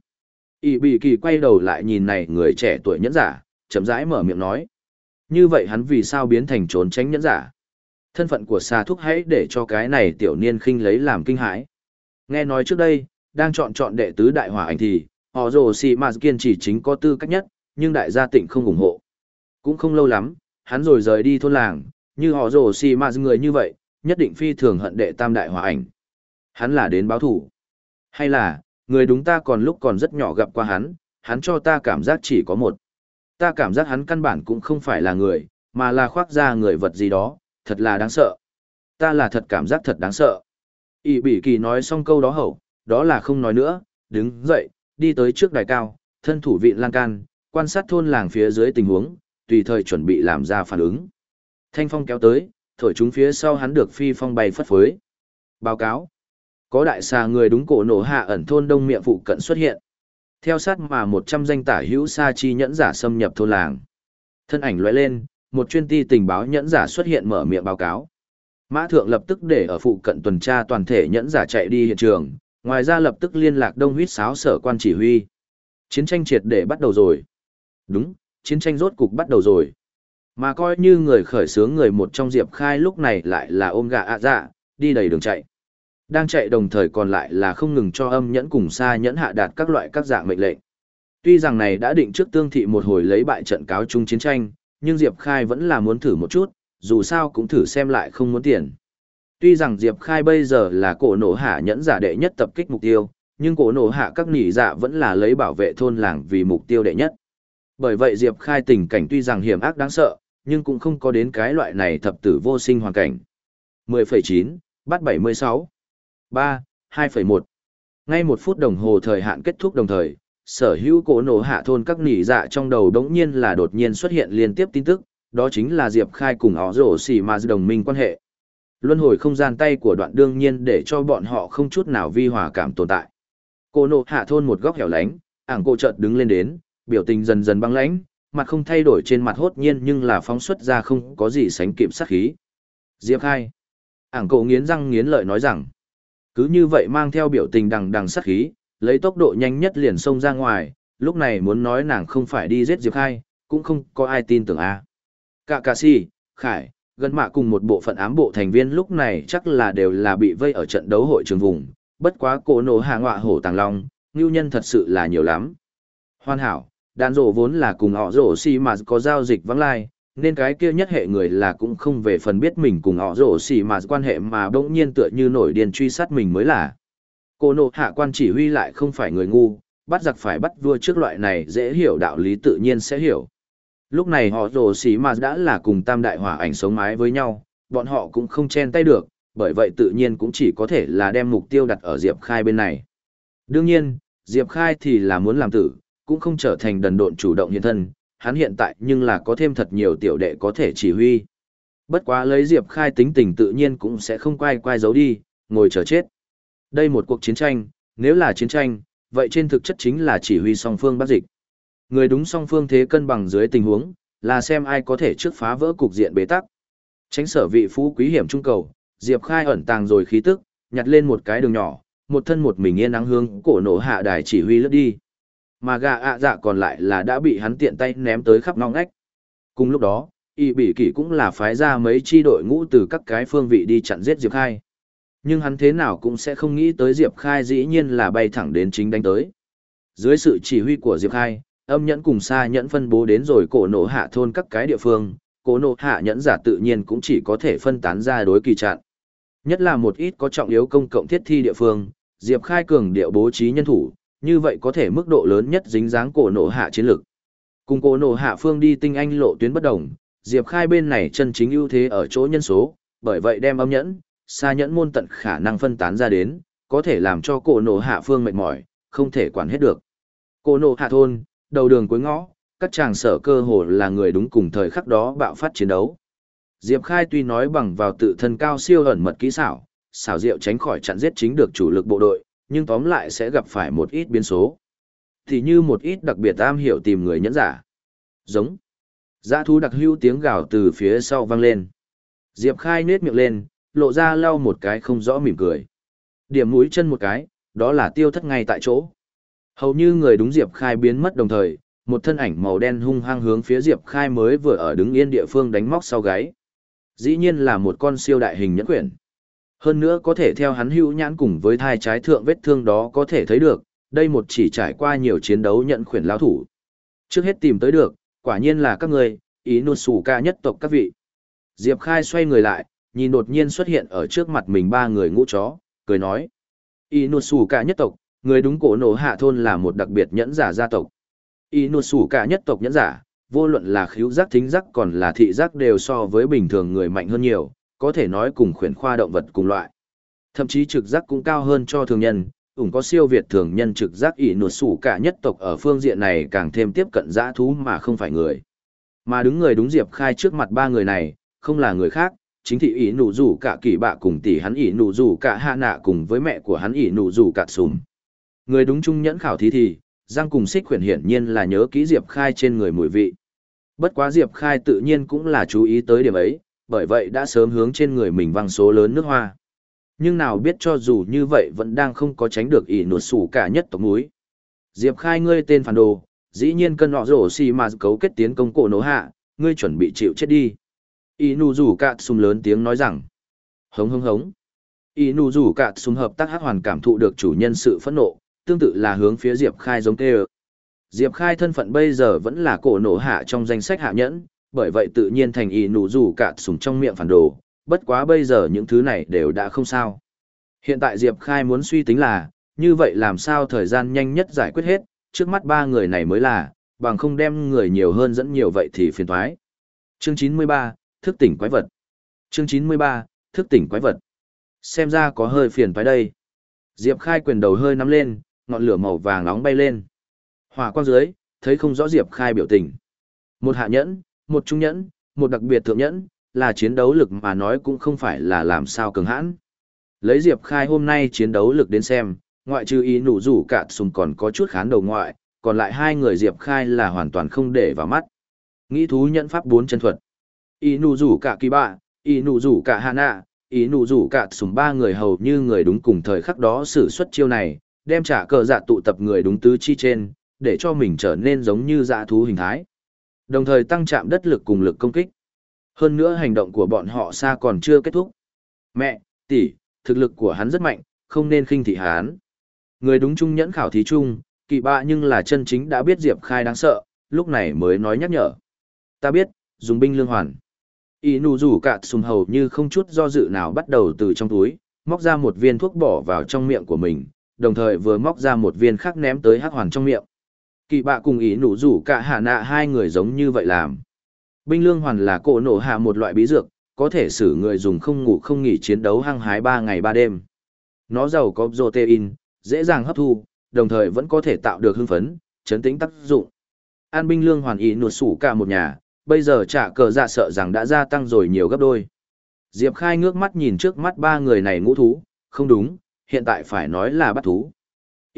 y bị kỳ quay đầu lại nhìn này người trẻ tuổi nhẫn giả, chậm rãi mở miệng nói. Như vậy hắn vì sao biến thành trốn tránh nhẫn giả? Thân phận của xà thúc hãy để cho cái này tiểu niên khinh lấy làm kinh hãi. Nghe nói trước đây, đang chọn chọn đệ tứ đại hòa ảnh thì, họ rồ xì mà kiên chỉ chính có tư cách nhất, nhưng đại gia tịnh không ủng hộ. Cũng không lâu lắm, hắn rồi rời đi thôn làng, như họ rồ xì mà người như vậy, nhất định phi thường hận đệ tam đại hòa ảnh. Hắn là đến báo thủ. Hay là, người đúng ta còn lúc còn rất nhỏ gặp qua hắn, hắn cho ta cảm giác chỉ có một. Ta cảm giác hắn căn bản cũng không phải là người, mà là khoác ra người vật gì đó, thật là đáng sợ. Ta là thật cảm giác thật đáng sợ. Ý bỉ kỳ nói xong câu đó hậu, đó là không nói nữa, đứng dậy, đi tới trước đài cao, thân thủ vị lan can, quan sát thôn làng phía dưới tình huống, tùy thời chuẩn bị làm ra phản ứng. Thanh phong kéo tới, thổi chúng phía sau hắn được phi phong bay phất phới. Báo cáo. Có đại xà người đúng cổ nổ hạ ẩn thôn đông miệng phụ cận xuất hiện. Theo sát mà 100 danh tả hữu sa chi nhẫn giả xâm nhập thôn làng. Thân ảnh lóe lên, một chuyên ti tình báo nhẫn giả xuất hiện mở miệng báo cáo. Mã thượng lập tức để ở phụ cận tuần tra toàn thể nhẫn giả chạy đi hiện trường, ngoài ra lập tức liên lạc đông huyết sáo sở quan chỉ huy. Chiến tranh triệt để bắt đầu rồi. Đúng, chiến tranh rốt cục bắt đầu rồi. Mà coi như người khởi xướng người một trong Diệp Khai lúc này lại là ôm gà ạ dạ, đi đầy đường chạy. Đang chạy đồng thời còn lại là không ngừng cho âm nhẫn cùng xa nhẫn hạ đạt các loại các dạng mệnh lệnh. Tuy rằng này đã định trước tương thị một hồi lấy bại trận cáo chung chiến tranh, nhưng Diệp Khai vẫn là muốn thử một chút, dù sao cũng thử xem lại không muốn tiền. Tuy rằng Diệp Khai bây giờ là cổ nổ hạ nhẫn giả đệ nhất tập kích mục tiêu, nhưng cổ nổ hạ các nỉ dạ vẫn là lấy bảo vệ thôn làng vì mục tiêu đệ nhất. Bởi vậy Diệp Khai tình cảnh tuy rằng hiểm ác đáng sợ, nhưng cũng không có đến cái loại này thập tử vô sinh hoàn cảnh. 10,9, bắt 76. 3, 2,1. Ngay một phút đồng hồ thời hạn kết thúc đồng thời, sở hữu cổ nổ hạ thôn các nỉ dạ trong đầu đống nhiên là đột nhiên xuất hiện liên tiếp tin tức, đó chính là Diệp Khai cùng họ rổ xỉ mà đồng minh quan hệ. Luân hồi không gian tay của đoạn đương nhiên để cho bọn họ không chút nào vi hòa cảm tồn tại. Cổ nổ hạ thôn một góc hẻo lánh, ảng cổ chợt đứng lên đến, biểu tình dần dần băng lãnh, mặt không thay đổi trên mặt hốt nhiên nhưng là phóng xuất ra không có gì sánh kịp sát khí. Diệp Khai. Ảng cổ nghiến răng nghiến lợi nói rằng, cứ như vậy mang theo biểu tình đằng đằng sát khí, lấy tốc độ nhanh nhất liền xông ra ngoài, lúc này muốn nói nàng không phải đi giết Diệp Khai, cũng không có ai tin tưởng a. Cả cà si, Khải, gần mạ cùng một bộ phận ám bộ thành viên lúc này chắc là đều là bị vây ở trận đấu hội trường vùng, bất quá cổ nổ hạ ngọa hổ tàng long, ngưu nhân thật sự là nhiều lắm. Hoàn hảo, đàn rổ vốn là cùng họ rổ si mà có giao dịch vắng lai, nên cái kia nhất hệ người là cũng không về phần biết mình cùng họ rổ xỉ mà quan hệ mà bỗng nhiên tựa như nổi điên truy sát mình mới là. Cô nộ hạ quan chỉ huy lại không phải người ngu, bắt giặc phải bắt vua trước loại này dễ hiểu đạo lý tự nhiên sẽ hiểu. Lúc này họ rổ xỉ mà đã là cùng tam đại hỏa ảnh sống mái với nhau, bọn họ cũng không chen tay được, bởi vậy tự nhiên cũng chỉ có thể là đem mục tiêu đặt ở Diệp Khai bên này. Đương nhiên, Diệp Khai thì là muốn làm tử, cũng không trở thành đần độn chủ động hiện thân, hắn hiện tại nhưng là có thêm thật nhiều tiểu đệ có thể chỉ huy. Bất quá lấy Diệp Khai tính tình tự nhiên cũng sẽ không quay quay giấu đi, ngồi chờ chết. Đây một cuộc chiến tranh, nếu là chiến tranh, vậy trên thực chất chính là chỉ huy song phương bắt dịch. Người đúng song phương thế cân bằng dưới tình huống, là xem ai có thể trước phá vỡ cục diện bế tắc. Tránh sở vị phú quý hiểm trung cầu, Diệp Khai ẩn tàng rồi khí tức, nhặt lên một cái đường nhỏ, một thân một mình yên nắng hương, cổ nổ hạ đài chỉ huy lướt đi. Mà gà ạ dạ còn lại là đã bị hắn tiện tay ném tới khắp ngóc ngách. Cùng lúc đó, y bỉ kỷ cũng là phái ra mấy chi đội ngũ từ các cái phương vị đi chặn giết Diệp Khai. Nhưng hắn thế nào cũng sẽ không nghĩ tới Diệp Khai dĩ nhiên là bay thẳng đến chính đánh tới. Dưới sự chỉ huy của Diệp Khai, âm nhẫn cùng xa nhẫn phân bố đến rồi cổ nổ hạ thôn các cái địa phương, cổ nổ hạ nhẫn giả tự nhiên cũng chỉ có thể phân tán ra đối kỳ chặn. Nhất là một ít có trọng yếu công cộng thiết thi địa phương, Diệp Khai cường điệu bố trí nhân thủ, như vậy có thể mức độ lớn nhất dính dáng cổ nổ hạ chiến lực. Cùng cổ nổ hạ phương đi tinh anh lộ tuyến bất đồng, Diệp Khai bên này chân chính ưu thế ở chỗ nhân số, bởi vậy đem âm nhẫn, xa nhẫn môn tận khả năng phân tán ra đến, có thể làm cho cổ nổ hạ phương mệt mỏi, không thể quản hết được. Cổ nổ hạ thôn, đầu đường cuối ngõ, các chàng sở cơ hồ là người đúng cùng thời khắc đó bạo phát chiến đấu. Diệp Khai tuy nói bằng vào tự thân cao siêu ẩn mật kỹ xảo, xảo diệu tránh khỏi chặn giết chính được chủ lực bộ đội, nhưng tóm lại sẽ gặp phải một ít biến số. Thì như một ít đặc biệt am hiểu tìm người nhẫn giả. Giống. Dã thú đặc hữu tiếng gào từ phía sau vang lên. Diệp Khai nết miệng lên, lộ ra lau một cái không rõ mỉm cười. Điểm mũi chân một cái, đó là tiêu thất ngay tại chỗ. Hầu như người đúng Diệp Khai biến mất đồng thời, một thân ảnh màu đen hung hăng hướng phía Diệp Khai mới vừa ở đứng yên địa phương đánh móc sau gáy. Dĩ nhiên là một con siêu đại hình nhẫn quyển. Hơn nữa có thể theo hắn hữu nhãn cùng với thai trái thượng vết thương đó có thể thấy được, đây một chỉ trải qua nhiều chiến đấu nhận khuyển lao thủ. Trước hết tìm tới được, quả nhiên là các người, ý nụt sủ ca nhất tộc các vị. Diệp Khai xoay người lại, nhìn đột nhiên xuất hiện ở trước mặt mình ba người ngũ chó, cười nói. Ý nụt sủ ca nhất tộc, người đúng cổ nổ hạ thôn là một đặc biệt nhẫn giả gia tộc. Ý nụt sủ ca nhất tộc nhẫn giả, vô luận là khíu giác thính giác còn là thị giác đều so với bình thường người mạnh hơn nhiều, có thể nói cùng khuyển khoa động vật cùng loại. Thậm chí trực giác cũng cao hơn cho thường nhân, ủng có siêu việt thường nhân trực giác ỷ nụt sủ cả nhất tộc ở phương diện này càng thêm tiếp cận dã thú mà không phải người. Mà đứng người đúng Diệp Khai trước mặt ba người này, không là người khác, chính thị ỷ nụ rủ cả kỳ bạ cùng tỷ hắn ỷ nụ rủ cả hạ nạ cùng với mẹ của hắn ỷ nụ rủ cả sùm. Người đúng trung nhẫn khảo thí thì, Giang cùng xích khuyển hiển nhiên là nhớ kỹ Diệp Khai trên người mùi vị. Bất quá Diệp Khai tự nhiên cũng là chú ý tới điểm ấy, bởi vậy đã sớm hướng trên người mình văng số lớn nước hoa. Nhưng nào biết cho dù như vậy vẫn đang không có tránh được ỷ nụt sủ cả nhất tộc núi. Diệp Khai ngươi tên phản đồ, dĩ nhiên cân họ rổ xì mà cấu kết tiến công cổ nổ hạ, ngươi chuẩn bị chịu chết đi. Ý nụ rủ cả sùng lớn tiếng nói rằng, hống hống hống. Ý nụ rủ cả sùng hợp tác hát hoàn cảm thụ được chủ nhân sự phẫn nộ, tương tự là hướng phía Diệp Khai giống kê Diệp Khai thân phận bây giờ vẫn là cổ nổ hạ trong danh sách hạ nhẫn, bởi vậy tự nhiên thành ý nụ rủ cả sùng trong miệng phản đồ, bất quá bây giờ những thứ này đều đã không sao. Hiện tại Diệp Khai muốn suy tính là, như vậy làm sao thời gian nhanh nhất giải quyết hết, trước mắt ba người này mới là, bằng không đem người nhiều hơn dẫn nhiều vậy thì phiền thoái. Chương 93, thức tỉnh quái vật. Chương 93, thức tỉnh quái vật. Xem ra có hơi phiền thoái đây. Diệp Khai quyền đầu hơi nắm lên, ngọn lửa màu vàng nóng bay lên. Hỏa quang dưới, thấy không rõ Diệp Khai biểu tình. Một hạ nhẫn, một trung nhẫn, một đặc biệt thượng nhẫn, là chiến đấu lực mà nói cũng không phải là làm sao cường hãn. Lấy Diệp Khai hôm nay chiến đấu lực đến xem, ngoại trừ ý nụ rủ cả sùng còn có chút khán đầu ngoại, còn lại hai người Diệp Khai là hoàn toàn không để vào mắt. Nghĩ thú nhẫn pháp bốn chân thuật. Ý nụ rủ cả kỳ bạ, ý nụ rủ cả hạ nạ, ý nụ rủ cả sùng ba người hầu như người đúng cùng thời khắc đó sử xuất chiêu này, đem trả cờ dạ tụ tập người đúng tứ chi trên, để cho mình trở nên giống như dạ thú hình thái. Đồng thời tăng chạm đất lực cùng lực công kích. Hơn nữa hành động của bọn họ xa còn chưa kết thúc. Mẹ, tỷ, thực lực của hắn rất mạnh, không nên khinh thị hắn. Người đúng trung nhẫn khảo thí chung, kỳ bạ nhưng là chân chính đã biết Diệp Khai đáng sợ, lúc này mới nói nhắc nhở. Ta biết, dùng binh lương hoàn. Y nụ rủ cạn sùng hầu như không chút do dự nào bắt đầu từ trong túi, móc ra một viên thuốc bỏ vào trong miệng của mình, đồng thời vừa móc ra một viên khác ném tới hắc hoàn trong miệng. Kỳ bạ cùng ý nụ rủ cả hạ nạ hai người giống như vậy làm. Binh lương hoàn là cổ nổ hạ một loại bí dược, có thể xử người dùng không ngủ không nghỉ chiến đấu hăng hái ba ngày ba đêm. Nó giàu có protein, dễ dàng hấp thu, đồng thời vẫn có thể tạo được hưng phấn, chấn tĩnh tác dụng. An binh lương hoàn ý nụ sủ cả một nhà, bây giờ trả cờ dạ sợ rằng đã gia tăng rồi nhiều gấp đôi. Diệp Khai ngước mắt nhìn trước mắt ba người này ngũ thú, không đúng, hiện tại phải nói là bắt thú.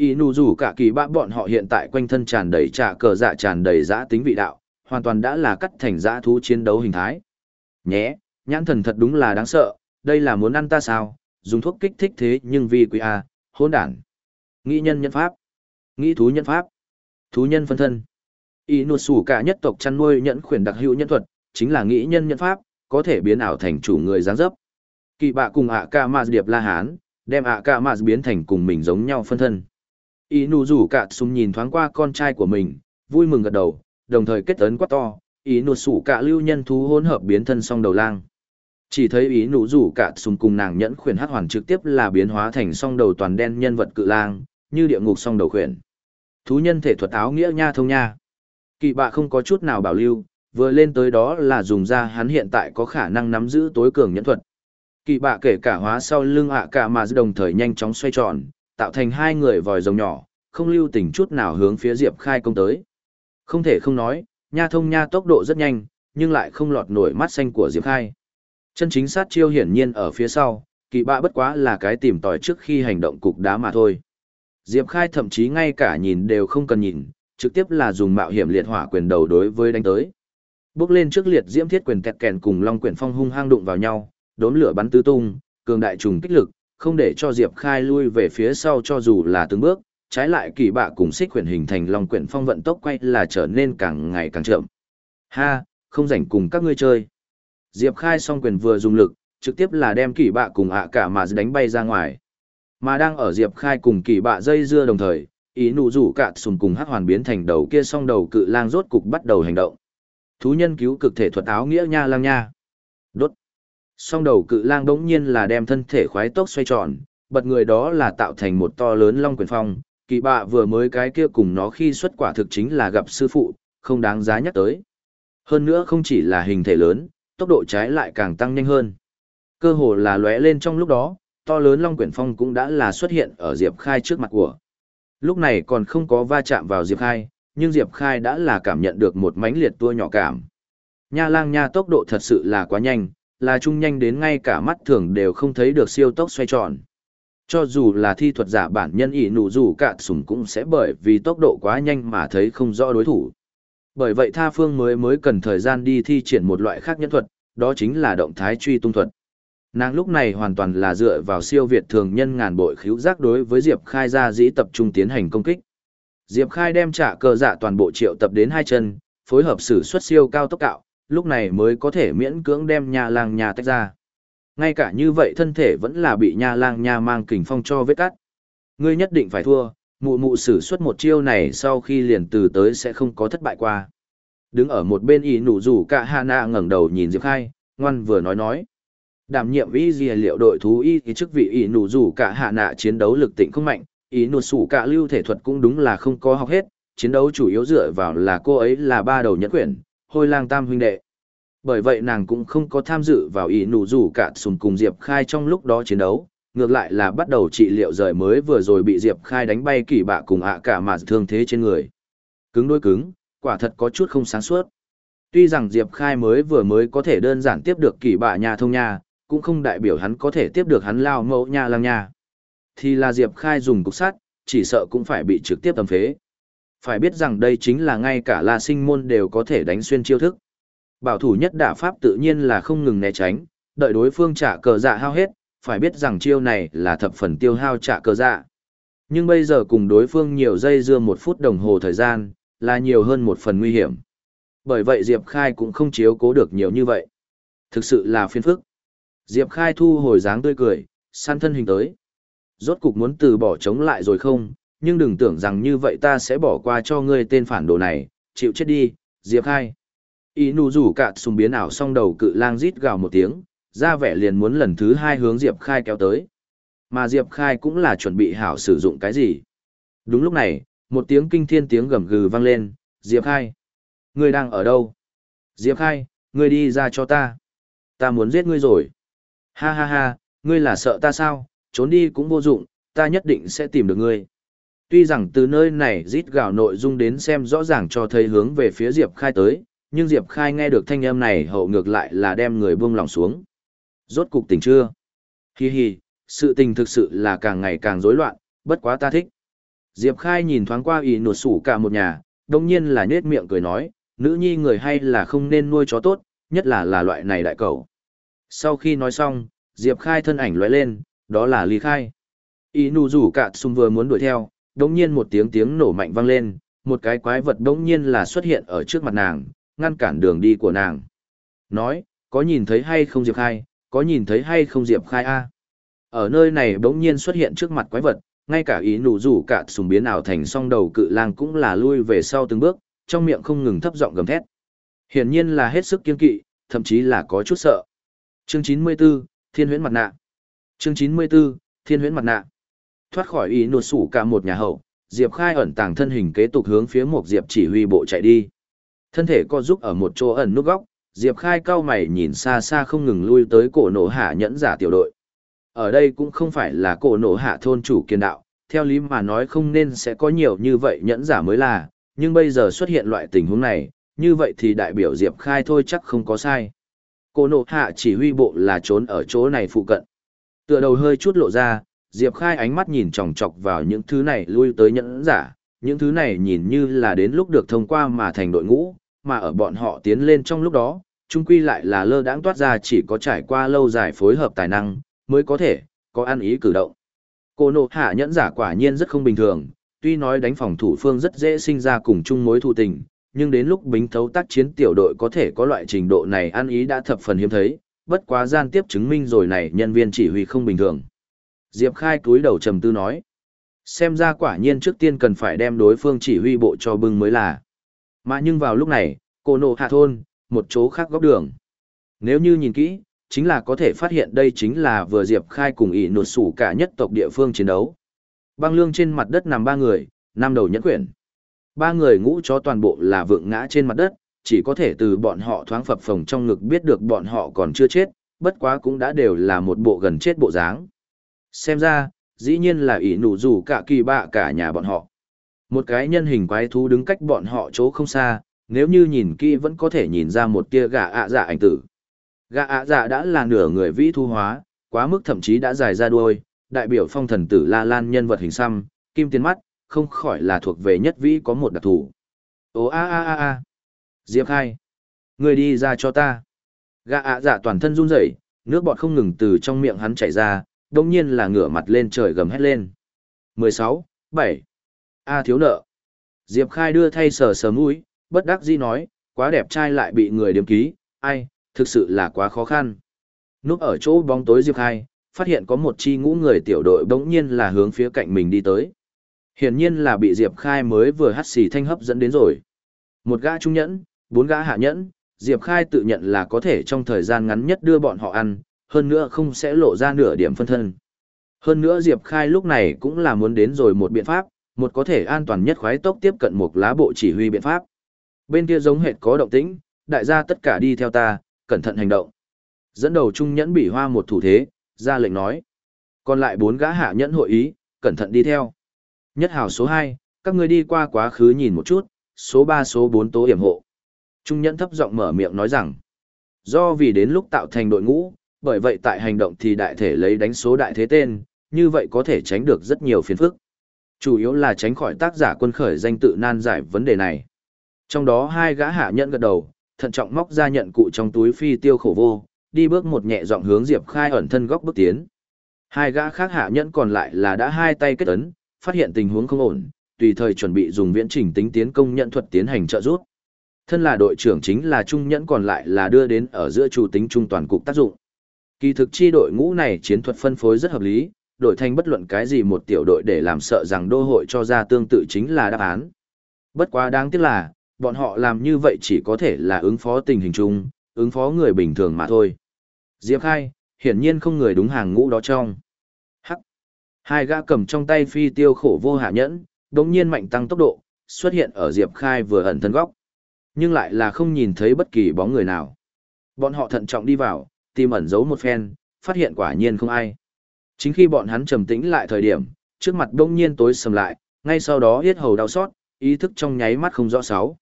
Y nụ rủ cả kỳ bạ bọn họ hiện tại quanh thân tràn đầy trà cờ dạ tràn đầy dã tính vị đạo, hoàn toàn đã là cắt thành dã thú chiến đấu hình thái. Nhé, nhãn thần thật đúng là đáng sợ, đây là muốn ăn ta sao, dùng thuốc kích thích thế nhưng vì quý à, A, hôn đản. Nghĩ nhân nhân pháp. Nghĩ thú nhân pháp. Thú nhân phân thân. Y nụ rủ cả nhất tộc chăn nuôi nhẫn khuyển đặc hữu nhân thuật, chính là nghĩ nhân nhân pháp, có thể biến ảo thành chủ người dáng dấp. Kỳ bạ cùng ạ ca ma điệp la hán, đem ạ ca ma biến thành cùng mình giống nhau phân thân. Y nụ rủ cả súng nhìn thoáng qua con trai của mình, vui mừng gật đầu, đồng thời kết ấn quát to, ý nụ sủ cả lưu nhân thú hỗn hợp biến thân song đầu lang. Chỉ thấy ý nụ rủ cả súng cùng nàng nhẫn khuyển hát hoàn trực tiếp là biến hóa thành song đầu toàn đen nhân vật cự lang, như địa ngục song đầu khuyển. Thú nhân thể thuật áo nghĩa nha thông nha. Kỳ bạ không có chút nào bảo lưu, vừa lên tới đó là dùng ra hắn hiện tại có khả năng nắm giữ tối cường nhẫn thuật. Kỳ bạ kể cả hóa sau lưng ạ cả mà đồng thời nhanh chóng xoay tròn, tạo thành hai người vòi rồng nhỏ, không lưu tình chút nào hướng phía Diệp Khai công tới. Không thể không nói, nha thông nha tốc độ rất nhanh, nhưng lại không lọt nổi mắt xanh của Diệp Khai. Chân chính sát chiêu hiển nhiên ở phía sau, kỳ bạ bất quá là cái tìm tòi trước khi hành động cục đá mà thôi. Diệp Khai thậm chí ngay cả nhìn đều không cần nhìn, trực tiếp là dùng mạo hiểm liệt hỏa quyền đầu đối với đánh tới. Bước lên trước liệt diễm thiết quyền kẹt kèn cùng long quyền phong hung hang đụng vào nhau, đốn lửa bắn tứ tung, cường đại trùng kích lực, không để cho Diệp Khai lui về phía sau cho dù là từng bước, trái lại kỳ bạ cùng xích quyền hình thành long quyển phong vận tốc quay là trở nên càng ngày càng chậm. Ha, không rảnh cùng các ngươi chơi. Diệp Khai song quyền vừa dùng lực, trực tiếp là đem kỳ bạ cùng ạ cả mà đánh bay ra ngoài. Mà đang ở Diệp Khai cùng kỳ bạ dây dưa đồng thời, ý nụ rủ cạn sùn cùng hắc hoàn biến thành đầu kia song đầu cự lang rốt cục bắt đầu hành động. Thú nhân cứu cực thể thuật áo nghĩa nha lang nha. Đốt. Song đầu cự lang đống nhiên là đem thân thể khoái tốc xoay tròn, bật người đó là tạo thành một to lớn long quyền phong, kỳ bạ vừa mới cái kia cùng nó khi xuất quả thực chính là gặp sư phụ, không đáng giá nhắc tới. Hơn nữa không chỉ là hình thể lớn, tốc độ trái lại càng tăng nhanh hơn. Cơ hồ là lóe lên trong lúc đó, to lớn long quyển phong cũng đã là xuất hiện ở Diệp Khai trước mặt của. Lúc này còn không có va chạm vào Diệp Khai, nhưng Diệp Khai đã là cảm nhận được một mãnh liệt tua nhỏ cảm. Nha lang nha tốc độ thật sự là quá nhanh, là trung nhanh đến ngay cả mắt thường đều không thấy được siêu tốc xoay tròn. Cho dù là thi thuật giả bản nhân ỷ nụ dù cạn sủng cũng sẽ bởi vì tốc độ quá nhanh mà thấy không rõ đối thủ. Bởi vậy tha phương mới mới cần thời gian đi thi triển một loại khác nhân thuật, đó chính là động thái truy tung thuật. Nàng lúc này hoàn toàn là dựa vào siêu việt thường nhân ngàn bội khíu giác đối với Diệp Khai ra dĩ tập trung tiến hành công kích. Diệp Khai đem trả cờ dạ toàn bộ triệu tập đến hai chân, phối hợp sử xuất siêu cao tốc cạo, lúc này mới có thể miễn cưỡng đem nhà lang nhà tách ra. Ngay cả như vậy thân thể vẫn là bị nha lang nha mang kình phong cho vết cắt. Ngươi nhất định phải thua, mụ mụ sử xuất một chiêu này sau khi liền từ tới sẽ không có thất bại qua. Đứng ở một bên y nụ rủ cả Hana ngẩng đầu nhìn Diệp Khai, ngoan vừa nói nói. Đảm nhiệm y gì liệu đội thú y thì chức vị y nụ rủ cả hạ nạ chiến đấu lực tịnh không mạnh, y nụ sủ cả lưu thể thuật cũng đúng là không có học hết, chiến đấu chủ yếu dựa vào là cô ấy là ba đầu nhẫn quyển, hôi lang tam huynh đệ. Bởi vậy nàng cũng không có tham dự vào ý nụ rủ cả sùn cùng Diệp Khai trong lúc đó chiến đấu, ngược lại là bắt đầu trị liệu rời mới vừa rồi bị Diệp Khai đánh bay kỳ bạ cùng ạ cả mà thương thế trên người. Cứng đối cứng, quả thật có chút không sáng suốt. Tuy rằng Diệp Khai mới vừa mới có thể đơn giản tiếp được kỳ bạ nhà thông nhà, cũng không đại biểu hắn có thể tiếp được hắn lao mẫu nha lang nha. Thì là Diệp Khai dùng cục sắt, chỉ sợ cũng phải bị trực tiếp tầm phế. Phải biết rằng đây chính là ngay cả La Sinh Môn đều có thể đánh xuyên chiêu thức. Bảo thủ nhất đả pháp tự nhiên là không ngừng né tránh, đợi đối phương trả cờ dạ hao hết, phải biết rằng chiêu này là thập phần tiêu hao trả cờ dạ. Nhưng bây giờ cùng đối phương nhiều giây dưa một phút đồng hồ thời gian, là nhiều hơn một phần nguy hiểm. Bởi vậy Diệp Khai cũng không chiếu cố được nhiều như vậy. Thực sự là phiền phức. Diệp Khai thu hồi dáng tươi cười, săn thân hình tới. Rốt cục muốn từ bỏ chống lại rồi không, nhưng đừng tưởng rằng như vậy ta sẽ bỏ qua cho ngươi tên phản đồ này, chịu chết đi, Diệp Khai. Y nụ rủ cạn sùng biến ảo xong đầu cự lang rít gào một tiếng, ra vẻ liền muốn lần thứ hai hướng Diệp Khai kéo tới. Mà Diệp Khai cũng là chuẩn bị hảo sử dụng cái gì. Đúng lúc này, một tiếng kinh thiên tiếng gầm gừ vang lên, Diệp Khai. Ngươi đang ở đâu? Diệp Khai, ngươi đi ra cho ta. Ta muốn giết ngươi rồi. Ha ha ha, ngươi là sợ ta sao, trốn đi cũng vô dụng, ta nhất định sẽ tìm được ngươi. Tuy rằng từ nơi này rít gạo nội dung đến xem rõ ràng cho thấy hướng về phía Diệp Khai tới, nhưng Diệp Khai nghe được thanh âm này hậu ngược lại là đem người buông lòng xuống. Rốt cục tỉnh chưa? Hi hi, sự tình thực sự là càng ngày càng rối loạn, bất quá ta thích. Diệp Khai nhìn thoáng qua ý nụt sủ cả một nhà, đồng nhiên là nhết miệng cười nói, nữ nhi người hay là không nên nuôi chó tốt, nhất là là loại này đại cầu. Sau khi nói xong, Diệp Khai thân ảnh lóe lên, đó là Lý Khai. Ý nụ rủ cả xung vừa muốn đuổi theo, đống nhiên một tiếng tiếng nổ mạnh vang lên, một cái quái vật đống nhiên là xuất hiện ở trước mặt nàng, ngăn cản đường đi của nàng. Nói, có nhìn thấy hay không Diệp Khai, có nhìn thấy hay không Diệp Khai a Ở nơi này đống nhiên xuất hiện trước mặt quái vật, ngay cả ý nụ rủ cả sùng biến ảo thành song đầu cự lang cũng là lui về sau từng bước, trong miệng không ngừng thấp giọng gầm thét. Hiển nhiên là hết sức kiên kỵ, thậm chí là có chút sợ. Chương 94, Thiên huyễn mặt nạ. Chương 94, Thiên huyễn mặt nạ. Thoát khỏi ý nụt sủ cả một nhà hậu, Diệp Khai ẩn tàng thân hình kế tục hướng phía một Diệp chỉ huy bộ chạy đi. Thân thể co giúp ở một chỗ ẩn nút góc, Diệp Khai cao mày nhìn xa xa không ngừng lui tới cổ nổ hạ nhẫn giả tiểu đội. Ở đây cũng không phải là cổ nổ hạ thôn chủ kiên đạo, theo lý mà nói không nên sẽ có nhiều như vậy nhẫn giả mới là, nhưng bây giờ xuất hiện loại tình huống này, như vậy thì đại biểu Diệp Khai thôi chắc không có sai. Cổ nổ hạ chỉ huy bộ là trốn ở chỗ này phụ cận. Tựa đầu hơi chút lộ ra, Diệp Khai ánh mắt nhìn chòng chọc vào những thứ này lui tới nhẫn giả, những thứ này nhìn như là đến lúc được thông qua mà thành đội ngũ, mà ở bọn họ tiến lên trong lúc đó, chung quy lại là lơ đãng toát ra chỉ có trải qua lâu dài phối hợp tài năng, mới có thể, có ăn ý cử động. Cô nộ hạ nhẫn giả quả nhiên rất không bình thường, tuy nói đánh phòng thủ phương rất dễ sinh ra cùng chung mối thù tình, nhưng đến lúc bính thấu tác chiến tiểu đội có thể có loại trình độ này ăn ý đã thập phần hiếm thấy, bất quá gian tiếp chứng minh rồi này nhân viên chỉ huy không bình thường. Diệp Khai cúi đầu trầm tư nói, xem ra quả nhiên trước tiên cần phải đem đối phương chỉ huy bộ cho bưng mới là. Mà nhưng vào lúc này, cô nộ hạ thôn, một chỗ khác góc đường. Nếu như nhìn kỹ, chính là có thể phát hiện đây chính là vừa Diệp Khai cùng ỷ nột sủ cả nhất tộc địa phương chiến đấu. Băng lương trên mặt đất nằm ba người, năm đầu nhẫn quyển. Ba người ngũ cho toàn bộ là vượng ngã trên mặt đất, chỉ có thể từ bọn họ thoáng phập phồng trong ngực biết được bọn họ còn chưa chết, bất quá cũng đã đều là một bộ gần chết bộ dáng. Xem ra, dĩ nhiên là ỷ nụ rủ cả kỳ bạ cả nhà bọn họ. Một cái nhân hình quái thú đứng cách bọn họ chỗ không xa, nếu như nhìn kỹ vẫn có thể nhìn ra một tia gà ạ dạ ảnh tử. Gà ạ dạ đã là nửa người vĩ thu hóa, quá mức thậm chí đã dài ra đuôi, đại biểu phong thần tử La Lan nhân vật hình xăm, kim tiền mắt, không khỏi là thuộc về nhất vĩ có một đặc thù. Ô a a a a. Diệp Khai. Người đi ra cho ta. Gà ạ dạ toàn thân run rẩy, nước bọt không ngừng từ trong miệng hắn chảy ra, đông nhiên là ngửa mặt lên trời gầm hét lên. 16, 7. A thiếu nợ. Diệp Khai đưa thay sờ sờ mũi, bất đắc dĩ nói, quá đẹp trai lại bị người điểm ký, ai, thực sự là quá khó khăn. Núp ở chỗ bóng tối Diệp Khai, phát hiện có một chi ngũ người tiểu đội bỗng nhiên là hướng phía cạnh mình đi tới. Hiển nhiên là bị Diệp Khai mới vừa hắt xì thanh hấp dẫn đến rồi. Một gã trung nhẫn, bốn gã hạ nhẫn, Diệp Khai tự nhận là có thể trong thời gian ngắn nhất đưa bọn họ ăn, hơn nữa không sẽ lộ ra nửa điểm phân thân. Hơn nữa Diệp Khai lúc này cũng là muốn đến rồi một biện pháp, một có thể an toàn nhất khoái tốc tiếp cận một lá bộ chỉ huy biện pháp. Bên kia giống hệt có động tĩnh, đại gia tất cả đi theo ta, cẩn thận hành động. Dẫn đầu trung nhẫn bị hoa một thủ thế, ra lệnh nói. Còn lại bốn gã hạ nhẫn hội ý, cẩn thận đi theo. Nhất hào số 2, các người đi qua quá khứ nhìn một chút, số 3 số 4 tố hiểm hộ. Trung nhẫn thấp giọng mở miệng nói rằng, do vì đến lúc tạo thành đội ngũ, bởi vậy tại hành động thì đại thể lấy đánh số đại thế tên, như vậy có thể tránh được rất nhiều phiền phức. Chủ yếu là tránh khỏi tác giả quân khởi danh tự nan giải vấn đề này. Trong đó hai gã hạ nhẫn gật đầu, thận trọng móc ra nhận cụ trong túi phi tiêu khổ vô, đi bước một nhẹ giọng hướng Diệp Khai ẩn thân góc bước tiến. Hai gã khác hạ nhẫn còn lại là đã hai tay kết ấn, phát hiện tình huống không ổn, tùy thời chuẩn bị dùng viễn trình tính tiến công nhận thuật tiến hành trợ giúp. Thân là đội trưởng chính là trung nhẫn còn lại là đưa đến ở giữa chủ tính trung toàn cục tác dụng. Kỳ thực chi đội ngũ này chiến thuật phân phối rất hợp lý, đội thành bất luận cái gì một tiểu đội để làm sợ rằng đô hội cho ra tương tự chính là đáp án. Bất quá đáng tiếc là, bọn họ làm như vậy chỉ có thể là ứng phó tình hình chung, ứng phó người bình thường mà thôi. Diệp Khai, hiển nhiên không người đúng hàng ngũ đó trong. Hắc. Hai gã cầm trong tay phi tiêu khổ vô hạ nhẫn, đống nhiên mạnh tăng tốc độ, xuất hiện ở Diệp Khai vừa ẩn thân góc. Nhưng lại là không nhìn thấy bất kỳ bóng người nào. Bọn họ thận trọng đi vào, tìm ẩn giấu một phen, phát hiện quả nhiên không ai. Chính khi bọn hắn trầm tĩnh lại thời điểm, trước mặt đông nhiên tối sầm lại, Ngay sau đó yết hầu đau xót, ý thức trong nháy mắt không rõ sáu.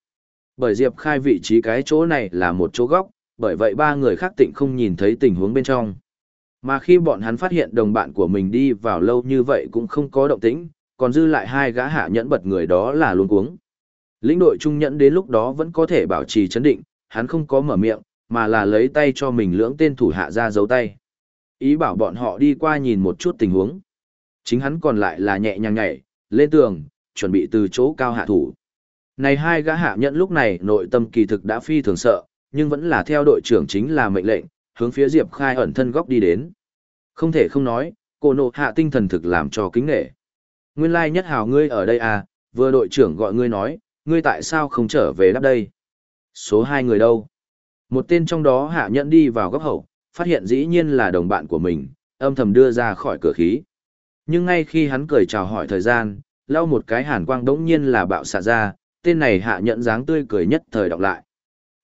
Bởi Diệp Khai vị trí cái chỗ này là một chỗ góc, bởi vậy ba người khác tịnh không nhìn thấy tình huống bên trong. Mà khi bọn hắn phát hiện đồng bạn của mình đi vào lâu như vậy cũng không có động tĩnh, còn dư lại hai gã hạ nhẫn bật người đó là luôn cuống. Lĩnh đội trung nhẫn đến lúc đó vẫn có thể bảo trì chấn định, hắn không có mở miệng, mà là lấy tay cho mình lưỡng tên thủ hạ ra giấu tay. Ý bảo bọn họ đi qua nhìn một chút tình huống. Chính hắn còn lại là nhẹ nhàng nhảy, lên tường, chuẩn bị từ chỗ cao hạ thủ. Này hai gã hạ nhận lúc này nội tâm kỳ thực đã phi thường sợ, nhưng vẫn là theo đội trưởng chính là mệnh lệnh, hướng phía Diệp Khai ẩn thân góc đi đến. Không thể không nói, cô nộ hạ tinh thần thực làm cho kính nghệ. Nguyên lai nhất hào ngươi ở đây à, vừa đội trưởng gọi ngươi nói, ngươi tại sao không trở về đáp đây? Số hai người đâu? Một tên trong đó hạ nhẫn đi vào góc hậu, phát hiện dĩ nhiên là đồng bạn của mình, âm thầm đưa ra khỏi cửa khí. Nhưng ngay khi hắn cười chào hỏi thời gian, lau một cái hàn quang đống nhiên là bạo xạ ra, tên này hạ nhẫn dáng tươi cười nhất thời đọc lại.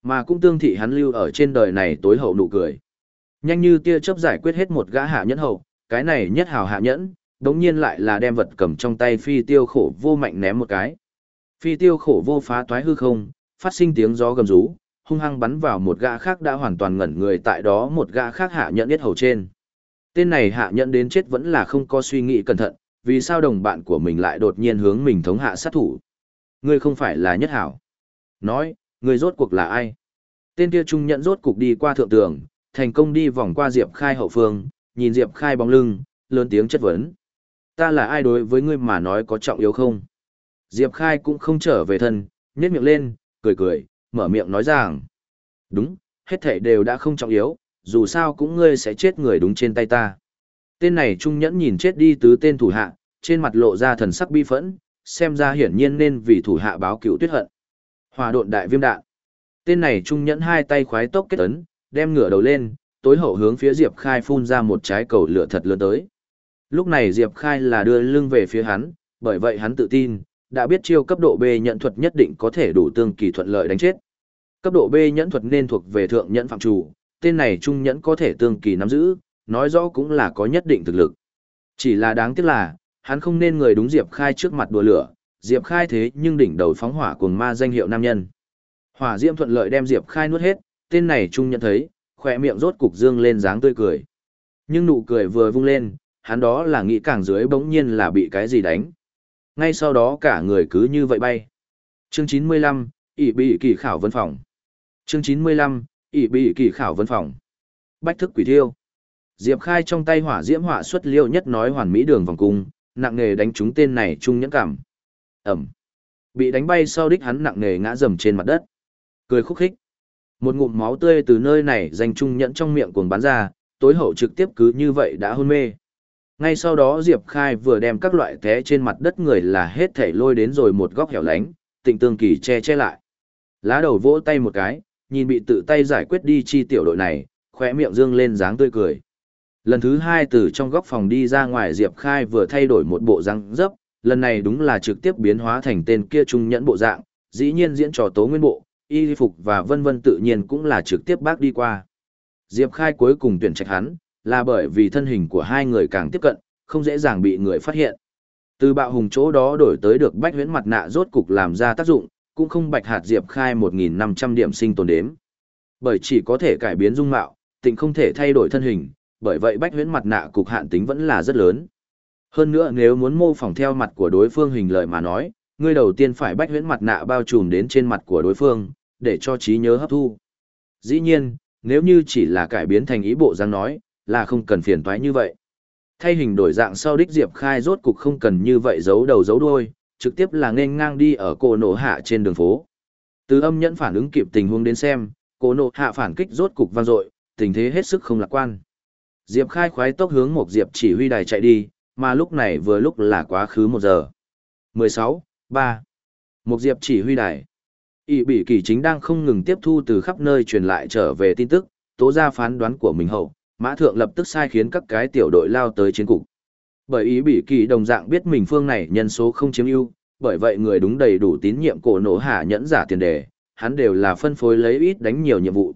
Mà cũng tương thị hắn lưu ở trên đời này tối hậu nụ cười. Nhanh như tia chớp giải quyết hết một gã hạ nhẫn hậu, cái này nhất hào hạ nhẫn, đống nhiên lại là đem vật cầm trong tay phi tiêu khổ vô mạnh ném một cái. Phi tiêu khổ vô phá toái hư không, phát sinh tiếng gió gầm rú, hung hăng bắn vào một gã khác đã hoàn toàn ngẩn người tại đó một gã khác hạ nhận biết hầu trên. Tên này hạ nhận đến chết vẫn là không có suy nghĩ cẩn thận, vì sao đồng bạn của mình lại đột nhiên hướng mình thống hạ sát thủ. Ngươi không phải là nhất hảo. Nói, ngươi rốt cuộc là ai? Tên kia trung nhận rốt cục đi qua thượng tường, thành công đi vòng qua Diệp Khai hậu phương, nhìn Diệp Khai bóng lưng, lớn tiếng chất vấn. Ta là ai đối với ngươi mà nói có trọng yếu không? Diệp Khai cũng không trở về thân, nhếch miệng lên, cười cười, mở miệng nói rằng. Đúng, hết thảy đều đã không trọng yếu, dù sao cũng ngươi sẽ chết người đúng trên tay ta. Tên này trung nhẫn nhìn chết đi tứ tên thủ hạ, trên mặt lộ ra thần sắc bi phẫn, xem ra hiển nhiên nên vì thủ hạ báo cựu tuyết hận. Hòa độn đại viêm đạn. Tên này trung nhẫn hai tay khoái tốc kết ấn, đem ngửa đầu lên, tối hậu hướng phía Diệp Khai phun ra một trái cầu lửa thật lớn tới. Lúc này Diệp Khai là đưa lưng về phía hắn, bởi vậy hắn tự tin, đã biết chiêu cấp độ B nhận thuật nhất định có thể đủ tương kỳ thuận lợi đánh chết. Cấp độ B nhẫn thuật nên thuộc về thượng nhẫn phạm chủ, tên này trung nhẫn có thể tương kỳ nắm giữ, nói rõ cũng là có nhất định thực lực. Chỉ là đáng tiếc là, hắn không nên người đúng Diệp Khai trước mặt đùa lửa, Diệp Khai thế nhưng đỉnh đầu phóng hỏa cuồng ma danh hiệu nam nhân. Hỏa diễm thuận lợi đem Diệp Khai nuốt hết, tên này trung nhận thấy, khỏe miệng rốt cục dương lên dáng tươi cười. Nhưng nụ cười vừa vung lên, hắn đó là nghĩ càng dưới bỗng nhiên là bị cái gì đánh. Ngay sau đó cả người cứ như vậy bay. Chương 95, ỷ bị kỳ khảo vân phòng. Chương 95, ỷ bị kỳ khảo vân phòng. Bách thức quỷ thiêu. Diệp Khai trong tay hỏa diễm hỏa xuất liêu nhất nói hoàn mỹ đường vòng cung, nặng nghề đánh trúng tên này trung nhẫn cảm. Ẩm. Bị đánh bay sau đích hắn nặng nghề ngã rầm trên mặt đất. Cười khúc khích. Một ngụm máu tươi từ nơi này dành trung nhẫn trong miệng cuồng bắn ra, tối hậu trực tiếp cứ như vậy đã hôn mê. Ngay sau đó Diệp Khai vừa đem các loại té trên mặt đất người là hết thảy lôi đến rồi một góc hẻo lánh, tịnh tương kỳ che che lại. Lá đầu vỗ tay một cái, nhìn bị tự tay giải quyết đi chi tiểu đội này, khỏe miệng dương lên dáng tươi cười. Lần thứ hai từ trong góc phòng đi ra ngoài Diệp Khai vừa thay đổi một bộ răng dấp, lần này đúng là trực tiếp biến hóa thành tên kia trung nhẫn bộ dạng, dĩ nhiên diễn trò tố nguyên bộ, y phục và vân vân tự nhiên cũng là trực tiếp bác đi qua. Diệp Khai cuối cùng tuyển trạch hắn, là bởi vì thân hình của hai người càng tiếp cận, không dễ dàng bị người phát hiện. Từ bạo hùng chỗ đó đổi tới được bách huyễn mặt nạ rốt cục làm ra tác dụng, cũng không bạch hạt Diệp Khai 1.500 điểm sinh tồn đếm. Bởi chỉ có thể cải biến dung mạo, tình không thể thay đổi thân hình, bởi vậy bách huyễn mặt nạ cục hạn tính vẫn là rất lớn. Hơn nữa nếu muốn mô phỏng theo mặt của đối phương hình lợi mà nói, ngươi đầu tiên phải bách huyễn mặt nạ bao trùm đến trên mặt của đối phương, để cho trí nhớ hấp thu. Dĩ nhiên, nếu như chỉ là cải biến thành ý bộ dáng nói, là không cần phiền toái như vậy. Thay hình đổi dạng sau đích Diệp Khai rốt cục không cần như vậy giấu đầu giấu đuôi, trực tiếp là nên ngang đi ở cổ nổ hạ trên đường phố. Từ âm nhẫn phản ứng kịp tình huống đến xem, cổ nổ hạ phản kích rốt cục vang dội, tình thế hết sức không lạc quan. Diệp Khai khoái tốc hướng một Diệp chỉ huy đài chạy đi, mà lúc này vừa lúc là quá khứ một giờ. 16, 3. Một Diệp chỉ huy đài. Ý bị kỳ chính đang không ngừng tiếp thu từ khắp nơi truyền lại trở về tin tức, tố ra phán đoán của mình hậu, mã thượng lập tức sai khiến các cái tiểu đội lao tới chiến cục. Bởi ý bị kỳ đồng dạng biết mình phương này nhân số không chiếm ưu, bởi vậy người đúng đầy đủ tín nhiệm cổ nổ hạ nhẫn giả tiền đề, hắn đều là phân phối lấy ít đánh nhiều nhiệm vụ.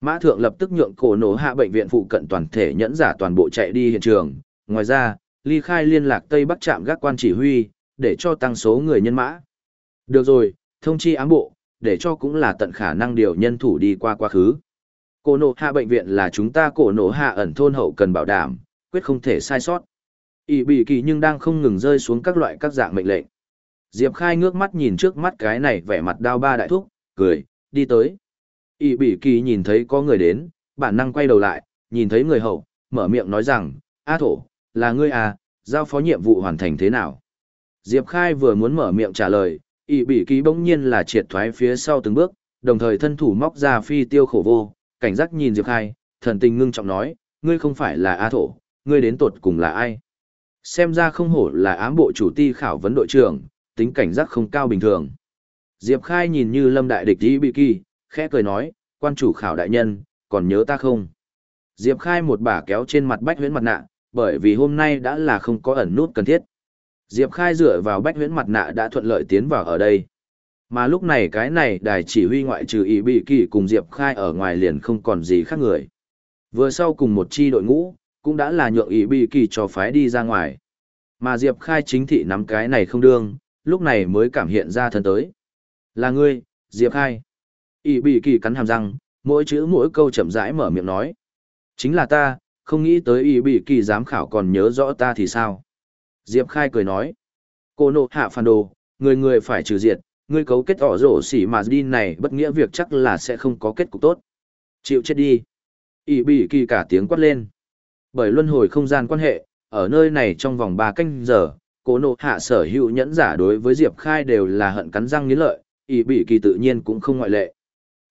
Mã thượng lập tức nhượng cổ nổ hạ bệnh viện phụ cận toàn thể nhẫn giả toàn bộ chạy đi hiện trường, ngoài ra, ly khai liên lạc Tây Bắc trạm gác quan chỉ huy, để cho tăng số người nhân mã. Được rồi, thông chi ám bộ, để cho cũng là tận khả năng điều nhân thủ đi qua quá khứ. Cổ nổ hạ bệnh viện là chúng ta cổ nổ hạ ẩn thôn hậu cần bảo đảm, quyết không thể sai sót. Ý bị kỳ nhưng đang không ngừng rơi xuống các loại các dạng mệnh lệnh. Diệp Khai ngước mắt nhìn trước mắt cái này vẻ mặt đao ba đại thúc, cười, đi tới. Ý bị kỳ nhìn thấy có người đến, bản năng quay đầu lại, nhìn thấy người hậu, mở miệng nói rằng, A thổ, là ngươi à, giao phó nhiệm vụ hoàn thành thế nào? Diệp Khai vừa muốn mở miệng trả lời, Ý bị kỳ bỗng nhiên là triệt thoái phía sau từng bước, đồng thời thân thủ móc ra phi tiêu khổ vô, cảnh giác nhìn Diệp Khai, thần tình ngưng trọng nói, ngươi không phải là A thổ, ngươi đến tột cùng là ai? Xem ra không hổ là ám bộ chủ ti khảo vấn đội trưởng, tính cảnh giác không cao bình thường. Diệp Khai nhìn như lâm đại địch ý bị kỳ, khẽ cười nói, quan chủ khảo đại nhân, còn nhớ ta không? Diệp Khai một bà kéo trên mặt bách huyễn mặt nạ, bởi vì hôm nay đã là không có ẩn nút cần thiết. Diệp Khai dựa vào bách huyễn mặt nạ đã thuận lợi tiến vào ở đây. Mà lúc này cái này đài chỉ huy ngoại trừ ý bị kỳ cùng Diệp Khai ở ngoài liền không còn gì khác người. Vừa sau cùng một chi đội ngũ, cũng đã là nhượng ý bị kỳ cho phái đi ra ngoài. Mà Diệp Khai chính thị nắm cái này không đương, lúc này mới cảm hiện ra thân tới. Là ngươi, Diệp Khai. Ý bị kỳ cắn hàm răng, mỗi chữ mỗi câu chậm rãi mở miệng nói. Chính là ta, không nghĩ tới ý bị kỳ giám khảo còn nhớ rõ ta thì sao. Diệp Khai cười nói. Cô nộ hạ phản đồ, người người phải trừ diệt, ngươi cấu kết ỏ rổ xỉ mà đi này bất nghĩa việc chắc là sẽ không có kết cục tốt. Chịu chết đi. Ý bị kỳ cả tiếng quát lên. Bởi luân hồi không gian quan hệ, ở nơi này trong vòng ba canh giờ, cố nộ hạ sở hữu nhẫn giả đối với Diệp Khai đều là hận cắn răng nghiến lợi, ý bị kỳ tự nhiên cũng không ngoại lệ.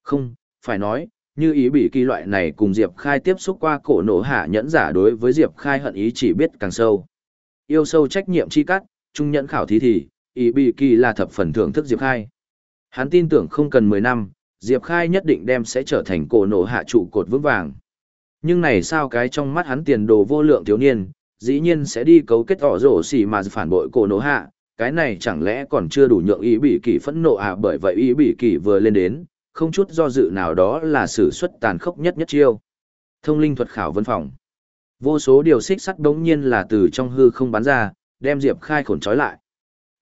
Không, phải nói, như ý bị kỳ loại này cùng Diệp Khai tiếp xúc qua cổ nổ hạ nhẫn giả đối với Diệp Khai hận ý chỉ biết càng sâu. Yêu sâu trách nhiệm chi cắt, trung nhẫn khảo thí thì, ý bị kỳ là thập phần thưởng thức Diệp Khai. Hắn tin tưởng không cần 10 năm, Diệp Khai nhất định đem sẽ trở thành cổ nổ hạ trụ cột vững vàng. Nhưng này sao cái trong mắt hắn tiền đồ vô lượng thiếu niên, dĩ nhiên sẽ đi cấu kết tỏ rổ xì mà phản bội cổ nổ hạ, cái này chẳng lẽ còn chưa đủ nhượng ý bị kỳ phẫn nộ à bởi vậy ý bị kỳ vừa lên đến, không chút do dự nào đó là sử xuất tàn khốc nhất nhất chiêu. Thông linh thuật khảo vân phòng. Vô số điều xích sắt đống nhiên là từ trong hư không bắn ra, đem Diệp Khai khổn trói lại.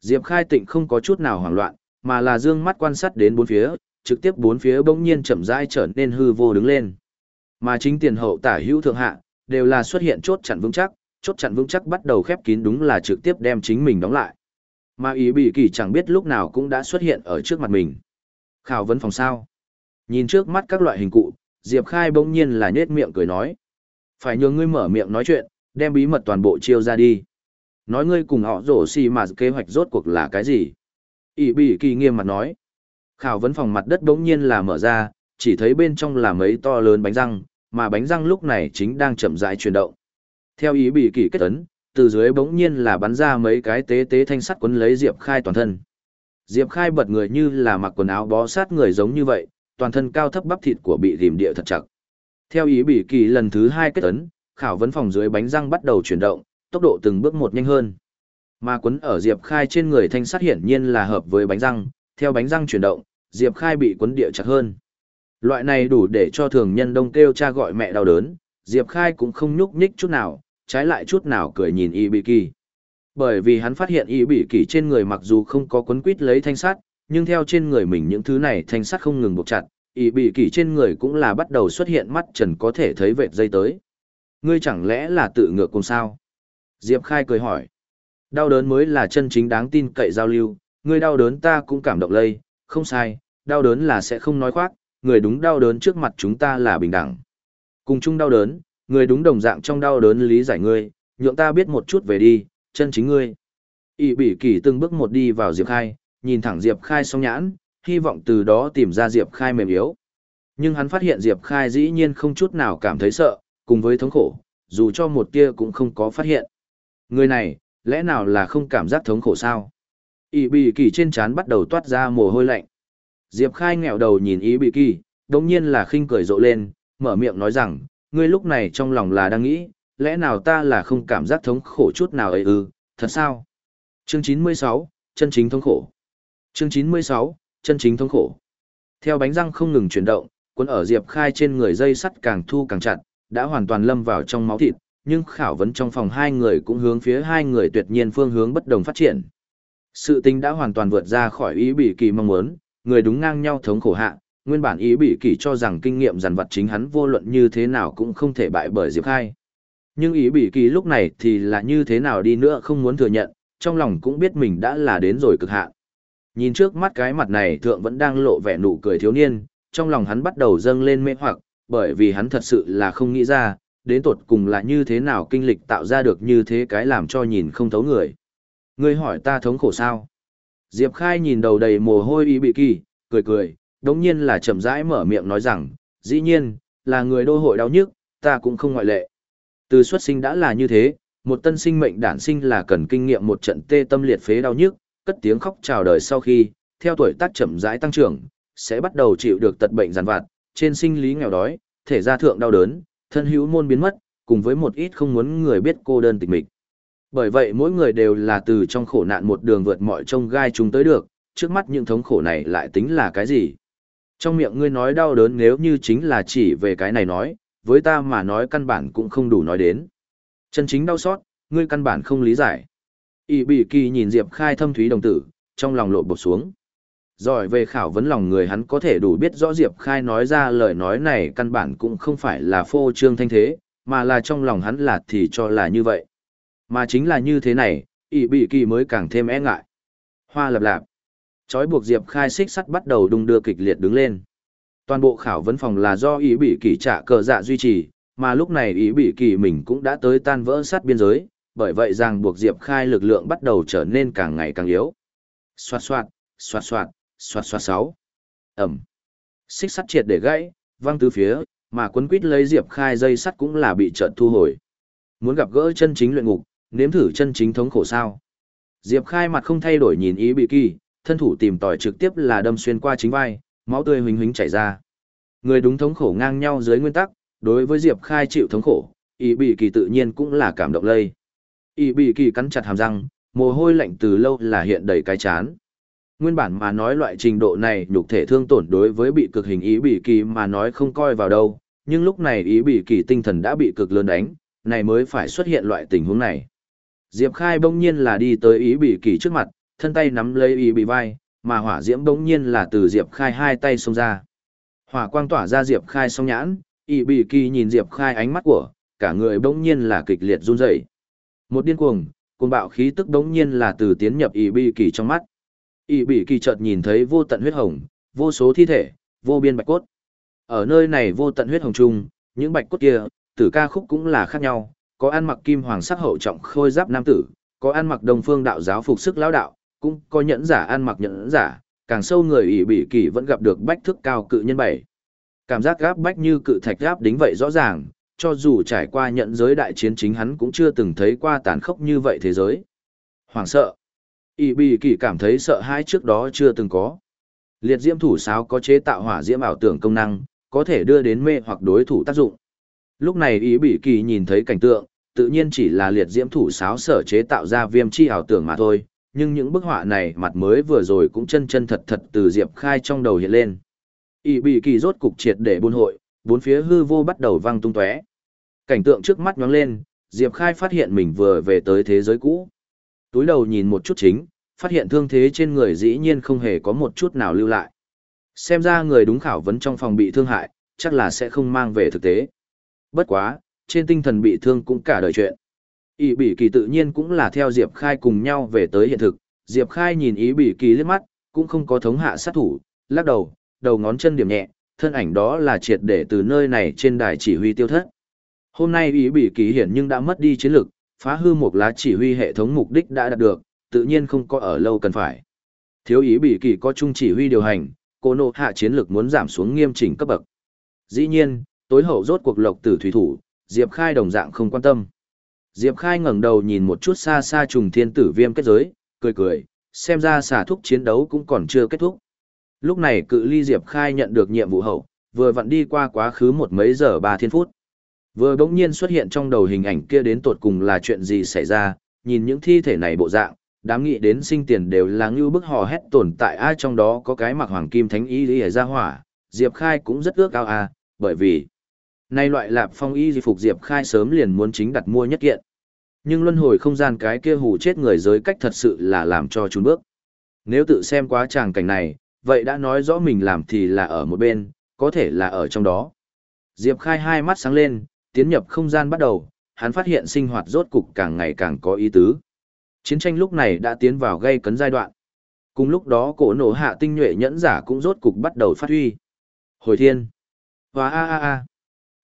Diệp Khai tịnh không có chút nào hoảng loạn, mà là dương mắt quan sát đến bốn phía, trực tiếp bốn phía bỗng nhiên chậm rãi trở nên hư vô đứng lên. Mà chính tiền hậu tả hữu thượng hạ, đều là xuất hiện chốt chặn vững chắc, chốt chặn vững chắc bắt đầu khép kín đúng là trực tiếp đem chính mình đóng lại. Mà ý bị kỳ chẳng biết lúc nào cũng đã xuất hiện ở trước mặt mình. Khảo vấn phòng sao. Nhìn trước mắt các loại hình cụ, Diệp Khai bỗng nhiên là nhết miệng cười nói. Phải nhường ngươi mở miệng nói chuyện, đem bí mật toàn bộ chiêu ra đi. Nói ngươi cùng họ rổ xì mà kế hoạch rốt cuộc là cái gì? Ý bị kỳ nghiêm mặt nói. Khảo vấn phòng mặt đất bỗng nhiên là mở ra, chỉ thấy bên trong là mấy to lớn bánh răng, mà bánh răng lúc này chính đang chậm rãi chuyển động. Theo ý bị kỳ kết tấn từ dưới bỗng nhiên là bắn ra mấy cái tế tế thanh sắt quấn lấy Diệp Khai toàn thân. Diệp Khai bật người như là mặc quần áo bó sát người giống như vậy, toàn thân cao thấp bắp thịt của bị rìm địa thật chặt. Theo ý bị kỳ lần thứ hai kết tấn khảo vấn phòng dưới bánh răng bắt đầu chuyển động, tốc độ từng bước một nhanh hơn. Mà quấn ở Diệp Khai trên người thanh sắt hiển nhiên là hợp với bánh răng, theo bánh răng chuyển động, Diệp Khai bị quấn địa chặt hơn. Loại này đủ để cho thường nhân đông kêu cha gọi mẹ đau đớn, Diệp Khai cũng không nhúc nhích chút nào, trái lại chút nào cười nhìn Y Bỉ Kỳ. Bởi vì hắn phát hiện Y Bỉ Kỳ trên người mặc dù không có quấn quít lấy thanh sắt, nhưng theo trên người mình những thứ này thanh sắt không ngừng buộc chặt, Y Bỉ Kỳ trên người cũng là bắt đầu xuất hiện mắt trần có thể thấy vệt dây tới. Ngươi chẳng lẽ là tự ngược cùng sao? Diệp Khai cười hỏi. Đau đớn mới là chân chính đáng tin cậy giao lưu, người đau đớn ta cũng cảm động lây, không sai, đau đớn là sẽ không nói khoác, người đúng đau đớn trước mặt chúng ta là bình đẳng. Cùng chung đau đớn, người đúng đồng dạng trong đau đớn lý giải ngươi, nhượng ta biết một chút về đi, chân chính ngươi. Ý bỉ kỳ từng bước một đi vào Diệp Khai, nhìn thẳng Diệp Khai song nhãn, hy vọng từ đó tìm ra Diệp Khai mềm yếu. Nhưng hắn phát hiện Diệp Khai dĩ nhiên không chút nào cảm thấy sợ, cùng với thống khổ, dù cho một tia cũng không có phát hiện. Người này, lẽ nào là không cảm giác thống khổ sao? Y bỉ kỳ trên trán bắt đầu toát ra mồ hôi lạnh. Diệp Khai nghẹo đầu nhìn ý bị kỳ, đồng nhiên là khinh cười rộ lên, mở miệng nói rằng, ngươi lúc này trong lòng là đang nghĩ, lẽ nào ta là không cảm giác thống khổ chút nào ấy ư, thật sao? Chương 96, chân chính thống khổ. Chương 96, chân chính thống khổ. Theo bánh răng không ngừng chuyển động, cuốn ở Diệp Khai trên người dây sắt càng thu càng chặt, đã hoàn toàn lâm vào trong máu thịt, nhưng khảo vấn trong phòng hai người cũng hướng phía hai người tuyệt nhiên phương hướng bất đồng phát triển. Sự tình đã hoàn toàn vượt ra khỏi ý bị kỳ mong muốn, người đúng ngang nhau thống khổ hạ, nguyên bản ý bị kỳ cho rằng kinh nghiệm dàn vật chính hắn vô luận như thế nào cũng không thể bại bởi Diệp Khai. Nhưng ý bị kỳ lúc này thì là như thế nào đi nữa không muốn thừa nhận, trong lòng cũng biết mình đã là đến rồi cực hạn. Nhìn trước mắt cái mặt này thượng vẫn đang lộ vẻ nụ cười thiếu niên, trong lòng hắn bắt đầu dâng lên mê hoặc, bởi vì hắn thật sự là không nghĩ ra, đến tột cùng là như thế nào kinh lịch tạo ra được như thế cái làm cho nhìn không thấu người. Ngươi hỏi ta thống khổ sao? Diệp Khai nhìn đầu đầy mồ hôi y bị kỳ, cười cười, đống nhiên là chậm rãi mở miệng nói rằng, dĩ nhiên, là người đô hội đau nhức, ta cũng không ngoại lệ. Từ xuất sinh đã là như thế, một tân sinh mệnh đản sinh là cần kinh nghiệm một trận tê tâm liệt phế đau nhức, cất tiếng khóc chào đời sau khi, theo tuổi tác chậm rãi tăng trưởng, sẽ bắt đầu chịu được tật bệnh giàn vặt, trên sinh lý nghèo đói, thể gia thượng đau đớn, thân hữu môn biến mất, cùng với một ít không muốn người biết cô đơn tịch mịch. Bởi vậy mỗi người đều là từ trong khổ nạn một đường vượt mọi trông gai chúng tới được, trước mắt những thống khổ này lại tính là cái gì? Trong miệng ngươi nói đau đớn nếu như chính là chỉ về cái này nói, với ta mà nói căn bản cũng không đủ nói đến. Chân chính đau xót, ngươi căn bản không lý giải. Y bị kỳ nhìn Diệp Khai thâm thúy đồng tử, trong lòng lộ bột xuống. Giỏi về khảo vấn lòng người hắn có thể đủ biết rõ Diệp Khai nói ra lời nói này căn bản cũng không phải là phô trương thanh thế, mà là trong lòng hắn là thì cho là như vậy. Mà chính là như thế này, ỷ bị kỳ mới càng thêm e ngại. Hoa lập lạp. Chói buộc Diệp Khai xích sắt bắt đầu đung đưa kịch liệt đứng lên. Toàn bộ khảo vấn phòng là do ý bị kỳ trả cờ dạ duy trì, mà lúc này ý bị kỳ mình cũng đã tới tan vỡ sát biên giới, bởi vậy rằng buộc Diệp Khai lực lượng bắt đầu trở nên càng ngày càng yếu. Xoạt xoạt, xoạt xoạt, xoạt xoạt sáu. Ẩm. Xích sắt triệt để gãy, văng từ phía, mà quấn quýt lấy Diệp Khai dây sắt cũng là bị trợn thu hồi. Muốn gặp gỡ chân chính luyện ngục, nếm thử chân chính thống khổ sao. Diệp Khai mặt không thay đổi nhìn ý bị kỳ, thân thủ tìm tòi trực tiếp là đâm xuyên qua chính vai, máu tươi huỳnh huỳnh chảy ra. Người đúng thống khổ ngang nhau dưới nguyên tắc, đối với Diệp Khai chịu thống khổ, ý bị kỳ tự nhiên cũng là cảm động lây. Ý bị kỳ cắn chặt hàm răng, mồ hôi lạnh từ lâu là hiện đầy cái chán. Nguyên bản mà nói loại trình độ này nhục thể thương tổn đối với bị cực hình ý bị kỳ mà nói không coi vào đâu, nhưng lúc này ý bị kỳ tinh thần đã bị cực lớn đánh, này mới phải xuất hiện loại tình huống này. Diệp Khai bỗng nhiên là đi tới ý bị kỳ trước mặt, thân tay nắm lấy ý bị vai, mà hỏa diễm bỗng nhiên là từ Diệp Khai hai tay xông ra. Hỏa quang tỏa ra Diệp Khai song nhãn, ý bị kỳ nhìn Diệp Khai ánh mắt của, cả người bỗng nhiên là kịch liệt run rẩy. Một điên cuồng, cuồng bạo khí tức bỗng nhiên là từ tiến nhập ý bị kỳ trong mắt. Ỷ bị kỳ chợt nhìn thấy vô tận huyết hồng, vô số thi thể, vô biên bạch cốt. Ở nơi này vô tận huyết hồng chung, những bạch cốt kia, tử ca khúc cũng là khác nhau, có ăn mặc kim hoàng sắc hậu trọng khôi giáp nam tử, có ăn mặc đồng phương đạo giáo phục sức lão đạo, cũng có nhẫn giả ăn mặc nhẫn giả, càng sâu người ỷ bị kỳ vẫn gặp được bách thức cao cự nhân bảy. Cảm giác gáp bách như cự thạch gáp đính vậy rõ ràng, cho dù trải qua nhận giới đại chiến chính hắn cũng chưa từng thấy qua tàn khốc như vậy thế giới. Hoàng sợ ỷ bị kỳ cảm thấy sợ hãi trước đó chưa từng có. Liệt diễm thủ sáo có chế tạo hỏa diễm ảo tưởng công năng, có thể đưa đến mê hoặc đối thủ tác dụng. Lúc này ý bị kỳ nhìn thấy cảnh tượng, tự nhiên chỉ là liệt diễm thủ sáo sở chế tạo ra viêm chi ảo tưởng mà thôi, nhưng những bức họa này mặt mới vừa rồi cũng chân chân thật thật từ Diệp Khai trong đầu hiện lên. Ý bị kỳ rốt cục triệt để buôn hội, bốn phía hư vô bắt đầu văng tung tóe. Cảnh tượng trước mắt nhoáng lên, Diệp Khai phát hiện mình vừa về tới thế giới cũ. Túi đầu nhìn một chút chính, phát hiện thương thế trên người dĩ nhiên không hề có một chút nào lưu lại. Xem ra người đúng khảo vấn trong phòng bị thương hại, chắc là sẽ không mang về thực tế. Bất quá, trên tinh thần bị thương cũng cả đời chuyện. Ý bỉ kỳ tự nhiên cũng là theo Diệp Khai cùng nhau về tới hiện thực, Diệp Khai nhìn ý bỉ kỳ liếc mắt, cũng không có thống hạ sát thủ, lắc đầu, đầu ngón chân điểm nhẹ, thân ảnh đó là triệt để từ nơi này trên đài chỉ huy tiêu thất. Hôm nay ý bỉ kỳ hiển nhưng đã mất đi chiến lực, phá hư một lá chỉ huy hệ thống mục đích đã đạt được, tự nhiên không có ở lâu cần phải. Thiếu ý bị kỳ có chung chỉ huy điều hành, cô nộ hạ chiến lực muốn giảm xuống nghiêm chỉnh cấp bậc. Dĩ nhiên, tối hậu rốt cuộc lộc tử thủy thủ, Diệp Khai đồng dạng không quan tâm. Diệp Khai ngẩng đầu nhìn một chút xa xa trùng thiên tử viêm kết giới, cười cười, xem ra xả thúc chiến đấu cũng còn chưa kết thúc. Lúc này cự ly Diệp Khai nhận được nhiệm vụ hậu, vừa vặn đi qua quá khứ một mấy giờ ba thiên phút. Vừa bỗng nhiên xuất hiện trong đầu hình ảnh kia đến tột cùng là chuyện gì xảy ra, nhìn những thi thể này bộ dạng, đám nghĩ đến sinh tiền đều là như bức hò hét tồn tại ai trong đó có cái mặc hoàng kim thánh y lý ra hỏa, Diệp Khai cũng rất ước ao à, bởi vì Nay loại lạp phong y di phục Diệp Khai sớm liền muốn chính đặt mua nhất kiện. Nhưng luân hồi không gian cái kia hù chết người giới cách thật sự là làm cho trốn bước. Nếu tự xem quá tràng cảnh này, vậy đã nói rõ mình làm thì là ở một bên, có thể là ở trong đó. Diệp Khai hai mắt sáng lên, tiến nhập không gian bắt đầu, hắn phát hiện sinh hoạt rốt cục càng ngày càng có ý tứ. Chiến tranh lúc này đã tiến vào gây cấn giai đoạn. Cùng lúc đó cổ nổ hạ tinh nhuệ nhẫn giả cũng rốt cục bắt đầu phát huy. Hồi thiên. Và a a a.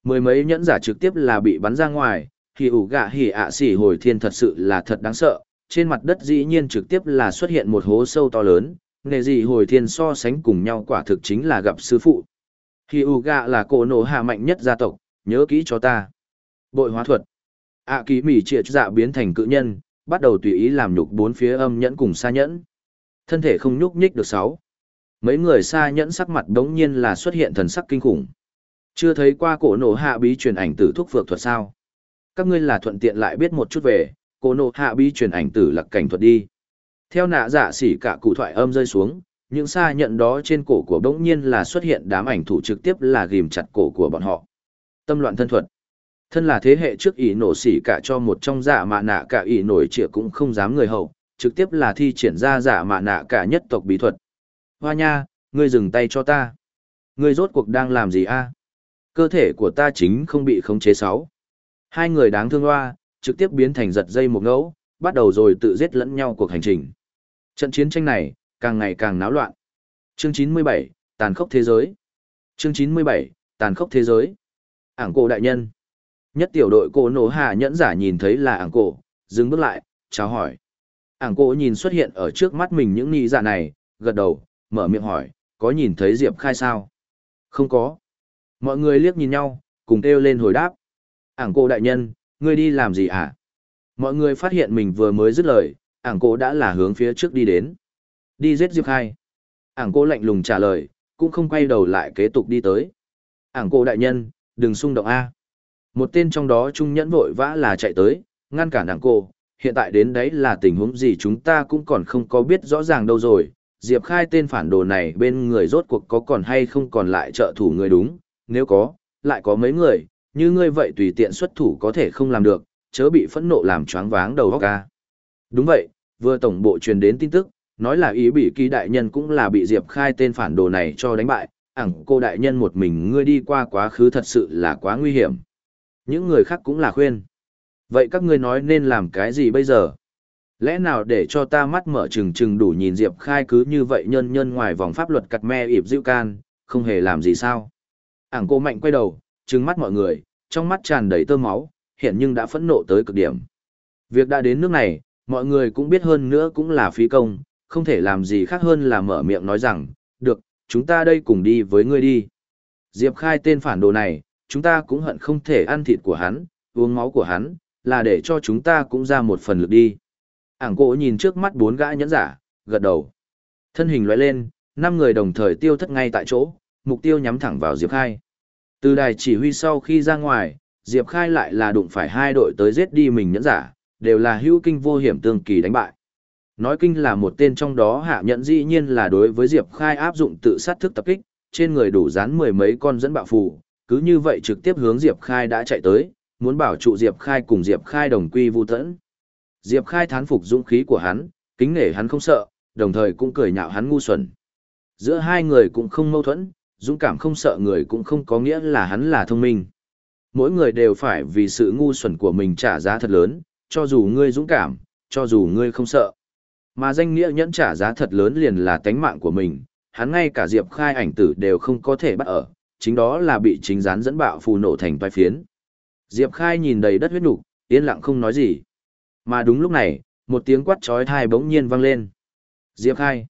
Mười mấy nhẫn giả trực tiếp là bị bắn ra ngoài, hì ủ gạ hì ạ xỉ hồi thiên thật sự là thật đáng sợ. Trên mặt đất dĩ nhiên trực tiếp là xuất hiện một hố sâu to lớn, nghề gì hồi thiên so sánh cùng nhau quả thực chính là gặp sư phụ. Hì ủ gạ là cổ nổ hạ mạnh nhất gia tộc, nhớ kỹ cho ta. Bội hóa thuật. ạ ký mỉ triệt dạ biến thành cự nhân, bắt đầu tùy ý làm nhục bốn phía âm nhẫn cùng xa nhẫn. Thân thể không nhúc nhích được sáu. Mấy người xa nhẫn sắc mặt đống nhiên là xuất hiện thần sắc kinh khủng. Chưa thấy qua cổ nổ hạ bí truyền ảnh tử thuốc phược thuật sao? Các ngươi là thuận tiện lại biết một chút về, cổ nổ hạ bí truyền ảnh tử lạc cảnh thuật đi. Theo nạ giả xỉ cả cụ thoại âm rơi xuống, những xa nhận đó trên cổ của đống nhiên là xuất hiện đám ảnh thủ trực tiếp là ghim chặt cổ của bọn họ. Tâm loạn thân thuật. Thân là thế hệ trước ỷ nổ xỉ cả cho một trong giả mạ nạ cả ỷ nổi trịa cũng không dám người hậu, trực tiếp là thi triển ra giả mạ nạ cả nhất tộc bí thuật. Hoa nha, ngươi dừng tay cho ta. Ngươi rốt cuộc đang làm gì a? Cơ thể của ta chính không bị khống chế sáu. Hai người đáng thương hoa, trực tiếp biến thành giật dây một ngẫu, bắt đầu rồi tự giết lẫn nhau cuộc hành trình. Trận chiến tranh này, càng ngày càng náo loạn. Chương 97, tàn khốc thế giới. Chương 97, tàn khốc thế giới. Ảng cổ đại nhân. Nhất tiểu đội cổ nổ hạ nhẫn giả nhìn thấy là ảng cổ, dừng bước lại, chào hỏi. Ảng cổ nhìn xuất hiện ở trước mắt mình những nị giả này, gật đầu, mở miệng hỏi, có nhìn thấy Diệp Khai sao? Không có. Mọi người liếc nhìn nhau, cùng kêu lên hồi đáp. Ảng cổ đại nhân, ngươi đi làm gì à? Mọi người phát hiện mình vừa mới dứt lời, ảng cổ đã là hướng phía trước đi đến. Đi giết Diệp Khai. Ảng cổ lạnh lùng trả lời, cũng không quay đầu lại kế tục đi tới. Ảng cổ đại nhân, đừng xung động A. Một tên trong đó trung nhẫn vội vã là chạy tới, ngăn cản nàng cổ. Hiện tại đến đấy là tình huống gì chúng ta cũng còn không có biết rõ ràng đâu rồi. Diệp Khai tên phản đồ này bên người rốt cuộc có còn hay không còn lại trợ thủ người đúng, nếu có, lại có mấy người, như ngươi vậy tùy tiện xuất thủ có thể không làm được, chớ bị phẫn nộ làm choáng váng đầu óc ca. Đúng vậy, vừa tổng bộ truyền đến tin tức, nói là ý bị ký đại nhân cũng là bị Diệp Khai tên phản đồ này cho đánh bại, ẳng cô đại nhân một mình ngươi đi qua quá khứ thật sự là quá nguy hiểm. Những người khác cũng là khuyên. Vậy các ngươi nói nên làm cái gì bây giờ? Lẽ nào để cho ta mắt mở trừng trừng đủ nhìn Diệp Khai cứ như vậy nhân nhân ngoài vòng pháp luật cặt me ịp dịu can, không hề làm gì sao? Ảng cô mạnh quay đầu, trừng mắt mọi người, trong mắt tràn đầy tơ máu, hiện nhưng đã phẫn nộ tới cực điểm. Việc đã đến nước này, mọi người cũng biết hơn nữa cũng là phí công, không thể làm gì khác hơn là mở miệng nói rằng, chúng ta đây cùng đi với ngươi đi. Diệp Khai tên phản đồ này, chúng ta cũng hận không thể ăn thịt của hắn, uống máu của hắn, là để cho chúng ta cũng ra một phần lực đi. Ảng cổ nhìn trước mắt bốn gã nhẫn giả, gật đầu. Thân hình lóe lên, năm người đồng thời tiêu thất ngay tại chỗ, mục tiêu nhắm thẳng vào Diệp Khai. Từ đài chỉ huy sau khi ra ngoài, Diệp Khai lại là đụng phải hai đội tới giết đi mình nhẫn giả, đều là hữu kinh vô hiểm tương kỳ đánh bại. Nói kinh là một tên trong đó hạ nhận dĩ nhiên là đối với Diệp Khai áp dụng tự sát thức tập kích, trên người đủ dán mười mấy con dẫn bạo phù, cứ như vậy trực tiếp hướng Diệp Khai đã chạy tới, muốn bảo trụ Diệp Khai cùng Diệp Khai đồng quy vu tẫn. Diệp Khai thán phục dũng khí của hắn, kính nể hắn không sợ, đồng thời cũng cười nhạo hắn ngu xuẩn. Giữa hai người cũng không mâu thuẫn, dũng cảm không sợ người cũng không có nghĩa là hắn là thông minh. Mỗi người đều phải vì sự ngu xuẩn của mình trả giá thật lớn, cho dù ngươi dũng cảm, cho dù ngươi không sợ. Mà danh nghĩa nhẫn trả giá thật lớn liền là tánh mạng của mình, hắn ngay cả Diệp Khai ảnh tử đều không có thể bắt ở, chính đó là bị chính gián dẫn bạo phù nổ thành toái phiến. Diệp Khai nhìn đầy đất huyết nục, yên lặng không nói gì. Mà đúng lúc này, một tiếng quát chói tai bỗng nhiên vang lên. Diệp Khai!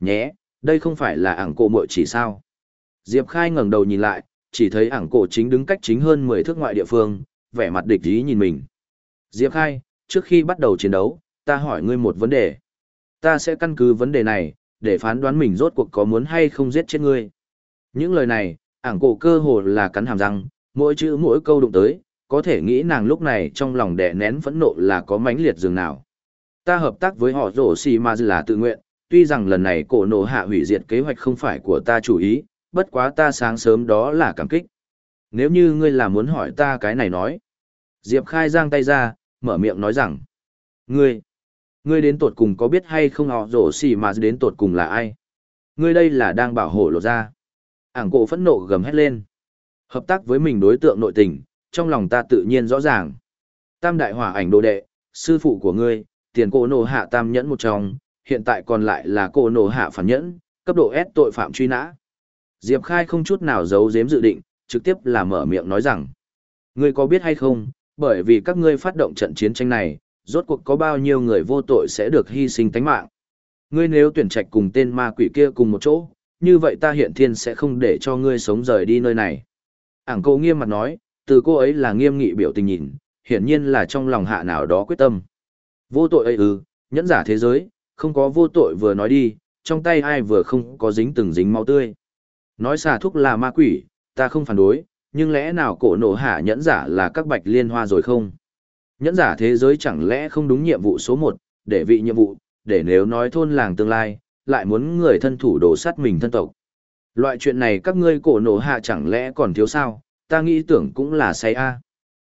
Nhé, đây không phải là ảng cổ mội chỉ sao? Diệp Khai ngẩng đầu nhìn lại, chỉ thấy ảng cổ chính đứng cách chính hơn 10 thước ngoại địa phương, vẻ mặt địch ý nhìn mình. Diệp Khai, trước khi bắt đầu chiến đấu, ta hỏi ngươi một vấn đề. Ta sẽ căn cứ vấn đề này, để phán đoán mình rốt cuộc có muốn hay không giết chết ngươi. Những lời này, ảng cổ cơ hồ là cắn hàm răng, mỗi chữ mỗi câu đụng tới, có thể nghĩ nàng lúc này trong lòng đè nén phẫn nộ là có mãnh liệt dường nào. Ta hợp tác với họ rổ xì mà là tự nguyện, tuy rằng lần này cổ nổ hạ hủy diệt kế hoạch không phải của ta chủ ý, bất quá ta sáng sớm đó là cảm kích. Nếu như ngươi là muốn hỏi ta cái này nói. Diệp Khai giang tay ra, mở miệng nói rằng. Ngươi, ngươi đến tột cùng có biết hay không họ rổ xì mà đến tột cùng là ai? Ngươi đây là đang bảo hộ lộ ra. Ảng cổ phẫn nộ gầm hét lên. Hợp tác với mình đối tượng nội tình, trong lòng ta tự nhiên rõ ràng. Tam đại hỏa ảnh đồ đệ, sư phụ của ngươi, tiền cổ nổ hạ tam nhẫn một trong, hiện tại còn lại là cổ nổ hạ phản nhẫn, cấp độ S tội phạm truy nã. Diệp Khai không chút nào giấu giếm dự định, trực tiếp là mở miệng nói rằng. Ngươi có biết hay không, bởi vì các ngươi phát động trận chiến tranh này, rốt cuộc có bao nhiêu người vô tội sẽ được hy sinh tánh mạng. Ngươi nếu tuyển trạch cùng tên ma quỷ kia cùng một chỗ, như vậy ta hiện thiên sẽ không để cho ngươi sống rời đi nơi này. Ảng cô nghiêm mặt nói, từ cô ấy là nghiêm nghị biểu tình nhìn, hiển nhiên là trong lòng hạ nào đó quyết tâm. Vô tội ấy ư, nhẫn giả thế giới, không có vô tội vừa nói đi, trong tay ai vừa không có dính từng dính máu tươi. Nói xà thúc là ma quỷ, ta không phản đối, nhưng lẽ nào cổ nổ hạ nhẫn giả là các bạch liên hoa rồi không? Nhẫn giả thế giới chẳng lẽ không đúng nhiệm vụ số 1, để vị nhiệm vụ, để nếu nói thôn làng tương lai, lại muốn người thân thủ đổ sát mình thân tộc. Loại chuyện này các ngươi cổ nổ hạ chẳng lẽ còn thiếu sao, ta nghĩ tưởng cũng là say a.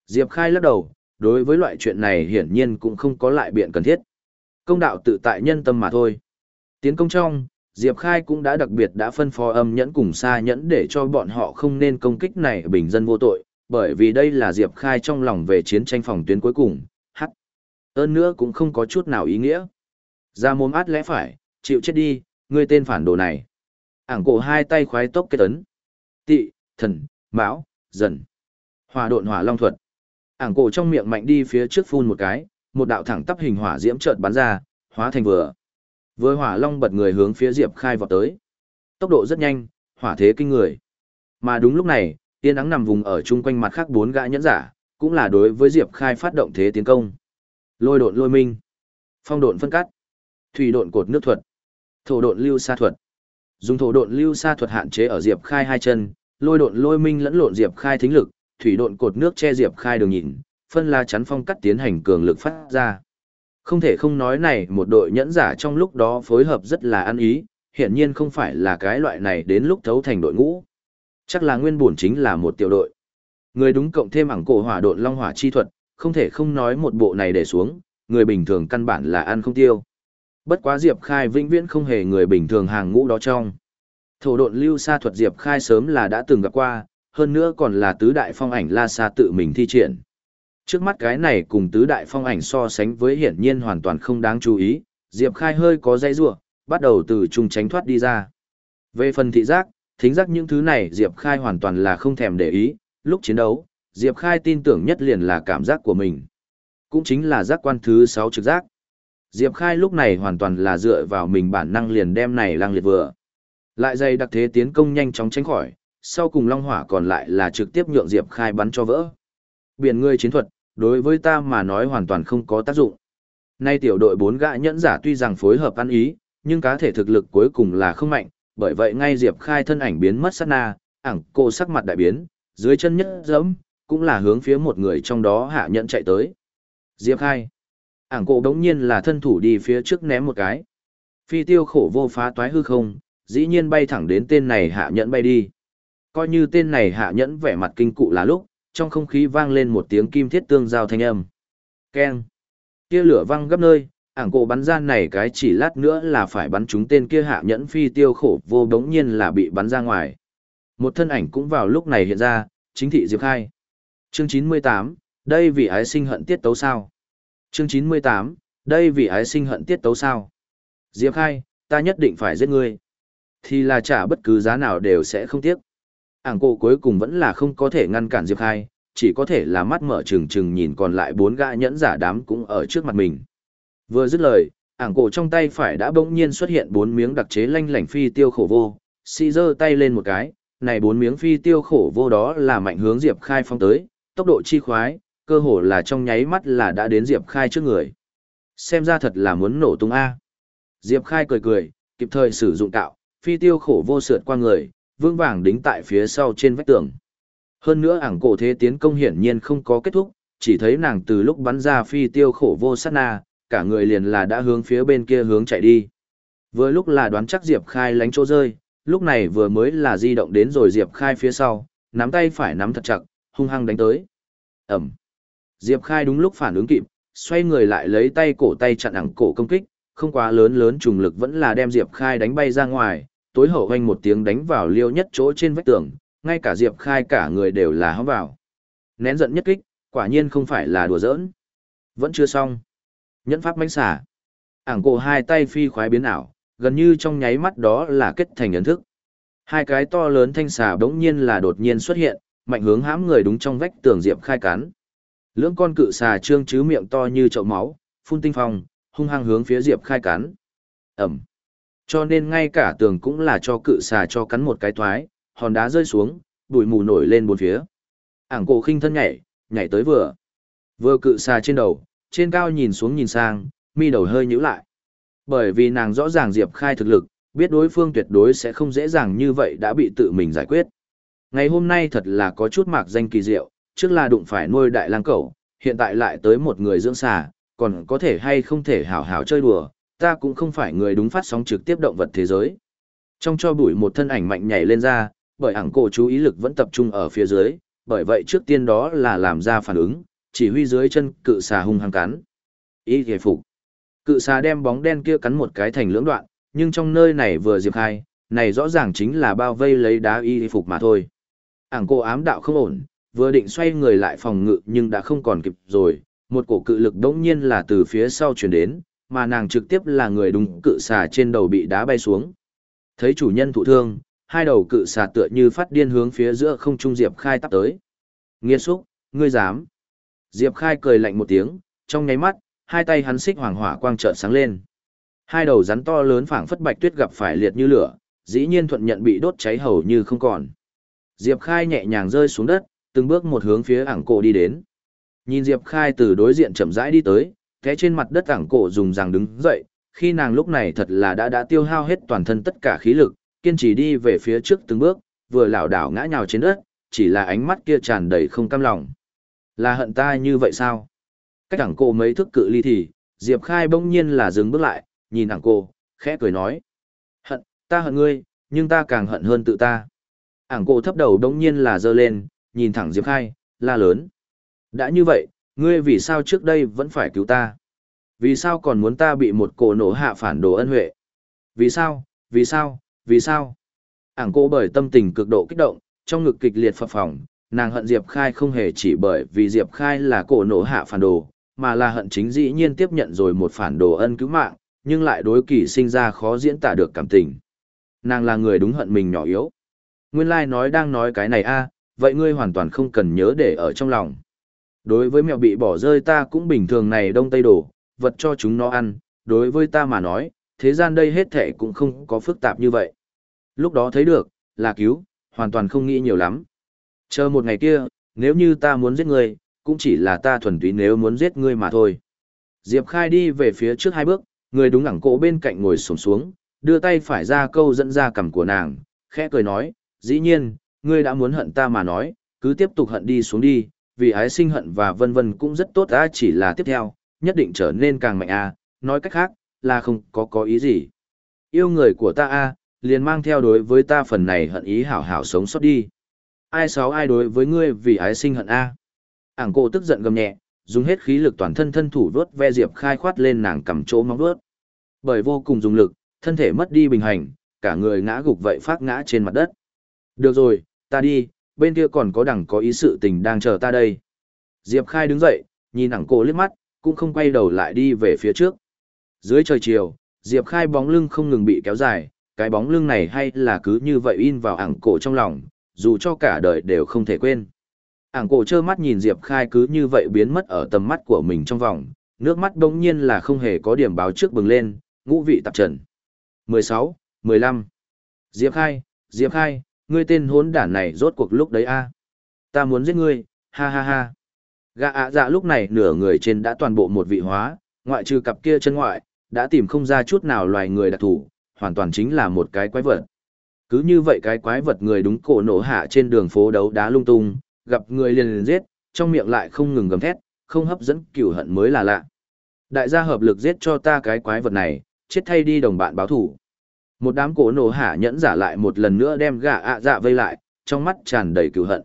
Diệp Khai lắc đầu, đối với loại chuyện này hiển nhiên cũng không có lại biện cần thiết. Công đạo tự tại nhân tâm mà thôi. Tiến công trong, Diệp Khai cũng đã đặc biệt đã phân phó âm nhẫn cùng xa nhẫn để cho bọn họ không nên công kích này bình dân vô tội, bởi vì đây là Diệp Khai trong lòng về chiến tranh phòng tuyến cuối cùng, hắc. Ơn nữa cũng không có chút nào ý nghĩa. Ra mồm át lẽ phải, chịu chết đi, ngươi tên phản đồ này. Ảng cổ hai tay khoái tốc kết ấn. Tị, thần, mão, dần. hòa độn hỏa long thuật. Ảng cổ trong miệng mạnh đi phía trước phun một cái, một đạo thẳng tắp hình hỏa diễm chợt bắn ra, hóa thành vừa. Vừa hỏa long bật người hướng phía Diệp Khai vọt tới. Tốc độ rất nhanh, hỏa thế kinh người. Mà đúng lúc này, tiên ắng nằm vùng ở chung quanh mặt khác bốn gã nhẫn giả, cũng là đối với Diệp Khai phát động thế tiến công. Lôi độn lôi minh, phong độn phân cắt, thủy độn cột nước thuật, thổ độn lưu sa thuật. Dùng thổ độn lưu sa thuật hạn chế ở Diệp Khai hai chân, lôi độn lôi minh lẫn lộn Diệp Khai thính lực, thủy độn cột nước che Diệp Khai đường nhìn, phân la chắn phong cắt tiến hành cường lực phát ra. Không thể không nói này một đội nhẫn giả trong lúc đó phối hợp rất là ăn ý, hiển nhiên không phải là cái loại này đến lúc thấu thành đội ngũ. Chắc là nguyên bổn chính là một tiểu đội. Người đúng cộng thêm ảng cổ hỏa độn long hỏa chi thuật, không thể không nói một bộ này để xuống, người bình thường căn bản là ăn không tiêu. Bất quá Diệp Khai vĩnh viễn không hề người bình thường hàng ngũ đó trong. Thổ độn lưu sa thuật Diệp Khai sớm là đã từng gặp qua, hơn nữa còn là tứ đại phong ảnh La Sa tự mình thi triển. Trước mắt cái này cùng tứ đại phong ảnh so sánh với hiển nhiên hoàn toàn không đáng chú ý, Diệp Khai hơi có dây rủa, bắt đầu từ trung tránh thoát đi ra. Về phần thị giác, thính giác những thứ này Diệp Khai hoàn toàn là không thèm để ý, lúc chiến đấu, Diệp Khai tin tưởng nhất liền là cảm giác của mình. Cũng chính là giác quan thứ 6 trực giác. Diệp Khai lúc này hoàn toàn là dựa vào mình bản năng liền đem này lang liệt vừa. Lại dày đặc thế tiến công nhanh chóng tránh khỏi, sau cùng long hỏa còn lại là trực tiếp nhượng Diệp Khai bắn cho vỡ. Biển ngươi chiến thuật, đối với ta mà nói hoàn toàn không có tác dụng. Nay tiểu đội bốn gã nhẫn giả tuy rằng phối hợp ăn ý, nhưng cá thể thực lực cuối cùng là không mạnh, bởi vậy ngay Diệp Khai thân ảnh biến mất sát na, ảng cô sắc mặt đại biến, dưới chân nhất dẫm, cũng là hướng phía một người trong đó hạ nhẫn chạy tới. Diệp Khai. Ảng cô đống nhiên là thân thủ đi phía trước ném một cái. Phi tiêu khổ vô phá toái hư không, dĩ nhiên bay thẳng đến tên này hạ nhẫn bay đi. Coi như tên này hạ nhẫn vẻ mặt kinh cụ là lúc, trong không khí vang lên một tiếng kim thiết tương giao thanh âm. Keng. Tia lửa văng gấp nơi, ảng cổ bắn ra này cái chỉ lát nữa là phải bắn chúng tên kia hạ nhẫn phi tiêu khổ vô đống nhiên là bị bắn ra ngoài. Một thân ảnh cũng vào lúc này hiện ra, chính thị Diệp Khai. Chương 98, đây vì ái sinh hận tiết tấu sao? Chương 98, đây vì ái sinh hận tiết tấu sao? Diệp Khai, ta nhất định phải giết ngươi. Thì là trả bất cứ giá nào đều sẽ không tiếc ảng cổ cuối cùng vẫn là không có thể ngăn cản diệp khai chỉ có thể là mắt mở trừng trừng nhìn còn lại bốn gã nhẫn giả đám cũng ở trước mặt mình vừa dứt lời ảng cổ trong tay phải đã bỗng nhiên xuất hiện bốn miếng đặc chế lanh lảnh phi tiêu khổ vô. Si giơ tay lên một cái này bốn miếng phi tiêu khổ vô đó là mạnh hướng diệp khai phong tới tốc độ chi khoái cơ hồ là trong nháy mắt là đã đến diệp khai trước người. Xem ra thật là muốn nổ tung a. Diệp khai cười cười kịp thời sử dụng tạo phi tiêu khổ vô sượt qua người vương vàng đính tại phía sau trên vách tường. Hơn nữa ảng cổ thế tiến công hiển nhiên không có kết thúc, chỉ thấy nàng từ lúc bắn ra phi tiêu khổ vô sát na, cả người liền là đã hướng phía bên kia hướng chạy đi. Vừa lúc là đoán chắc Diệp Khai lánh chỗ rơi, lúc này vừa mới là di động đến rồi Diệp Khai phía sau, nắm tay phải nắm thật chặt, hung hăng đánh tới. Ẩm. Diệp Khai đúng lúc phản ứng kịp, xoay người lại lấy tay cổ tay chặn ẳng cổ công kích, không quá lớn lớn trùng lực vẫn là đem Diệp Khai đánh bay ra ngoài, tối hậu hoanh một tiếng đánh vào liêu nhất chỗ trên vách tường, ngay cả Diệp Khai cả người đều là hóa vào. Nén giận nhất kích, quả nhiên không phải là đùa giỡn. Vẫn chưa xong. Nhẫn pháp mánh xả. Ảng cổ hai tay phi khoái biến ảo, gần như trong nháy mắt đó là kết thành ấn thức. Hai cái to lớn thanh xà đống nhiên là đột nhiên xuất hiện, mạnh hướng hãm người đúng trong vách tường Diệp Khai cắn. Lưỡng con cự xà trương chứ miệng to như chậu máu, phun tinh phong, hung hăng hướng phía Diệp Khai cắn. Ẩm. Cho nên ngay cả tường cũng là cho cự xà cho cắn một cái thoái, hòn đá rơi xuống, bụi mù nổi lên bốn phía. Ảng cổ khinh thân nhảy, nhảy tới vừa. Vừa cự xà trên đầu, trên cao nhìn xuống nhìn sang, mi đầu hơi nhíu lại. Bởi vì nàng rõ ràng Diệp Khai thực lực, biết đối phương tuyệt đối sẽ không dễ dàng như vậy đã bị tự mình giải quyết. Ngày hôm nay thật là có chút mạc danh kỳ diệu, trước là đụng phải nuôi đại lang cẩu, hiện tại lại tới một người dưỡng xà, còn có thể hay không thể hảo hảo chơi đùa, ta cũng không phải người đúng phát sóng trực tiếp động vật thế giới. Trong cho bụi một thân ảnh mạnh nhảy lên ra, bởi ảng cổ chú ý lực vẫn tập trung ở phía dưới, bởi vậy trước tiên đó là làm ra phản ứng, chỉ huy dưới chân cự xà hung hăng cắn. Ý hề phục. Cự xà đem bóng đen kia cắn một cái thành lưỡng đoạn, nhưng trong nơi này vừa diệp khai, này rõ ràng chính là bao vây lấy đá y phục mà thôi. Ảng cô ám đạo không ổn, vừa định xoay người lại phòng ngự nhưng đã không còn kịp rồi, một cổ cự lực đống nhiên là từ phía sau chuyển đến, mà nàng trực tiếp là người đúng cự xà trên đầu bị đá bay xuống. Thấy chủ nhân thụ thương, hai đầu cự xà tựa như phát điên hướng phía giữa không trung Diệp Khai tắp tới. Nghiên xúc, ngươi dám. Diệp Khai cười lạnh một tiếng, trong nháy mắt, hai tay hắn xích hoàng hỏa quang chợt sáng lên. Hai đầu rắn to lớn phảng phất bạch tuyết gặp phải liệt như lửa, dĩ nhiên thuận nhận bị đốt cháy hầu như không còn. Diệp Khai nhẹ nhàng rơi xuống đất, từng bước một hướng phía ảng cổ đi đến. Nhìn Diệp Khai từ đối diện chậm rãi đi tới, thế trên mặt đất ảng cổ dùng rằng đứng dậy, khi nàng lúc này thật là đã đã tiêu hao hết toàn thân tất cả khí lực, kiên trì đi về phía trước từng bước, vừa lảo đảo ngã nhào trên đất, chỉ là ánh mắt kia tràn đầy không cam lòng. Là hận ta như vậy sao? Cách ảng cô mấy thức cự ly thì, Diệp Khai bỗng nhiên là dừng bước lại, nhìn ảng cô, khẽ cười nói. Hận, ta hận ngươi, nhưng ta càng hận hơn tự ta. Ảng cô thấp đầu bỗng nhiên là dơ lên, nhìn thẳng Diệp Khai, la lớn. Đã như vậy, ngươi vì sao trước đây vẫn phải cứu ta? Vì sao còn muốn ta bị một cổ nổ hạ phản đồ ân huệ? Vì sao, vì sao, vì sao? Ảng cô bởi tâm tình cực độ kích động, trong ngực kịch liệt phập phồng, nàng hận Diệp Khai không hề chỉ bởi vì Diệp Khai là cổ nổ hạ phản đồ, mà là hận chính dĩ nhiên tiếp nhận rồi một phản đồ ân cứu mạng, nhưng lại đối kỳ sinh ra khó diễn tả được cảm tình. Nàng là người đúng hận mình nhỏ yếu. Nguyên lai like nói đang nói cái này a, vậy ngươi hoàn toàn không cần nhớ để ở trong lòng. Đối với mèo bị bỏ rơi ta cũng bình thường này đông tây đổ, vật cho chúng nó ăn, đối với ta mà nói, thế gian đây hết thệ cũng không có phức tạp như vậy. Lúc đó thấy được, là cứu, hoàn toàn không nghĩ nhiều lắm. Chờ một ngày kia, nếu như ta muốn giết ngươi, cũng chỉ là ta thuần túy nếu muốn giết ngươi mà thôi. Diệp Khai đi về phía trước hai bước, người đúng ẳng cổ bên cạnh ngồi sổng xuống, đưa tay phải ra câu dẫn ra cằm của nàng, khẽ cười nói, dĩ nhiên, ngươi đã muốn hận ta mà nói, cứ tiếp tục hận đi xuống đi, vì ái sinh hận và vân vân cũng rất tốt ta chỉ là tiếp theo, nhất định trở nên càng mạnh a nói cách khác, là không có có ý gì. Yêu người của ta a liền mang theo đối với ta phần này hận ý hảo hảo sống sót đi. Ai sáu ai đối với ngươi vì ái sinh hận a Ảng cô tức giận gầm nhẹ, dùng hết khí lực toàn thân thân thủ vớt ve diệp khai khoát lên nàng cầm chỗ móng vớt. Bởi vô cùng dùng lực, thân thể mất đi bình hành, cả người ngã gục vậy phát ngã trên mặt đất. Được rồi, ta đi, bên kia còn có đẳng có ý sự tình đang chờ ta đây. Diệp Khai đứng dậy, nhìn Ảng cổ liếc mắt, cũng không quay đầu lại đi về phía trước. Dưới trời chiều, Diệp Khai bóng lưng không ngừng bị kéo dài, cái bóng lưng này hay là cứ như vậy in vào Ảng cổ trong lòng, dù cho cả đời đều không thể quên. Ảng cổ trơ mắt nhìn Diệp Khai cứ như vậy biến mất ở tầm mắt của mình trong vòng, nước mắt đống nhiên là không hề có điểm báo trước bừng lên, ngũ vị tạp trần. 16, 15. Diệp Khai, Diệp Khai, ngươi tên hốn đản này rốt cuộc lúc đấy a Ta muốn giết ngươi, ha ha ha. Gã ạ dạ lúc này nửa người trên đã toàn bộ một vị hóa, ngoại trừ cặp kia chân ngoại, đã tìm không ra chút nào loài người đặc thủ, hoàn toàn chính là một cái quái vật. Cứ như vậy cái quái vật người đúng cổ nổ hạ trên đường phố đấu đá lung tung, gặp người liền liền giết, trong miệng lại không ngừng gầm thét, không hấp dẫn cửu hận mới là lạ. Đại gia hợp lực giết cho ta cái quái vật này, chết thay đi đồng bạn báo thủ. Một đám cổ nổ hạ nhẫn giả lại một lần nữa đem gã ạ dạ vây lại, trong mắt tràn đầy cửu hận.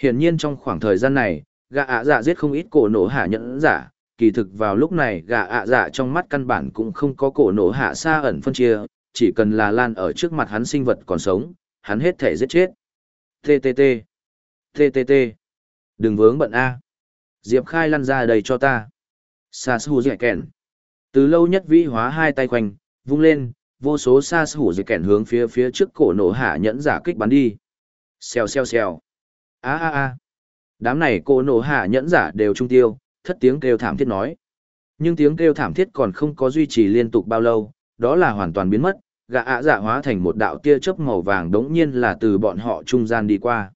Hiển nhiên trong khoảng thời gian này, gã ạ dạ giết không ít cổ nổ hạ nhẫn giả, kỳ thực vào lúc này gà ạ dạ trong mắt căn bản cũng không có cổ nổ hạ xa ẩn phân chia, chỉ cần là lan ở trước mặt hắn sinh vật còn sống, hắn hết thể giết chết. TTT. TTT. Đừng vướng bận A. Diệp Khai lăn ra đầy cho ta. Sa su dẻ kẹn Từ lâu nhất vĩ hóa hai tay quanh, vung lên, vô số sa su dẻ kẹn hướng phía phía trước cổ nổ hạ nhẫn giả kích bắn đi. Xèo xèo xèo. A a a. Đám này cổ nổ hạ nhẫn giả đều trung tiêu, thất tiếng kêu thảm thiết nói. Nhưng tiếng kêu thảm thiết còn không có duy trì liên tục bao lâu, đó là hoàn toàn biến mất, gã ạ dạ hóa thành một đạo tia chớp màu vàng đống nhiên là từ bọn họ trung gian đi qua.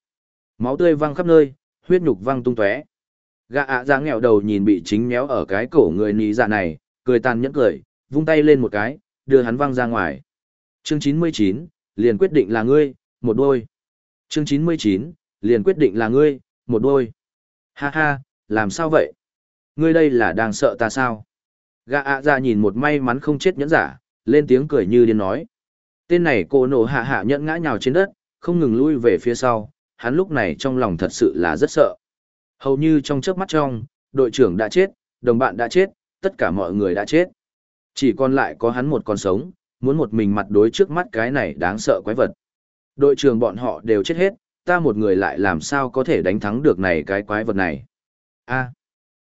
Máu tươi văng khắp nơi, huyết nhục văng tung tóe. Gã ạ dạ nghẹo đầu nhìn bị chính méo ở cái cổ người ní dạ này, cười tàn nhẫn cười, vung tay lên một cái, đưa hắn văng ra ngoài. Chương 99, liền quyết định là ngươi, một đôi. Chương 99, liền quyết định là ngươi, một đôi. Ha ha, làm sao vậy? Ngươi đây là đang sợ ta sao? Gã ạ dạ nhìn một may mắn không chết nhẫn giả, lên tiếng cười như điên nói. Tên này cô nổ hạ hạ nhẫn ngã nhào trên đất, không ngừng lui về phía sau, hắn lúc này trong lòng thật sự là rất sợ. Hầu như trong chớp mắt trong, đội trưởng đã chết, đồng bạn đã chết, tất cả mọi người đã chết. Chỉ còn lại có hắn một con sống, muốn một mình mặt đối trước mắt cái này đáng sợ quái vật. Đội trưởng bọn họ đều chết hết, ta một người lại làm sao có thể đánh thắng được này cái quái vật này. a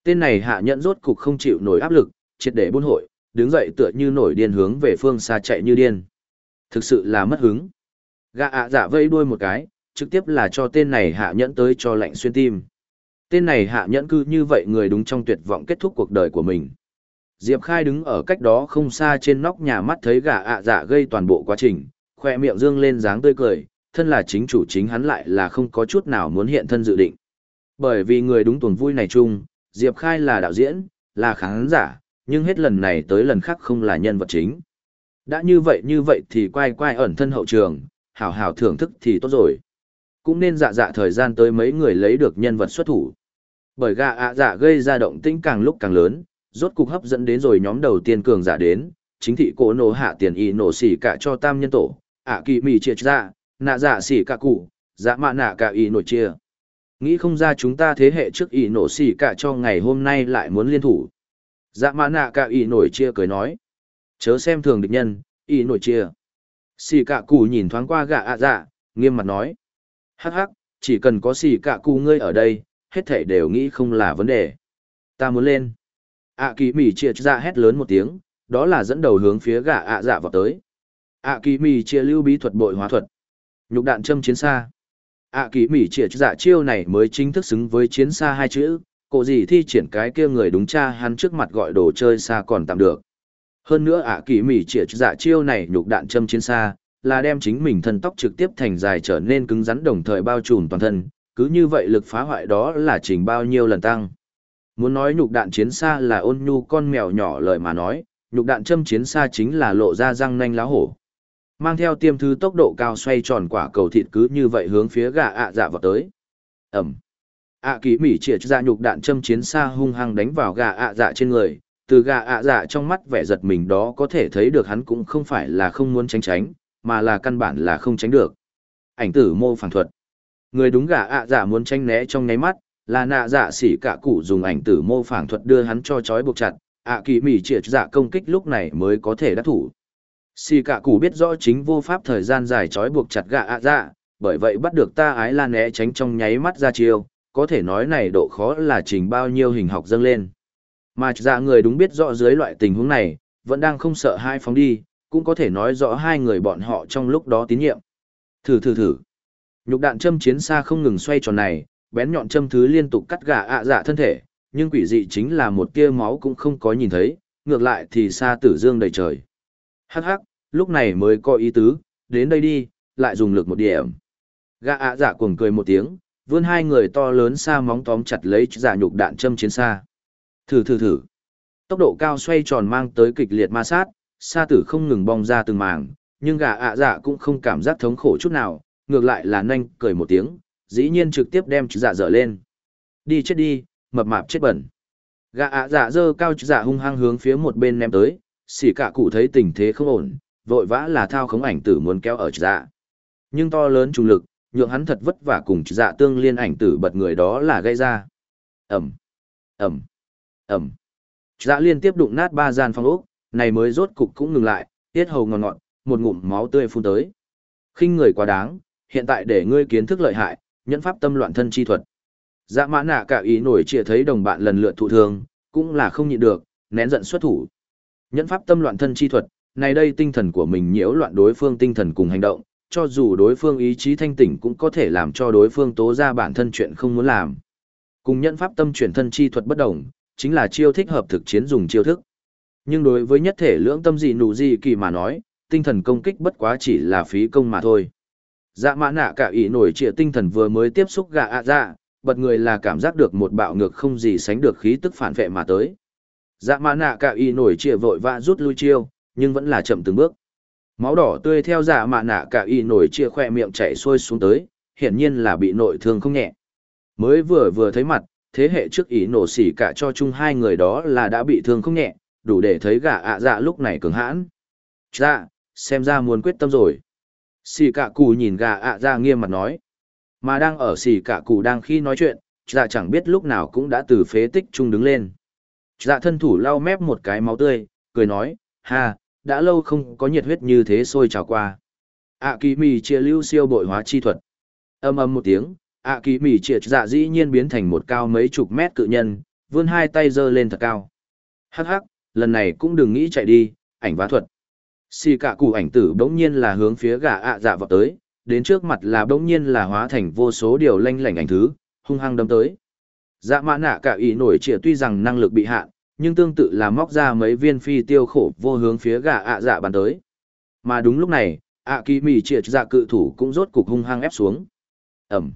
tên này hạ nhẫn rốt cục không chịu nổi áp lực, triệt để buôn hội, đứng dậy tựa như nổi điên hướng về phương xa chạy như điên. Thực sự là mất hứng. Gã ạ dạ vây đuôi một cái, trực tiếp là cho tên này hạ nhẫn tới cho lạnh xuyên tim. Tên này hạ nhẫn cư như vậy người đúng trong tuyệt vọng kết thúc cuộc đời của mình. Diệp Khai đứng ở cách đó không xa trên nóc nhà mắt thấy gã ạ dạ gây toàn bộ quá trình, khoe miệng dương lên dáng tươi cười, thân là chính chủ chính hắn lại là không có chút nào muốn hiện thân dự định. Bởi vì người đúng tuần vui này chung, Diệp Khai là đạo diễn, là khán giả, nhưng hết lần này tới lần khác không là nhân vật chính. Đã như vậy như vậy thì quay quay ẩn thân hậu trường, hảo hảo thưởng thức thì tốt rồi. Cũng nên dạ dạ thời gian tới mấy người lấy được nhân vật xuất thủ. Bởi gà ạ dạ gây ra động tĩnh càng lúc càng lớn, rốt cục hấp dẫn đến rồi nhóm đầu tiên cường giả đến, chính thị cổ nổ hạ tiền y nổ xỉ cả cho tam nhân tổ, ạ kỳ mì triệt ra, nạ dạ xỉ cả cụ, dạ mạ nạ cả y nổi chia. Nghĩ không ra chúng ta thế hệ trước y nổ xỉ cả cho ngày hôm nay lại muốn liên thủ. Dạ mã nạ cả y nổi chia cười nói. Chớ xem thường địch nhân, y nổi chia. Xì cả cụ nhìn thoáng qua gạ ạ dạ, nghiêm mặt nói. Hắc hắc, chỉ cần có xì cả cụ ngươi ở đây, hết thảy đều nghĩ không là vấn đề. Ta muốn lên. ạ kỳ mì chia ra hét lớn một tiếng, đó là dẫn đầu hướng phía gạ ạ dạ vào tới. ạ kỳ mì chia lưu bí thuật bội hóa thuật. Nhục đạn châm chiến xa. ạ kỳ mì chia dạ chiêu này mới chính thức xứng với chiến xa hai chữ, cổ gì thi triển cái kia người đúng cha hắn trước mặt gọi đồ chơi xa còn tạm được. Hơn nữa ạ kỳ mỉ trịa dạ chiêu này nhục đạn châm chiến xa, là đem chính mình thân tóc trực tiếp thành dài trở nên cứng rắn đồng thời bao trùm toàn thân, cứ như vậy lực phá hoại đó là trình bao nhiêu lần tăng. Muốn nói nhục đạn chiến xa là ôn nhu con mèo nhỏ lời mà nói, nhục đạn châm chiến xa chính là lộ ra răng nanh lá hổ. Mang theo tiêm thư tốc độ cao xoay tròn quả cầu thịt cứ như vậy hướng phía gà ạ dạ vào tới. Ẩm ạ kỳ mỉ triệt ra dạ nhục đạn châm chiến xa hung hăng đánh vào gà ạ dạ trên người, từ gà ạ dạ trong mắt vẻ giật mình đó có thể thấy được hắn cũng không phải là không muốn tránh tránh, mà là căn bản là không tránh được. Ảnh tử mô phản thuật. Người đúng gà ạ dạ muốn tránh né trong nháy mắt, là nạ dạ xỉ cả cụ dùng ảnh tử mô phản thuật đưa hắn cho trói buộc chặt, ạ kỳ mỉ triệt dạ công kích lúc này mới có thể đắc thủ. Xỉ cả cụ biết rõ chính vô pháp thời gian dài trói buộc chặt gà ạ dạ, bởi vậy bắt được ta ái la né tránh trong nháy mắt ra chiêu, có thể nói này độ khó là trình bao nhiêu hình học dâng lên. Mà dạ người đúng biết rõ dưới loại tình huống này, vẫn đang không sợ hai phóng đi, cũng có thể nói rõ hai người bọn họ trong lúc đó tín nhiệm. Thử thử thử. Nhục đạn châm chiến xa không ngừng xoay tròn này, bén nhọn châm thứ liên tục cắt gà ạ dạ thân thể, nhưng quỷ dị chính là một tia máu cũng không có nhìn thấy, ngược lại thì xa tử dương đầy trời. Hắc hắc, lúc này mới có ý tứ, đến đây đi, lại dùng lực một điểm. Gà ạ dạ cuồng cười một tiếng, vươn hai người to lớn xa móng tóm chặt lấy giả nhục đạn châm chiến xa. Thử thử thử. Tốc độ cao xoay tròn mang tới kịch liệt ma sát, xa tử không ngừng bong ra từng màng, nhưng gà ạ dạ cũng không cảm giác thống khổ chút nào, ngược lại là nhanh cười một tiếng, dĩ nhiên trực tiếp đem dạ dở lên. Đi chết đi, mập mạp chết bẩn. Gà ạ dạ dơ cao dạ hung hăng hướng phía một bên ném tới, xỉ cả cụ thấy tình thế không ổn, vội vã là thao khống ảnh tử muốn kéo ở dạ. Nhưng to lớn trùng lực, nhượng hắn thật vất vả cùng dạ tương liên ảnh tử bật người đó là gây ra. Ẩm, Ẩm, Ẩm. Dạ liên tiếp đụng nát ba gian phòng ốc, này mới rốt cục cũng ngừng lại, tiết hầu ngọt ngọt, một ngụm máu tươi phun tới. khinh người quá đáng, hiện tại để ngươi kiến thức lợi hại, nhẫn pháp tâm loạn thân chi thuật. Dạ mã nạ cả ý nổi trịa thấy đồng bạn lần lượt thụ thương, cũng là không nhịn được, nén giận xuất thủ. Nhẫn pháp tâm loạn thân chi thuật, này đây tinh thần của mình nhiễu loạn đối phương tinh thần cùng hành động, cho dù đối phương ý chí thanh tỉnh cũng có thể làm cho đối phương tố ra bản thân chuyện không muốn làm. Cùng nhận pháp tâm chuyển thân chi thuật bất đồng, chính là chiêu thích hợp thực chiến dùng chiêu thức. Nhưng đối với nhất thể lưỡng tâm dị nụ dị kỳ mà nói, tinh thần công kích bất quá chỉ là phí công mà thôi. Dạ mã nạ cả ý nổi trịa tinh thần vừa mới tiếp xúc gạ ạ dạ, bật người là cảm giác được một bạo ngược không gì sánh được khí tức phản vệ mà tới. Dạ mã nạ cả ý nổi trịa vội vã rút lui chiêu, nhưng vẫn là chậm từng bước. Máu đỏ tươi theo dạ mạ nạ cả y nổi chia khoe miệng chảy xuôi xuống tới, hiển nhiên là bị nội thương không nhẹ. Mới vừa vừa thấy mặt, thế hệ trước ý nổ xỉ cả cho chung hai người đó là đã bị thương không nhẹ, đủ để thấy gà ạ dạ lúc này cứng hãn. Dạ, xem ra muốn quyết tâm rồi. Xỉ cả cụ nhìn gà ạ dạ nghiêm mặt nói. Mà đang ở xỉ cả cụ đang khi nói chuyện, dạ chẳng biết lúc nào cũng đã từ phế tích chung đứng lên. Dạ thân thủ lau mép một cái máu tươi, cười nói, ha, đã lâu không có nhiệt huyết như thế sôi trào qua. ạ kỳ mì chia lưu siêu bội hóa chi thuật. Âm âm một tiếng, ạ kỳ mì triệt dạ dĩ nhiên biến thành một cao mấy chục mét cự nhân vươn hai tay giơ lên thật cao hắc hắc lần này cũng đừng nghĩ chạy đi ảnh vá thuật xì cả cụ ảnh tử bỗng nhiên là hướng phía gà ạ dạ vào tới đến trước mặt là bỗng nhiên là hóa thành vô số điều lanh lảnh ảnh thứ hung hăng đâm tới dạ mã nạ cả ý nổi trịa tuy rằng năng lực bị hạn nhưng tương tự là móc ra mấy viên phi tiêu khổ vô hướng phía gà ạ dạ bàn tới mà đúng lúc này ạ kỳ mì triệt dạ cự thủ cũng rốt cục hung hăng ép xuống ẩm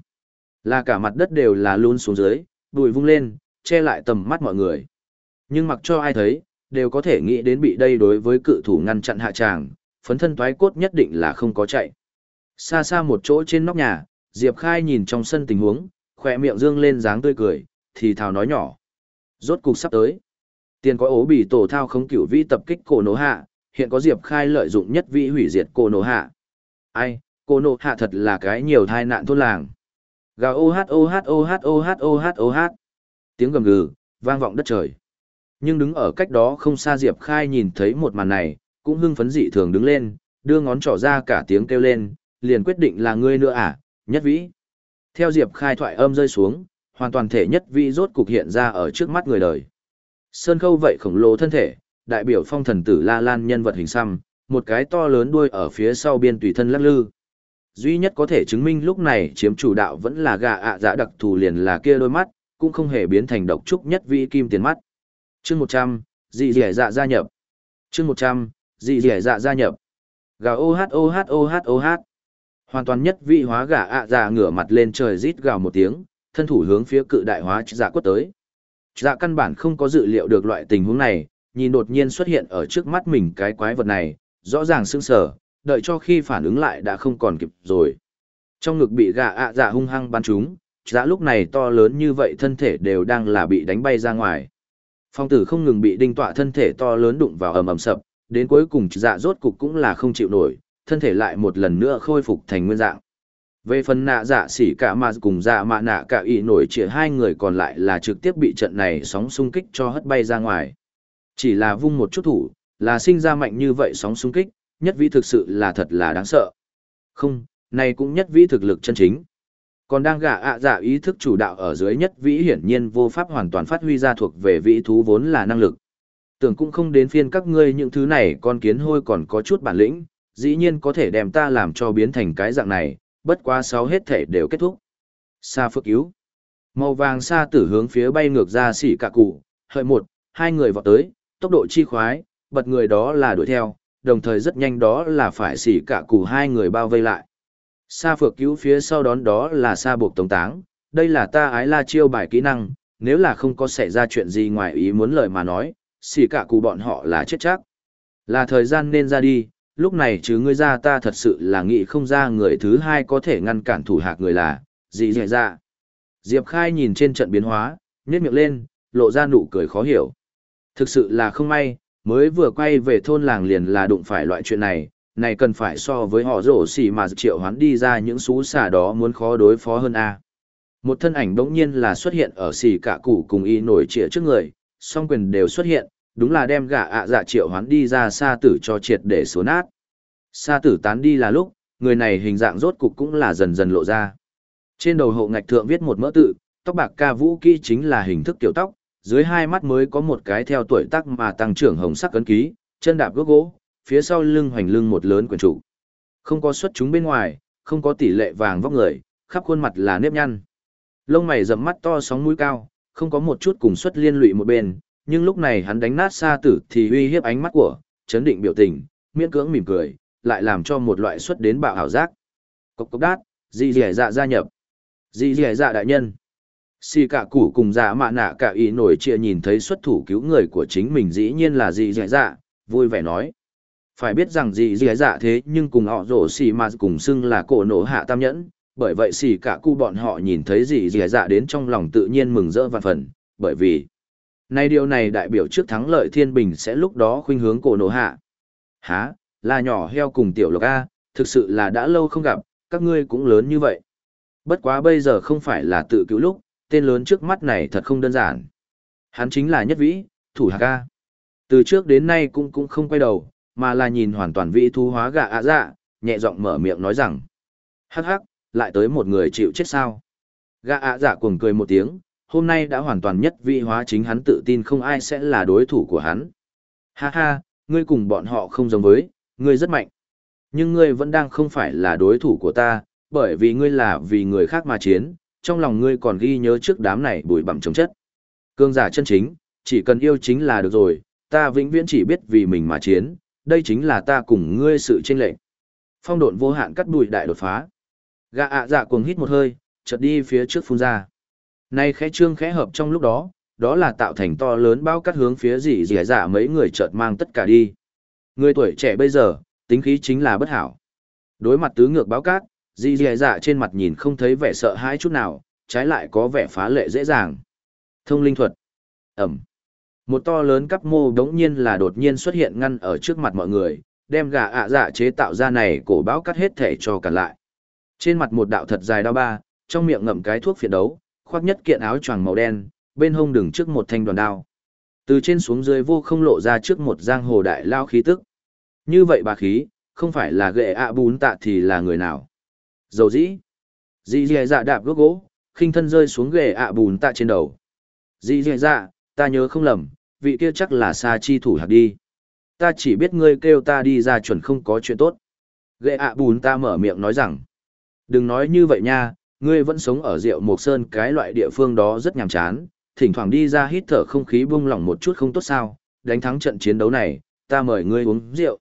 là cả mặt đất đều là luôn xuống dưới, đùi vung lên, che lại tầm mắt mọi người. Nhưng mặc cho ai thấy, đều có thể nghĩ đến bị đây đối với cự thủ ngăn chặn hạ tràng, phấn thân toái cốt nhất định là không có chạy. Xa xa một chỗ trên nóc nhà, Diệp Khai nhìn trong sân tình huống, khỏe miệng dương lên dáng tươi cười, thì thào nói nhỏ. Rốt cục sắp tới. Tiền có ố bị tổ thao không cửu vi tập kích cổ nổ hạ, hiện có Diệp Khai lợi dụng nhất vĩ hủy diệt cổ nổ hạ. Ai, cổ nổ hạ thật là cái nhiều thai nạn thôn làng. Gào ô hát ô hát ô hát ô hát ô hát ô hát. Tiếng gầm gừ, vang vọng đất trời. Nhưng đứng ở cách đó không xa Diệp Khai nhìn thấy một màn này, cũng hưng phấn dị thường đứng lên, đưa ngón trỏ ra cả tiếng kêu lên, liền quyết định là ngươi nữa à, nhất vĩ. Theo Diệp Khai thoại âm rơi xuống, hoàn toàn thể nhất vĩ rốt cục hiện ra ở trước mắt người đời. Sơn khâu vậy khổng lồ thân thể, đại biểu phong thần tử La Lan nhân vật hình xăm, một cái to lớn đuôi ở phía sau biên tùy thân lắc lư. Duy nhất có thể chứng minh lúc này chiếm chủ đạo vẫn là gà ạ dạ đặc thù liền là kia đôi mắt cũng không hề biến thành độc trúc nhất vị kim tiền mắt. Chương một trăm dị dẻ dạ gia nhập. Chương một trăm dị dẻ dạ gia nhập. Gà ô hát ô hát ô hát ô hát. Hoàn toàn nhất vị hóa gà ạ dạ ngửa mặt lên trời rít gào một tiếng thân thủ hướng phía cự đại hóa dạ quất tới dạ căn bản không có dự liệu được loại tình huống này nhìn đột nhiên xuất hiện ở trước mắt mình cái quái vật này rõ ràng sững sờ, đợi cho khi phản ứng lại đã không còn kịp rồi. Trong ngực bị gà ạ dạ hung hăng bắn trúng, dạ lúc này to lớn như vậy thân thể đều đang là bị đánh bay ra ngoài. Phong tử không ngừng bị đinh tọa thân thể to lớn đụng vào ầm ầm sập, đến cuối cùng dạ rốt cục cũng là không chịu nổi, thân thể lại một lần nữa khôi phục thành nguyên dạng. Về phần nạ dạ xỉ cả mà cùng dạ mạ nạ cả ý nổi chỉ hai người còn lại là trực tiếp bị trận này sóng xung kích cho hất bay ra ngoài. Chỉ là vung một chút thủ, là sinh ra mạnh như vậy sóng xung kích, nhất vĩ thực sự là thật là đáng sợ. Không, này cũng nhất vĩ thực lực chân chính. Còn đang gạ ạ dạ ý thức chủ đạo ở dưới nhất vĩ hiển nhiên vô pháp hoàn toàn phát huy ra thuộc về vĩ thú vốn là năng lực. Tưởng cũng không đến phiên các ngươi những thứ này con kiến hôi còn có chút bản lĩnh, dĩ nhiên có thể đem ta làm cho biến thành cái dạng này, bất quá sáu hết thể đều kết thúc. Sa phước cứu. Màu vàng sa tử hướng phía bay ngược ra xỉ cả cụ, hợi một, hai người vọt tới, tốc độ chi khoái, bật người đó là đuổi theo, đồng thời rất nhanh đó là phải xỉ cả củ hai người bao vây lại. Sa phược cứu phía sau đón đó là sa buộc tống táng, đây là ta ái la chiêu bài kỹ năng, nếu là không có xảy ra chuyện gì ngoài ý muốn lời mà nói, xỉ cả củ bọn họ là chết chắc. Là thời gian nên ra đi, lúc này chứ ngươi ra ta thật sự là nghĩ không ra người thứ hai có thể ngăn cản thủ hạc người là, gì dạy dạ Diệp Khai nhìn trên trận biến hóa, nhếch miệng lên, lộ ra nụ cười khó hiểu. Thực sự là không may, mới vừa quay về thôn làng liền là đụng phải loại chuyện này, này cần phải so với họ rổ xỉ mà triệu hoán đi ra những xú xả đó muốn khó đối phó hơn a. Một thân ảnh đống nhiên là xuất hiện ở xỉ cả củ cùng y nổi trịa trước người, song quyền đều xuất hiện, đúng là đem gã ạ dạ triệu hoán đi ra xa tử cho triệt để số nát. Xa tử tán đi là lúc, người này hình dạng rốt cục cũng là dần dần lộ ra. Trên đầu hộ ngạch thượng viết một mỡ tự, tóc bạc ca vũ kỹ chính là hình thức kiểu tóc, dưới hai mắt mới có một cái theo tuổi tác mà tăng trưởng hồng sắc cấn ký, chân đạp gốc gỗ, phía sau lưng hoành lưng một lớn quyền trụ. Không có xuất chúng bên ngoài, không có tỷ lệ vàng vóc người, khắp khuôn mặt là nếp nhăn. Lông mày rậm mắt to sóng mũi cao, không có một chút cùng xuất liên lụy một bên, nhưng lúc này hắn đánh nát xa tử thì uy hiếp ánh mắt của, chấn định biểu tình, miễn cưỡng mỉm cười, lại làm cho một loại xuất đến bạo hảo giác. Cốc cốc đát, dị dì dạ gia nhập. Dị dì dạ đại nhân. Xì cả củ cùng dạ mạ nạ cả ý nổi chia nhìn thấy xuất thủ cứu người của chính mình dĩ nhiên là dị dì dạ, vui vẻ nói. Phải biết rằng dị dì dạ thế nhưng cùng họ rổ xì mà cùng xưng là cổ nổ hạ tam nhẫn, bởi vậy xì cả cụ bọn họ nhìn thấy dị dì dạ đến trong lòng tự nhiên mừng rỡ vạn phần, bởi vì Nay điều này đại biểu trước thắng lợi thiên bình sẽ lúc đó khuynh hướng cổ nổ hạ. Hả, là nhỏ heo cùng tiểu lộc A, thực sự là đã lâu không gặp, các ngươi cũng lớn như vậy. Bất quá bây giờ không phải là tự cứu lúc, tên lớn trước mắt này thật không đơn giản. Hắn chính là nhất vĩ, thủ hạ ca. Từ trước đến nay cũng cũng không quay đầu, mà là nhìn hoàn toàn vĩ thu hóa gạ ạ dạ, nhẹ giọng mở miệng nói rằng. Hắc hắc, lại tới một người chịu chết sao. Gạ ạ dạ cuồng cười một tiếng, hôm nay đã hoàn toàn nhất vị hóa chính hắn tự tin không ai sẽ là đối thủ của hắn. Ha ha, ngươi cùng bọn họ không giống với, ngươi rất mạnh. Nhưng ngươi vẫn đang không phải là đối thủ của ta, bởi vì ngươi là vì người khác mà chiến, trong lòng ngươi còn ghi nhớ trước đám này bụi bặm chống chất. Cương giả chân chính, chỉ cần yêu chính là được rồi, ta vĩnh viễn chỉ biết vì mình mà chiến, đây chính là ta cùng ngươi sự chênh lệch. Phong độn vô hạn cắt bụi đại đột phá. Gã ạ dạ cuồng hít một hơi, chợt đi phía trước phun ra. Nay khẽ trương khẽ hợp trong lúc đó, đó là tạo thành to lớn bao cắt hướng phía gì dì dạ mấy người chợt mang tất cả đi. Người tuổi trẻ bây giờ, tính khí chính là bất hảo. Đối mặt tứ ngược báo cát, dì dì dạ trên mặt nhìn không thấy vẻ sợ hãi chút nào, trái lại có vẻ phá lệ dễ dàng. Thông linh thuật. Ẩm. Một to lớn cắp mô đống nhiên là đột nhiên xuất hiện ngăn ở trước mặt mọi người, đem gà ạ dạ chế tạo ra này cổ báo cắt hết thể cho cả lại. Trên mặt một đạo thật dài đao ba, trong miệng ngậm cái thuốc phiện đấu, khoác nhất kiện áo choàng màu đen, bên hông đứng trước một thanh đoàn đao. Từ trên xuống dưới vô không lộ ra trước một giang hồ đại lao khí tức. Như vậy bà khí, không phải là ghệ ạ bún tạ thì là người nào. Dầu dĩ. dĩ dì dạ đạp gốc gỗ, khinh thân rơi xuống ghệ ạ bún tạ trên đầu. dĩ dì dạ, ta nhớ không lầm, vị kia chắc là xa chi thủ hạt đi. Ta chỉ biết ngươi kêu ta đi ra chuẩn không có chuyện tốt. Ghệ ạ bún ta mở miệng nói rằng. Đừng nói như vậy nha, ngươi vẫn sống ở rượu mộc sơn cái loại địa phương đó rất nhàm chán, thỉnh thoảng đi ra hít thở không khí buông lỏng một chút không tốt sao, đánh thắng trận chiến đấu này, ta mời ngươi uống rượu.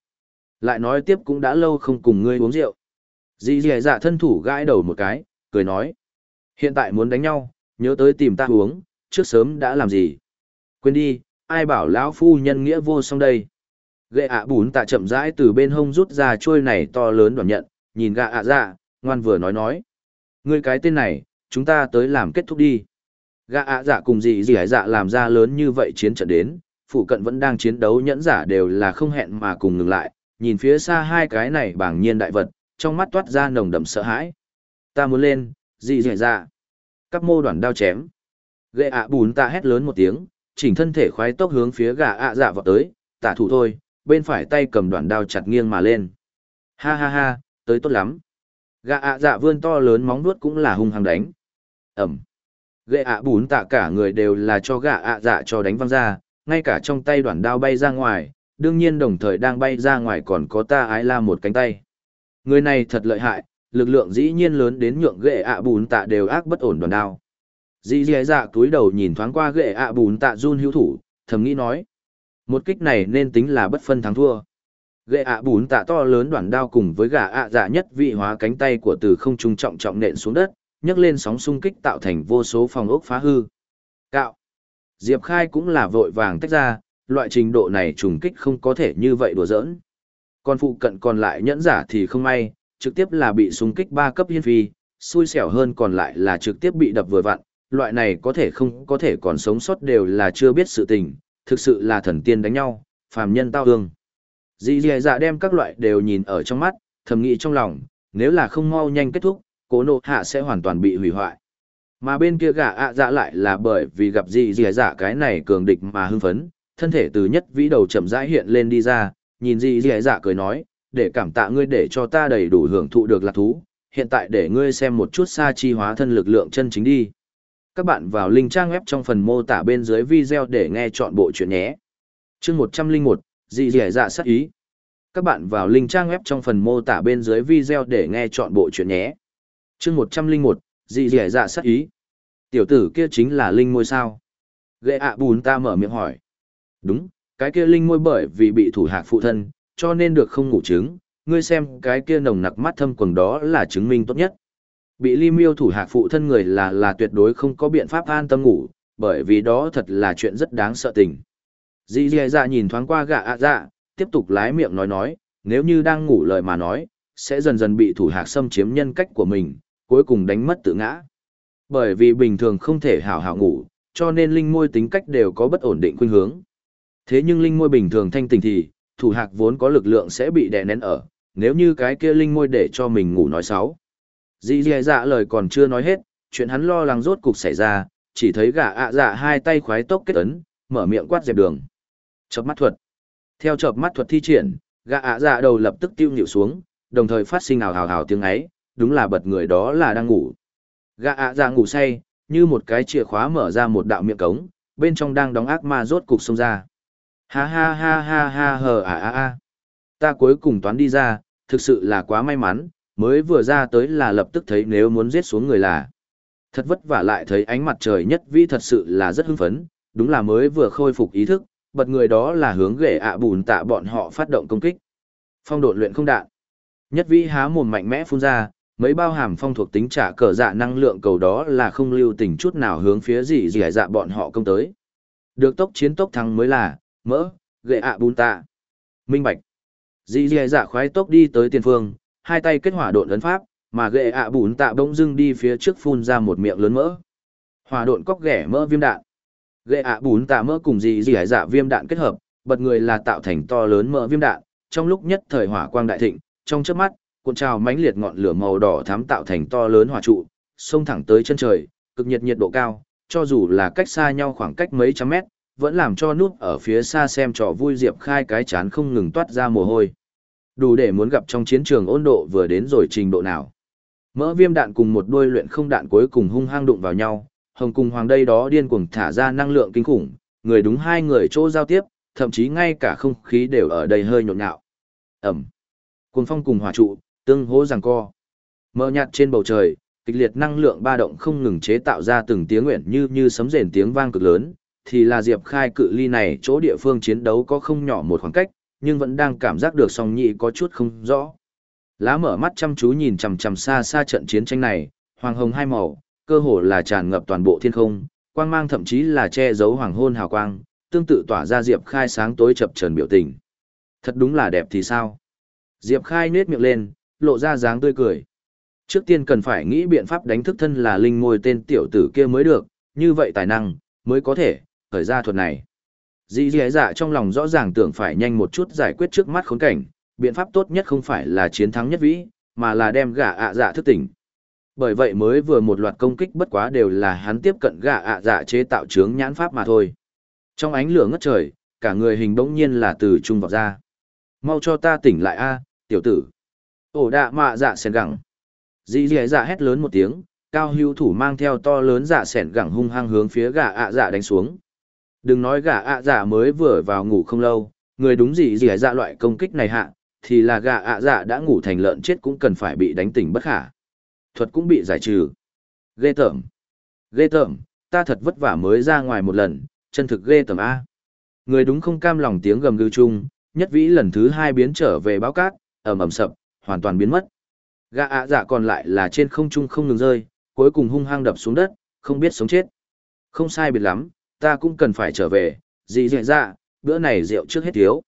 Lại nói tiếp cũng đã lâu không cùng ngươi uống rượu. Dì dì dạ thân thủ gãi đầu một cái, cười nói. Hiện tại muốn đánh nhau, nhớ tới tìm ta uống, trước sớm đã làm gì. Quên đi, ai bảo lão phu nhân nghĩa vô song đây. Gệ ạ bún tạ chậm rãi từ bên hông rút ra trôi này to lớn đoàn nhận, nhìn gạ ạ dạ, ngoan vừa nói nói. Ngươi cái tên này, chúng ta tới làm kết thúc đi. Gã ạ dạ cùng dị dị dạ làm ra lớn như vậy chiến trận đến, phụ cận vẫn đang chiến đấu nhẫn giả đều là không hẹn mà cùng ngừng lại, nhìn phía xa hai cái này bảng nhiên đại vật, trong mắt toát ra nồng đậm sợ hãi. Ta muốn lên, dị dị dạ. Các mô đoạn đao chém. Gã ạ bùn ta hét lớn một tiếng, chỉnh thân thể khoái tốc hướng phía gã ạ dạ vọt tới, tả thủ thôi, bên phải tay cầm đoạn đao chặt nghiêng mà lên. Ha ha ha, tới tốt lắm. Gạ ạ dạ vươn to lớn móng vuốt cũng là hung hăng đánh. Ẩm. Gệ ạ bún tạ cả người đều là cho gạ ạ dạ cho đánh văng ra, ngay cả trong tay đoạn đao bay ra ngoài, đương nhiên đồng thời đang bay ra ngoài còn có ta ái la một cánh tay. Người này thật lợi hại, lực lượng dĩ nhiên lớn đến nhượng gệ ạ bún tạ đều ác bất ổn đoàn đao. Dĩ dì dạ túi đầu nhìn thoáng qua gệ ạ bún tạ run hữu thủ, thầm nghĩ nói. Một kích này nên tính là bất phân thắng thua gậy ạ bún tạ to lớn đoạn đao cùng với gà ạ dạ nhất vị hóa cánh tay của từ không trung trọng trọng nện xuống đất, nhấc lên sóng xung kích tạo thành vô số phòng ốc phá hư. Cạo. Diệp khai cũng là vội vàng tách ra, loại trình độ này trùng kích không có thể như vậy đùa giỡn. Còn phụ cận còn lại nhẫn giả thì không may, trực tiếp là bị xung kích ba cấp hiên phi, xui xẻo hơn còn lại là trực tiếp bị đập vừa vặn. Loại này có thể không có thể còn sống sót đều là chưa biết sự tình, thực sự là thần tiên đánh nhau, phàm nhân tao hương Dì dì dạ đem các loại đều nhìn ở trong mắt, thầm nghĩ trong lòng, nếu là không mau nhanh kết thúc, cố nộ hạ sẽ hoàn toàn bị hủy hoại. Mà bên kia gã ạ dạ lại là bởi vì gặp dì dì dạ cái này cường địch mà hưng phấn, thân thể từ nhất vĩ đầu chậm rãi hiện lên đi ra, nhìn dì dì dạ cười nói, để cảm tạ ngươi để cho ta đầy đủ hưởng thụ được lạc thú, hiện tại để ngươi xem một chút sa chi hóa thân lực lượng chân chính đi. Các bạn vào link trang web trong phần mô tả bên dưới video để nghe chọn bộ chuyện nhé. Chương 101, dị dẻ dạ sát ý. Các bạn vào link trang web trong phần mô tả bên dưới video để nghe chọn bộ chuyện nhé. Chương 101, dị dẻ dạ sát ý. Tiểu tử kia chính là linh môi sao? Ghệ ạ bùn ta mở miệng hỏi. Đúng, cái kia linh môi bởi vì bị thủ hạc phụ thân, cho nên được không ngủ trứng, ngươi xem cái kia nồng nặc mắt thâm quầng đó là chứng minh tốt nhất. Bị ly miêu thủ hạc phụ thân người là là tuyệt đối không có biện pháp an tâm ngủ, bởi vì đó thật là chuyện rất đáng sợ tình. Dì dì dạ nhìn thoáng qua gạ ạ dạ, tiếp tục lái miệng nói nói, nếu như đang ngủ lời mà nói, sẽ dần dần bị thủ hạc xâm chiếm nhân cách của mình, cuối cùng đánh mất tự ngã. Bởi vì bình thường không thể hảo hảo ngủ, cho nên linh môi tính cách đều có bất ổn định khuynh hướng. Thế nhưng linh môi bình thường thanh tình thì, thủ hạc vốn có lực lượng sẽ bị đè nén ở, nếu như cái kia linh môi để cho mình ngủ nói xấu. Dì dì dạ lời còn chưa nói hết, chuyện hắn lo lắng rốt cục xảy ra, chỉ thấy gã ạ dạ hai tay khoái tốc kết ấn, mở miệng quát dẹp đường. Chớp mắt thuật. Theo chớp mắt thuật thi triển, gã ạ dạ đầu lập tức tiêu nhịu xuống, đồng thời phát sinh ào hào hào tiếng ấy, đúng là bật người đó là đang ngủ. Gã ạ dạ ngủ say, như một cái chìa khóa mở ra một đạo miệng cống, bên trong đang đóng ác ma rốt cục xông ra. Ha ha ha ha ha hờ à à à. Ta cuối cùng toán đi ra, thực sự là quá may mắn, mới vừa ra tới là lập tức thấy nếu muốn giết xuống người là. Thật vất vả lại thấy ánh mặt trời nhất vĩ thật sự là rất hưng phấn, đúng là mới vừa khôi phục ý thức, bật người đó là hướng ghệ ạ bùn tạ bọn họ phát động công kích. Phong độn luyện không đạn. Nhất vĩ há mồm mạnh mẽ phun ra, mấy bao hàm phong thuộc tính trả cờ dạ năng lượng cầu đó là không lưu tình chút nào hướng phía gì gì dạ bọn họ công tới. Được tốc chiến tốc thắng mới là, mỡ, ghệ ạ bùn tạ. Minh bạch. Dì dì dạ khoái tốc đi tới tiền phương, hai tay kết hỏa độn ấn pháp, mà ghệ ạ bùn tạ bỗng dưng đi phía trước phun ra một miệng lớn mỡ. Hỏa độn cóc ghẻ mỡ viêm đạn. Ghệ ạ bún tạ mỡ cùng dị dị hải dạ viêm đạn kết hợp, bật người là tạo thành to lớn mỡ viêm đạn, trong lúc nhất thời hỏa quang đại thịnh, trong chớp mắt, cuộn trào mãnh liệt ngọn lửa màu đỏ thắm tạo thành to lớn hỏa trụ, xông thẳng tới chân trời, cực nhiệt nhiệt độ cao, cho dù là cách xa nhau khoảng cách mấy trăm mét, vẫn làm cho nút ở phía xa xem trò vui Diệp Khai cái chán không ngừng toát ra mồ hôi. Đủ để muốn gặp trong chiến trường ôn độ vừa đến rồi trình độ nào. Mỡ viêm đạn cùng một đôi luyện không đạn cuối cùng hung hăng đụng vào nhau, hồng cùng hoàng đây đó điên cuồng thả ra năng lượng kinh khủng, người đúng hai người chỗ giao tiếp, thậm chí ngay cả không khí đều ở đây hơi nhộn nhạo. Ẩm. Cuồng phong cùng hỏa trụ, tương hỗ giằng co. Mờ nhạt trên bầu trời, kịch liệt năng lượng ba động không ngừng chế tạo ra từng tiếng nguyện như như sấm rền tiếng vang cực lớn, thì là Diệp Khai cự ly này chỗ địa phương chiến đấu có không nhỏ một khoảng cách, nhưng vẫn đang cảm giác được song nhị có chút không rõ. Lá mở mắt chăm chú nhìn chằm chằm xa xa trận chiến tranh này, hoàng hồng hai màu, cơ hồ là tràn ngập toàn bộ thiên không, quang mang thậm chí là che giấu hoàng hôn hào quang, tương tự tỏa ra Diệp Khai sáng tối chập chờn biểu tình. Thật đúng là đẹp thì sao? Diệp Khai nhếch miệng lên, lộ ra dáng tươi cười. Trước tiên cần phải nghĩ biện pháp đánh thức thân là linh ngôi tên tiểu tử kia mới được, như vậy tài năng, mới có thể, khởi ra thuật này. Dĩ dĩ dạ trong lòng rõ ràng tưởng phải nhanh một chút giải quyết trước mắt khốn cảnh, biện pháp tốt nhất không phải là chiến thắng nhất vĩ, mà là đem gã ạ dạ thức tỉnh. Bởi vậy mới vừa một loạt công kích bất quá đều là hắn tiếp cận gạ ạ dạ chế tạo chướng nhãn pháp mà thôi. Trong ánh lửa ngất trời, cả người hình bỗng nhiên là từ trung vào ra. Mau cho ta tỉnh lại a, tiểu tử. Ổ đạ mạ dạ sen gẳng. Dì dì dạ hét lớn một tiếng, cao hưu thủ mang theo to lớn dạ sẻn gẳng hung hăng hướng phía gà ạ dạ đánh xuống. Đừng nói gà ạ dạ mới vừa vào ngủ không lâu, người đúng gì gì dạ loại công kích này hạ, thì là gà ạ dạ đã ngủ thành lợn chết cũng cần phải bị đánh tỉnh bất khả. Thuật cũng bị giải trừ. Ghê tởm. Ghê tởm, ta thật vất vả mới ra ngoài một lần, chân thực ghê tởm A. Người đúng không cam lòng tiếng gầm gừ chung, nhất vĩ lần thứ hai biến trở về báo cát, ầm ầm sập, hoàn toàn biến mất. Gã ạ dạ còn lại là trên không trung không ngừng rơi, cuối cùng hung hăng đập xuống đất, không biết sống chết. Không sai biệt lắm, ta cũng cần phải trở về, dì dẻ dạ, bữa này rượu trước hết thiếu.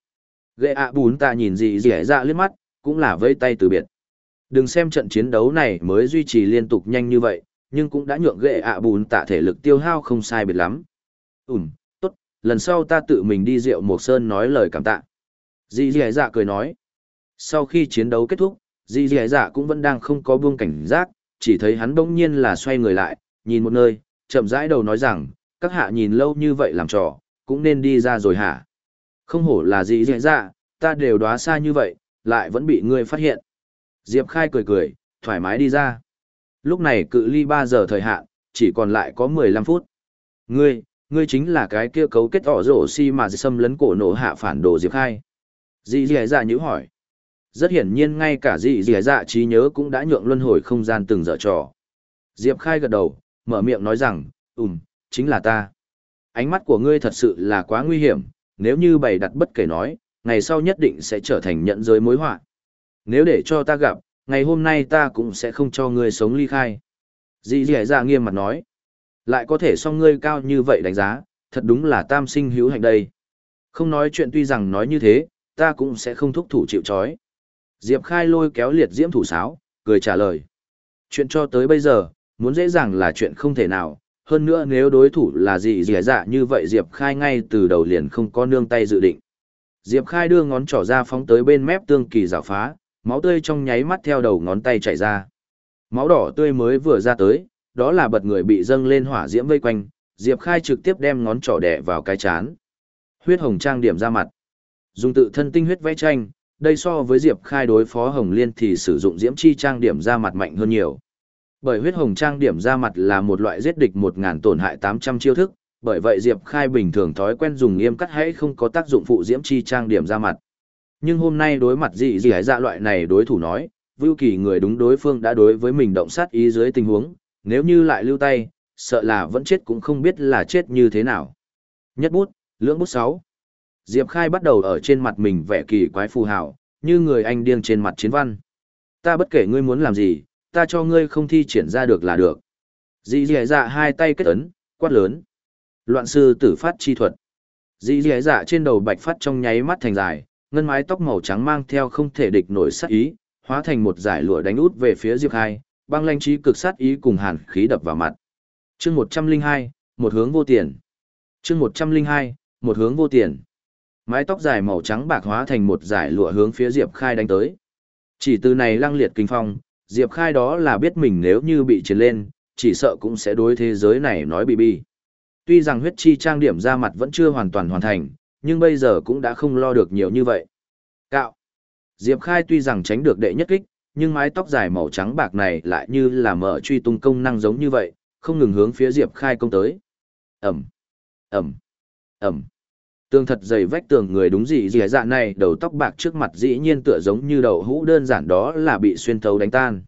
Ghệ ạ bún ta nhìn dì dẻ dạ liếc mắt, cũng là vây tay từ biệt. Đừng xem trận chiến đấu này mới duy trì liên tục nhanh như vậy, nhưng cũng đã nhượng ghệ ạ bùn tạ thể lực tiêu hao không sai biệt lắm. Ừm, tốt, lần sau ta tự mình đi rượu một sơn nói lời cảm tạ. Dì dì dạ cười nói. Sau khi chiến đấu kết thúc, dì dì dạ cũng vẫn đang không có buông cảnh giác, chỉ thấy hắn bỗng nhiên là xoay người lại, nhìn một nơi, chậm rãi đầu nói rằng, các hạ nhìn lâu như vậy làm trò, cũng nên đi ra rồi hả? Không hổ là dì dì dạ, ta đều đoá xa như vậy, lại vẫn bị ngươi phát hiện. Diệp Khai cười cười, thoải mái đi ra. Lúc này cự ly 3 giờ thời hạn, chỉ còn lại có 15 phút. Ngươi, ngươi chính là cái kia cấu kết ỏ rổ si mà xâm lấn cổ nổ hạ phản đồ Diệp Khai. Dì dì dạ nhữ hỏi. Rất hiển nhiên ngay cả dì dì dạ trí nhớ cũng đã nhượng luân hồi không gian từng dở trò. Diệp Khai gật đầu, mở miệng nói rằng, ừm, chính là ta. Ánh mắt của ngươi thật sự là quá nguy hiểm, nếu như bày đặt bất kể nói, ngày sau nhất định sẽ trở thành nhận giới mối họa. Nếu để cho ta gặp, ngày hôm nay ta cũng sẽ không cho ngươi sống ly khai. Dì dì dạ nghiêm mặt nói. Lại có thể song ngươi cao như vậy đánh giá, thật đúng là tam sinh hữu hạnh đây. Không nói chuyện tuy rằng nói như thế, ta cũng sẽ không thúc thủ chịu chói. Diệp Khai lôi kéo liệt diễm thủ sáo, cười trả lời. Chuyện cho tới bây giờ, muốn dễ dàng là chuyện không thể nào, hơn nữa nếu đối thủ là gì dì dạ như vậy Diệp Khai ngay từ đầu liền không có nương tay dự định. Diệp Khai đưa ngón trỏ ra phóng tới bên mép tương kỳ rào phá, máu tươi trong nháy mắt theo đầu ngón tay chảy ra. Máu đỏ tươi mới vừa ra tới, đó là bật người bị dâng lên hỏa diễm vây quanh, Diệp Khai trực tiếp đem ngón trỏ đẻ vào cái chán. Huyết hồng trang điểm ra mặt. Dùng tự thân tinh huyết vẽ tranh, đây so với Diệp Khai đối phó Hồng Liên thì sử dụng diễm chi trang điểm ra mặt mạnh hơn nhiều. Bởi huyết hồng trang điểm ra mặt là một loại giết địch 1000 tổn hại 800 chiêu thức, bởi vậy Diệp Khai bình thường thói quen dùng nghiêm cắt hãy không có tác dụng phụ diễm chi trang điểm ra mặt. Nhưng hôm nay đối mặt dị dị hải dạ loại này đối thủ nói, Vưu Kỳ người đúng đối phương đã đối với mình động sát ý dưới tình huống, nếu như lại lưu tay, sợ là vẫn chết cũng không biết là chết như thế nào. Nhất bút, lưỡng bút sáu. Diệp Khai bắt đầu ở trên mặt mình vẽ kỳ quái phù hào, như người anh điên trên mặt chiến văn. Ta bất kể ngươi muốn làm gì, ta cho ngươi không thi triển ra được là được. dị dì dạ hai tay kết ấn, quát lớn. Loạn sư tử phát chi thuật. dị dì dạ trên đầu bạch phát trong nháy mắt thành dài, ngân mái tóc màu trắng mang theo không thể địch nổi sát ý, hóa thành một giải lụa đánh út về phía Diệp Khai, băng lanh trí cực sát ý cùng hàn khí đập vào mặt. Chương 102, một hướng vô tiền. Chương 102, một hướng vô tiền. Mái tóc dài màu trắng bạc hóa thành một giải lụa hướng phía Diệp Khai đánh tới. Chỉ từ này lăng liệt kinh phong, Diệp Khai đó là biết mình nếu như bị chiến lên, chỉ sợ cũng sẽ đối thế giới này nói bị bi. Tuy rằng huyết chi trang điểm ra mặt vẫn chưa hoàn toàn hoàn thành, nhưng bây giờ cũng đã không lo được nhiều như vậy. Cạo. Diệp Khai tuy rằng tránh được đệ nhất kích, nhưng mái tóc dài màu trắng bạc này lại như là mở truy tung công năng giống như vậy, không ngừng hướng phía Diệp Khai công tới. Ẩm, Ẩm, Ẩm. Tương thật dày vách tường người đúng gì dì dạ này đầu tóc bạc trước mặt dĩ nhiên tựa giống như đầu hũ đơn giản đó là bị xuyên thấu đánh tan.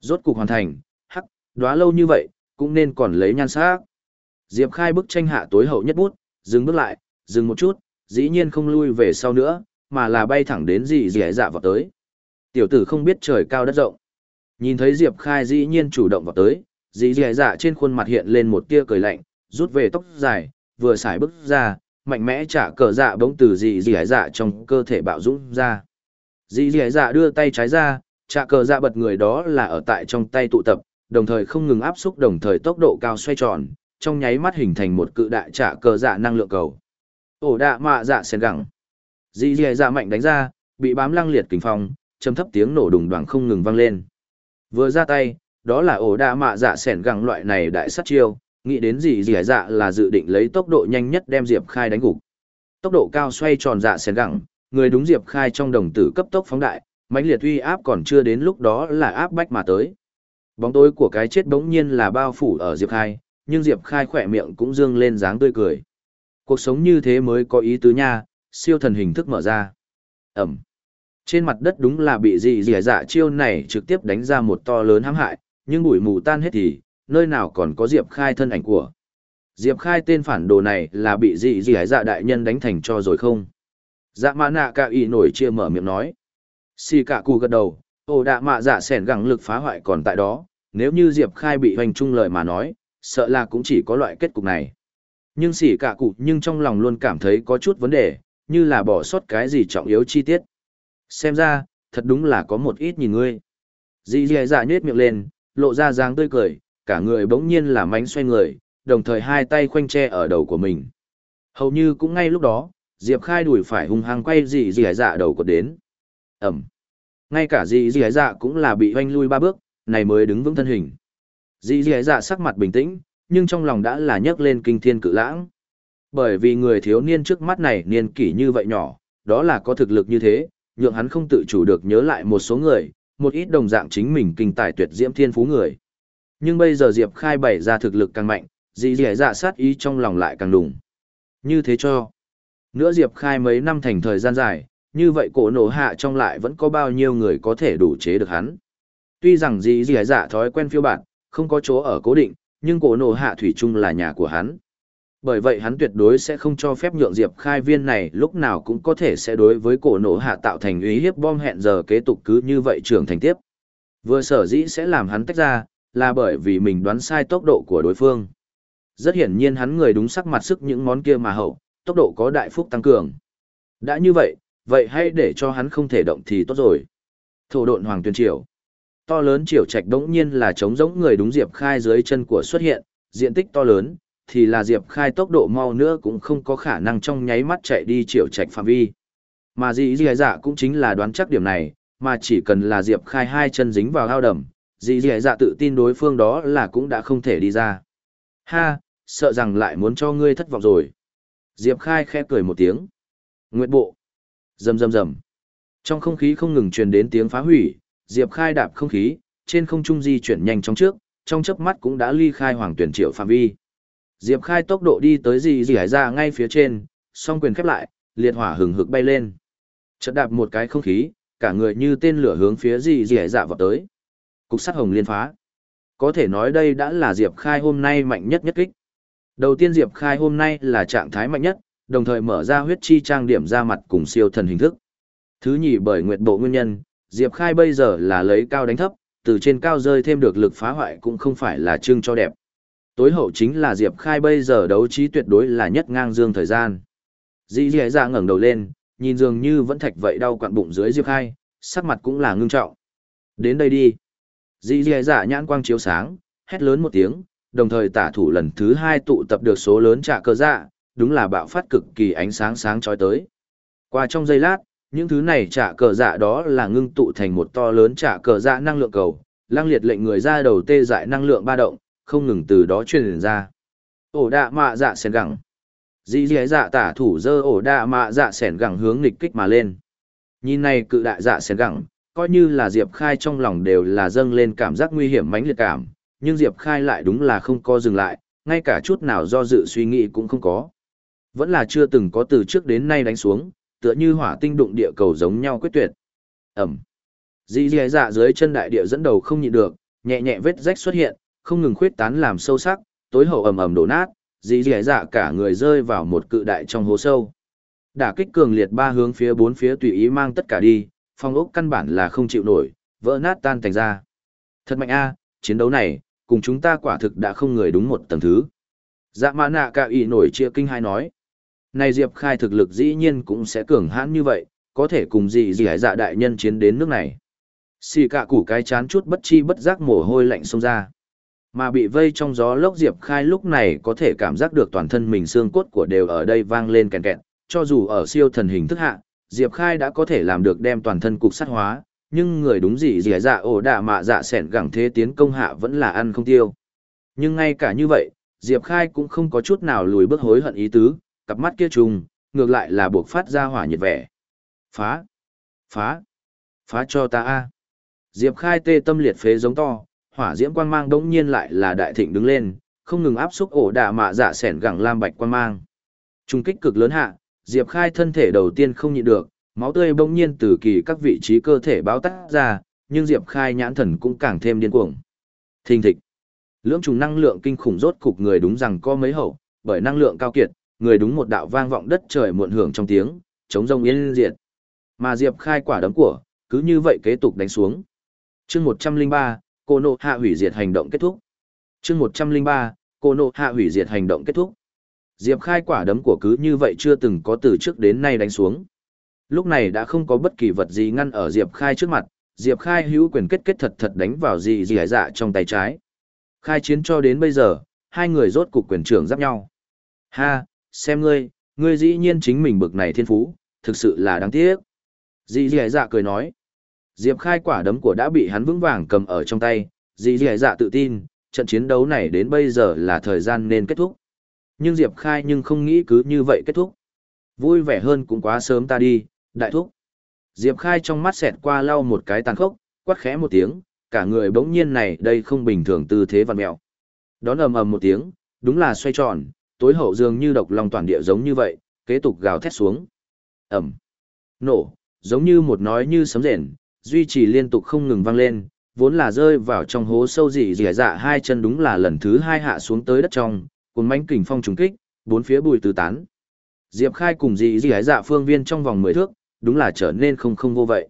Rốt cục hoàn thành, hắc, đóa lâu như vậy, cũng nên còn lấy nhan sắc. Diệp Khai bức tranh hạ tối hậu nhất bút, dừng bước lại, dừng một chút, dĩ nhiên không lui về sau nữa, mà là bay thẳng đến dì dì dạ vào tới. Tiểu tử không biết trời cao đất rộng. Nhìn thấy Diệp Khai dĩ nhiên chủ động vào tới, dì dì dạ trên khuôn mặt hiện lên một tia cười lạnh, rút về tóc dài, vừa xài bước ra, mạnh mẽ trả cờ dạ bỗng từ dì dì dạ trong cơ thể bạo dũng ra. Dì dì dạ đưa tay trái ra, trả cờ dạ bật người đó là ở tại trong tay tụ tập, đồng thời không ngừng áp xúc đồng thời tốc độ cao xoay tròn, trong nháy mắt hình thành một cự đại trả cờ dạ năng lượng cầu. Ổ đạ mạ dạ sen gẳng. Dị dì dạ mạnh đánh ra, bị bám lăng liệt kinh phong, châm thấp tiếng nổ đùng đoàng không ngừng vang lên. Vừa ra tay, đó là ổ đạ mạ dạ sẻn gẳng loại này đại sát chiêu, nghĩ đến gì dì dạ là dự định lấy tốc độ nhanh nhất đem Diệp Khai đánh gục. Tốc độ cao xoay tròn dạ sẻn gẳng, người đúng Diệp Khai trong đồng tử cấp tốc phóng đại, mãnh liệt uy áp còn chưa đến lúc đó là áp bách mà tới. Bóng tối của cái chết bỗng nhiên là bao phủ ở Diệp Khai, nhưng Diệp Khai khỏe miệng cũng dương lên dáng tươi cười. Cuộc sống như thế mới có ý tứ nha, siêu thần hình thức mở ra. Ẩm. Trên mặt đất đúng là bị dị dị dạ chiêu này trực tiếp đánh ra một to lớn hãm hại, nhưng bụi mù tan hết thì, nơi nào còn có Diệp Khai thân ảnh của. Diệp Khai tên phản đồ này là bị dị dị dạ đại nhân đánh thành cho rồi không? Dạ mã nạ cạ ý nổi chia mở miệng nói. Xì cả cù gật đầu, ồ đạ mạ dạ sẻn gẳng lực phá hoại còn tại đó, nếu như Diệp Khai bị hoành trung lời mà nói, sợ là cũng chỉ có loại kết cục này. Nhưng xỉ cả cụ nhưng trong lòng luôn cảm thấy có chút vấn đề, như là bỏ sót cái gì trọng yếu chi tiết. Xem ra, thật đúng là có một ít nhìn ngươi. Dì dì dạ nhết miệng lên, lộ ra dáng tươi cười, cả người bỗng nhiên là mánh xoay người, đồng thời hai tay khoanh tre ở đầu của mình. Hầu như cũng ngay lúc đó, Diệp Khai đuổi phải hung hăng quay dì dì dạ đầu cột đến. Ẩm. Ngay cả dì dì dạ cũng là bị hoanh lui ba bước, này mới đứng vững thân hình. Dì dì dạ sắc mặt bình tĩnh, nhưng trong lòng đã là nhấc lên kinh thiên cự lãng. Bởi vì người thiếu niên trước mắt này niên kỷ như vậy nhỏ, đó là có thực lực như thế, nhượng hắn không tự chủ được nhớ lại một số người, một ít đồng dạng chính mình kinh tài tuyệt diễm thiên phú người. Nhưng bây giờ Diệp Khai bày ra thực lực càng mạnh, dì Dẻ dạ sát ý trong lòng lại càng đùng. Như thế cho. Nữa Diệp Khai mấy năm thành thời gian dài, như vậy cổ nổ hạ trong lại vẫn có bao nhiêu người có thể đủ chế được hắn. Tuy rằng dì Dẻ dạ thói quen phiêu bản, không có chỗ ở cố định, nhưng cổ nổ hạ thủy chung là nhà của hắn. Bởi vậy hắn tuyệt đối sẽ không cho phép nhượng Diệp Khai viên này lúc nào cũng có thể sẽ đối với cổ nổ hạ tạo thành uy hiếp bom hẹn giờ kế tục cứ như vậy trưởng thành tiếp. Vừa sở dĩ sẽ làm hắn tách ra, là bởi vì mình đoán sai tốc độ của đối phương. Rất hiển nhiên hắn người đúng sắc mặt sức những món kia mà hậu, tốc độ có đại phúc tăng cường. Đã như vậy, vậy hãy để cho hắn không thể động thì tốt rồi. Thổ độn hoàng tuyên triều. To lớn triều trạch đống nhiên là trống giống người đúng Diệp Khai dưới chân của xuất hiện, diện tích to lớn, thì là Diệp Khai tốc độ mau nữa cũng không có khả năng trong nháy mắt chạy đi triều trạch phạm vi. Mà dĩ gì dạ cũng chính là đoán chắc điểm này, mà chỉ cần là Diệp Khai hai chân dính vào ao đầm, dĩ gì dạ tự tin đối phương đó là cũng đã không thể đi ra. Ha, sợ rằng lại muốn cho ngươi thất vọng rồi. Diệp Khai khẽ cười một tiếng. Nguyệt bộ. Rầm rầm rầm. Trong không khí không ngừng truyền đến tiếng phá hủy, Diệp Khai đạp không khí, trên không trung di chuyển nhanh chóng trước, trong chớp mắt cũng đã ly khai hoàng tuyển triệu phạm vi. Diệp Khai tốc độ đi tới gì gì hải ra ngay phía trên, song quyền khép lại, liệt hỏa hừng hực bay lên. Chợt đạp một cái không khí, cả người như tên lửa hướng phía gì gì hải dạ vào tới. Cục sắt hồng liên phá. Có thể nói đây đã là Diệp Khai hôm nay mạnh nhất nhất kích. Đầu tiên Diệp Khai hôm nay là trạng thái mạnh nhất, đồng thời mở ra huyết chi trang điểm ra mặt cùng siêu thần hình thức. Thứ nhì bởi nguyệt bộ nguyên nhân, Diệp Khai bây giờ là lấy cao đánh thấp, từ trên cao rơi thêm được lực phá hoại cũng không phải là trưng cho đẹp. Tối hậu chính là Diệp Khai bây giờ đấu trí tuyệt đối là nhất ngang dương thời gian. Dĩ dì ra dạ ngẩng đầu lên, nhìn dường như vẫn thạch vậy đau quặn bụng dưới Diệp Khai, sắc mặt cũng là ngưng trọng. Đến đây đi. Dĩ dì dạ nhãn quang chiếu sáng, hét lớn một tiếng, đồng thời tả thủ lần thứ hai tụ tập được số lớn trả cơ dạ, đúng là bạo phát cực kỳ ánh sáng sáng chói tới. Qua trong giây lát, những thứ này trả cờ dạ đó là ngưng tụ thành một to lớn trả cờ dạ năng lượng cầu, lăng liệt lệnh người ra đầu tê dại năng lượng ba động, không ngừng từ đó truyền ra. Ổ đạ mạ dạ sèn gẳng. Dĩ dĩ dạ tả thủ dơ ổ đạ mạ dạ sèn gẳng hướng nghịch kích mà lên. Nhìn này cự đại dạ sèn gẳng, coi như là Diệp Khai trong lòng đều là dâng lên cảm giác nguy hiểm mãnh liệt cảm, nhưng Diệp Khai lại đúng là không có dừng lại, ngay cả chút nào do dự suy nghĩ cũng không có. Vẫn là chưa từng có từ trước đến nay đánh xuống, tựa như hỏa tinh đụng địa cầu giống nhau quyết tuyệt. Ẩm. Dì dì dạ dưới chân đại địa dẫn đầu không nhịn được, nhẹ nhẹ vết rách xuất hiện, không ngừng khuyết tán làm sâu sắc, tối hậu ầm ầm đổ nát, dì dì dạ cả người rơi vào một cự đại trong hố sâu. Đả kích cường liệt ba hướng phía bốn phía tùy ý mang tất cả đi, phong ốc căn bản là không chịu nổi, vỡ nát tan thành ra. Thật mạnh a, chiến đấu này, cùng chúng ta quả thực đã không người đúng một tầng thứ. Dạ mã nạ cả ý nổi chia kinh hai nói. Này Diệp Khai thực lực dĩ nhiên cũng sẽ cường hãn như vậy, có thể cùng gì gì hải dạ đại nhân chiến đến nước này. Xì cả củ cái chán chút bất chi bất giác mồ hôi lạnh xông ra. Mà bị vây trong gió lốc Diệp Khai lúc này có thể cảm giác được toàn thân mình xương cốt của đều ở đây vang lên kèn kẹt, cho dù ở siêu thần hình thức hạ, Diệp Khai đã có thể làm được đem toàn thân cục sát hóa, nhưng người đúng gì gì dạ ổ đạ mạ dạ sẻn gẳng thế tiến công hạ vẫn là ăn không tiêu. Nhưng ngay cả như vậy, Diệp Khai cũng không có chút nào lùi bước hối hận ý tứ, cặp mắt kia trùng, ngược lại là buộc phát ra hỏa nhiệt vẻ. Phá! Phá! Phá cho ta a Diệp Khai tê tâm liệt phế giống to, hỏa diễm quang mang đống nhiên lại là đại thịnh đứng lên, không ngừng áp xúc ổ đả mạ dạ sẻn gẳng lam bạch quang mang. Trung kích cực lớn hạ, Diệp Khai thân thể đầu tiên không nhịn được, máu tươi bỗng nhiên từ kỳ các vị trí cơ thể báo tắt ra, nhưng Diệp Khai nhãn thần cũng càng thêm điên cuồng. Thình thịch. Lưỡng trùng năng lượng kinh khủng rốt cục người đúng rằng có mấy hậu, bởi năng lượng cao kiệt, người đúng một đạo vang vọng đất trời muộn hưởng trong tiếng, chống rông yên diệt. Mà Diệp Khai quả đấm của, cứ như vậy kế tục đánh xuống. Chương 103, cô nộ hạ hủy diệt hành động kết thúc. Chương 103, cô nộ hạ hủy diệt hành động kết thúc. Diệp Khai quả đấm của cứ như vậy chưa từng có từ trước đến nay đánh xuống. Lúc này đã không có bất kỳ vật gì ngăn ở Diệp Khai trước mặt, Diệp Khai hữu quyền kết kết thật thật đánh vào gì gì dạ trong tay trái. Khai chiến cho đến bây giờ, hai người rốt cục quyền trưởng giáp nhau. Ha, xem ngươi, ngươi dĩ nhiên chính mình bực này thiên phú, thực sự là đáng tiếc. Dì dì dạ cười nói. Diệp khai quả đấm của đã bị hắn vững vàng cầm ở trong tay, dì dì dạ tự tin, trận chiến đấu này đến bây giờ là thời gian nên kết thúc. Nhưng Diệp Khai nhưng không nghĩ cứ như vậy kết thúc. Vui vẻ hơn cũng quá sớm ta đi, đại thúc. Diệp Khai trong mắt xẹt qua lau một cái tàn khốc, quát khẽ một tiếng, cả người bỗng nhiên này đây không bình thường tư thế vặn mẹo. Đón ầm ầm một tiếng, đúng là xoay tròn, tối hậu dường như độc long toàn địa giống như vậy, kế tục gào thét xuống. Ầm. Nổ, giống như một nói như sấm rền, duy trì liên tục không ngừng vang lên, vốn là rơi vào trong hố sâu dị dẻ dạ hai chân đúng là lần thứ hai hạ xuống tới đất trong, cuốn mánh kình phong trùng kích, bốn phía bùi tứ tán. Diệp Khai cùng dị dẻ dạ phương viên trong vòng mười thước, đúng là trở nên không không vô vậy.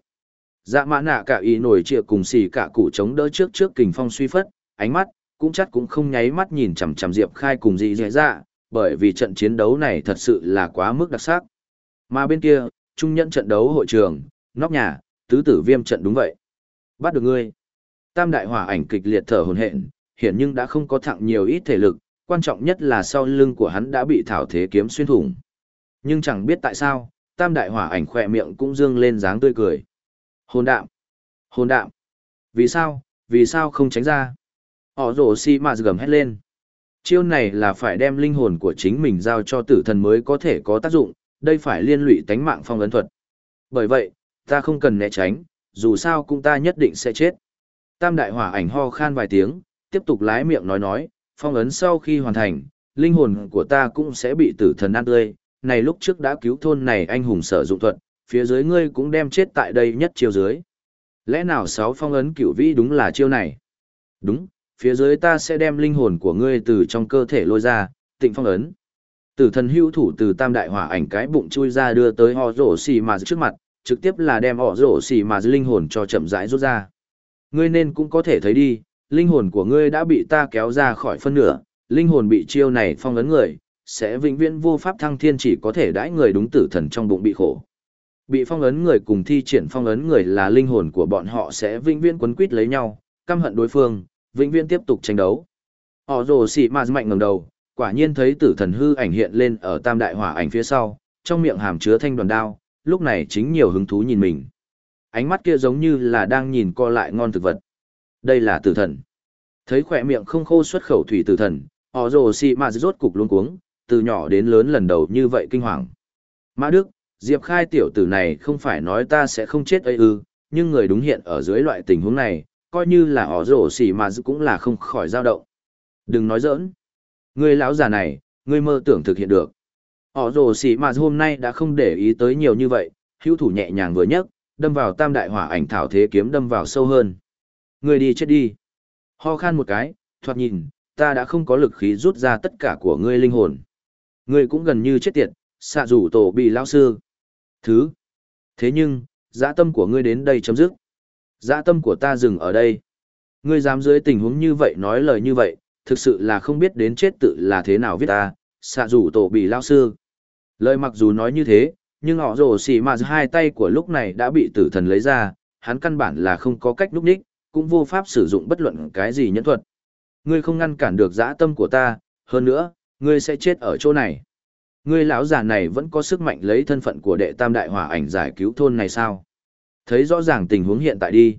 Dạ mã nạ cả ý nổi trịa cùng xì cả cụ chống đỡ trước trước kình phong suy phất, ánh mắt, cũng chắc cũng không nháy mắt nhìn chằm chằm Diệp Khai cùng dị dẻ dạ, bởi vì trận chiến đấu này thật sự là quá mức đặc sắc. Mà bên kia, trung nhận trận đấu hội trường, nóc nhà, tứ tử viêm trận đúng vậy. Bắt được ngươi. Tam đại hỏa ảnh kịch liệt thở hồn hện, hiện nhưng đã không có thặng nhiều ít thể lực, quan trọng nhất là sau lưng của hắn đã bị thảo thế kiếm xuyên thủng. Nhưng chẳng biết tại sao, tam đại hỏa ảnh khỏe miệng cũng dương lên dáng tươi cười. Hồn đạm! Hồn đạm! Vì sao? Vì sao không tránh ra? Họ rổ si mà gầm hét lên. Chiêu này là phải đem linh hồn của chính mình giao cho tử thần mới có thể có tác dụng, đây phải liên lụy tánh mạng phong ấn thuật. Bởi vậy, ta không cần né tránh, dù sao cũng ta nhất định sẽ chết. Tam đại hỏa ảnh ho khan vài tiếng, tiếp tục lái miệng nói nói, phong ấn sau khi hoàn thành, linh hồn của ta cũng sẽ bị tử thần ăn tươi. Này lúc trước đã cứu thôn này anh hùng sở dụng thuật, phía dưới ngươi cũng đem chết tại đây nhất chiêu dưới. Lẽ nào sáu phong ấn cửu vĩ đúng là chiêu này? Đúng, phía dưới ta sẽ đem linh hồn của ngươi từ trong cơ thể lôi ra, tịnh phong ấn. Tử thần hưu thủ từ tam đại hỏa ảnh cái bụng chui ra đưa tới họ rổ xì mà trước mặt, trực tiếp là đem họ rổ xì mà linh hồn cho chậm rãi rút ra. Ngươi nên cũng có thể thấy đi, linh hồn của ngươi đã bị ta kéo ra khỏi phân nửa, linh hồn bị chiêu này phong ấn người, sẽ vĩnh viễn vô pháp thăng thiên chỉ có thể đãi người đúng tử thần trong bụng bị khổ. Bị phong ấn người cùng thi triển phong ấn người là linh hồn của bọn họ sẽ vĩnh viễn quấn quýt lấy nhau, căm hận đối phương, vĩnh viễn tiếp tục tranh đấu. Họ rồ xỉ mà mạnh ngẩng đầu, quả nhiên thấy tử thần hư ảnh hiện lên ở tam đại hỏa ảnh phía sau, trong miệng hàm chứa thanh đoàn đao, lúc này chính nhiều hứng thú nhìn mình. Ánh mắt kia giống như là đang nhìn co lại ngon thực vật. Đây là tử thần. Thấy khỏe miệng không khô xuất khẩu thủy tử thần, họ rồ xì mà rốt cục luống cuống, từ nhỏ đến lớn lần đầu như vậy kinh hoàng. Mã Đức, Diệp Khai tiểu tử này không phải nói ta sẽ không chết ấy ư, nhưng người đúng hiện ở dưới loại tình huống này, coi như là họ rổ xỉ mà cũng là không khỏi dao động. Đừng nói giỡn. Người lão già này, ngươi mơ tưởng thực hiện được. Họ rổ xỉ mà hôm nay đã không để ý tới nhiều như vậy, hữu thủ nhẹ nhàng vừa nhấc, đâm vào tam đại hỏa ảnh thảo thế kiếm đâm vào sâu hơn. Ngươi đi chết đi. Ho khan một cái, thoạt nhìn, ta đã không có lực khí rút ra tất cả của ngươi linh hồn. Ngươi cũng gần như chết tiệt, xạ rủ tổ bị lão sư. Thứ. Thế nhưng, dã tâm của ngươi đến đây chấm dứt. Dã tâm của ta dừng ở đây. Ngươi dám dưới tình huống như vậy nói lời như vậy, thực sự là không biết đến chết tự là thế nào viết ta, xạ rủ tổ bị lao sư. Lời mặc dù nói như thế, nhưng họ rồ xì mà hai tay của lúc này đã bị tử thần lấy ra, hắn căn bản là không có cách núp đích, cũng vô pháp sử dụng bất luận cái gì nhẫn thuật. Ngươi không ngăn cản được dã tâm của ta, hơn nữa, ngươi sẽ chết ở chỗ này. Ngươi lão già này vẫn có sức mạnh lấy thân phận của đệ tam đại hỏa ảnh giải cứu thôn này sao? Thấy rõ ràng tình huống hiện tại đi.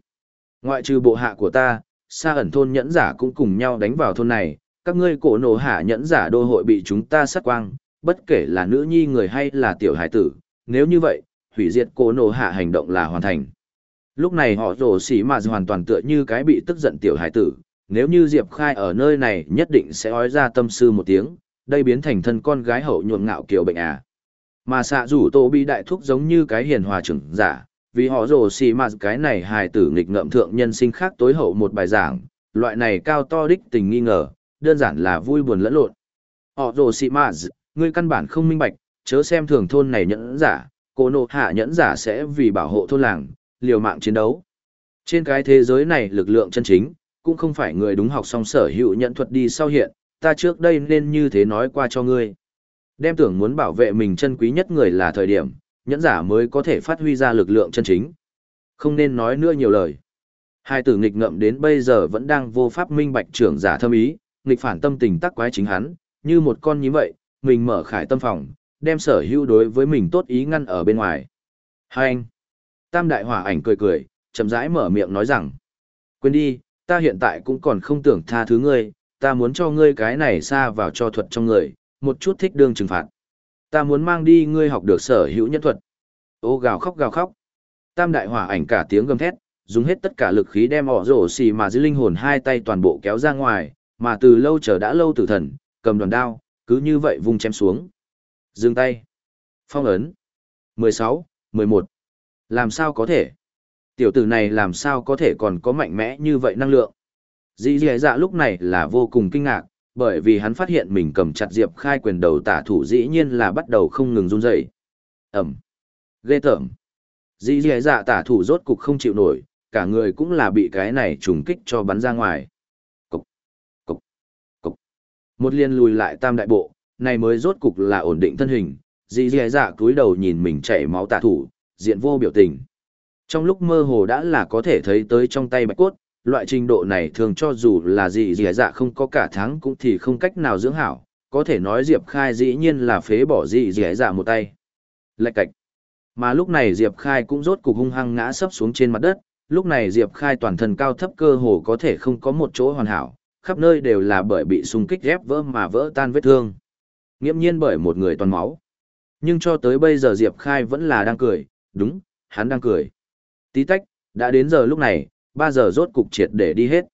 Ngoại trừ bộ hạ của ta, xa ẩn thôn nhẫn giả cũng cùng nhau đánh vào thôn này, các ngươi cổ nổ hạ nhẫn giả đô hội bị chúng ta sát quang, bất kể là nữ nhi người hay là tiểu hải tử, nếu như vậy, hủy diệt cổ nổ hạ hành động là hoàn thành. Lúc này họ rổ xỉ mà hoàn toàn tựa như cái bị tức giận tiểu hải tử, nếu như Diệp Khai ở nơi này nhất định sẽ ói ra tâm sư một tiếng, đây biến thành thân con gái hậu nhuộm ngạo kiều bệnh à. Mà xạ rủ tô bị đại thúc giống như cái hiền hòa trưởng giả, vì họ rồ xì mạt cái này hài tử nghịch ngợm thượng nhân sinh khác tối hậu một bài giảng, loại này cao to đích tình nghi ngờ, đơn giản là vui buồn lẫn lộn. Họ rồ xì mạt ngươi căn bản không minh bạch, chớ xem thường thôn này nhẫn giả, cô nộ hạ nhẫn giả sẽ vì bảo hộ thôn làng, liều mạng chiến đấu. Trên cái thế giới này lực lượng chân chính, cũng không phải người đúng học song sở hữu nhận thuật đi sau hiện, ta trước đây nên như thế nói qua cho ngươi. Đem tưởng muốn bảo vệ mình chân quý nhất người là thời điểm, nhẫn giả mới có thể phát huy ra lực lượng chân chính. Không nên nói nữa nhiều lời. Hai tử nghịch ngậm đến bây giờ vẫn đang vô pháp minh bạch trưởng giả thâm ý, nghịch phản tâm tình tắc quái chính hắn, như một con như vậy, mình mở khải tâm phòng, đem sở hữu đối với mình tốt ý ngăn ở bên ngoài. Hai anh. Tam đại hỏa ảnh cười cười, chậm rãi mở miệng nói rằng, quên đi, Ta hiện tại cũng còn không tưởng tha thứ ngươi, ta muốn cho ngươi cái này xa vào cho thuật trong người, một chút thích đương trừng phạt. Ta muốn mang đi ngươi học được sở hữu nhân thuật. Ô gào khóc gào khóc. Tam đại hỏa ảnh cả tiếng gầm thét, dùng hết tất cả lực khí đem ỏ rổ xì mà dưới linh hồn hai tay toàn bộ kéo ra ngoài, mà từ lâu chờ đã lâu tử thần, cầm đoàn đao, cứ như vậy vung chém xuống. Dừng tay. Phong ấn. 16, 11. Làm sao có thể? Tiểu tử này làm sao có thể còn có mạnh mẽ như vậy năng lượng? Dĩ dì dạ lúc này là vô cùng kinh ngạc, bởi vì hắn phát hiện mình cầm chặt Diệp Khai quyền đầu tả thủ dĩ nhiên là bắt đầu không ngừng run dậy. Ẩm. Ghê tởm. Dĩ dì dạ tả thủ rốt cục không chịu nổi, cả người cũng là bị cái này trùng kích cho bắn ra ngoài. Cục. Cục. Cục. Một liên lùi lại tam đại bộ, này mới rốt cục là ổn định thân hình, dì dì dạ cúi đầu nhìn mình chảy máu tả thủ, diện vô biểu tình. Trong lúc mơ hồ đã là có thể thấy tới trong tay bạch cốt, loại trình độ này thường cho dù là gì dì dạ không có cả tháng cũng thì không cách nào dưỡng hảo, có thể nói Diệp Khai dĩ nhiên là phế bỏ gì dì dạ một tay. Lạch cạch. Mà lúc này Diệp Khai cũng rốt cục hung hăng ngã sấp xuống trên mặt đất, lúc này Diệp Khai toàn thân cao thấp cơ hồ có thể không có một chỗ hoàn hảo, khắp nơi đều là bởi bị xung kích ghép vỡ mà vỡ tan vết thương. Nghiễm nhiên bởi một người toàn máu. Nhưng cho tới bây giờ Diệp Khai vẫn là đang cười, đúng, hắn đang cười. Tí tách, đã đến giờ lúc này, Ba giờ rốt cục triệt để đi hết.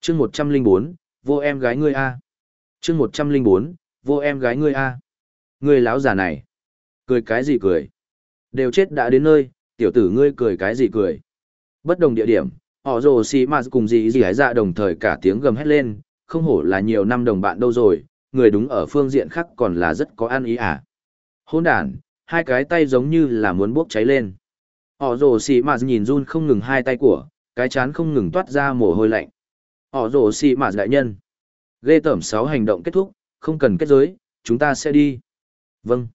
chương 104, vô em gái ngươi A. chương 104, vô em gái ngươi A. Ngươi láo già này. Cười cái gì cười? Đều chết đã đến nơi, tiểu tử ngươi cười cái gì cười? Bất đồng địa điểm, họ rồ xì mà cùng gì gì hái dạ đồng thời cả tiếng gầm hét lên, không hổ là nhiều năm đồng bạn đâu rồi, người đúng ở phương diện khác còn là rất có ăn ý à. Hôn đàn, hai cái tay giống như là muốn bốc cháy lên. Họ rồ xì mà nhìn run không ngừng hai tay của, cái chán không ngừng toát ra mồ hôi lạnh. Họ rổ xì mà đại nhân. Ghê tẩm sáu hành động kết thúc, không cần kết giới, chúng ta sẽ đi. Vâng.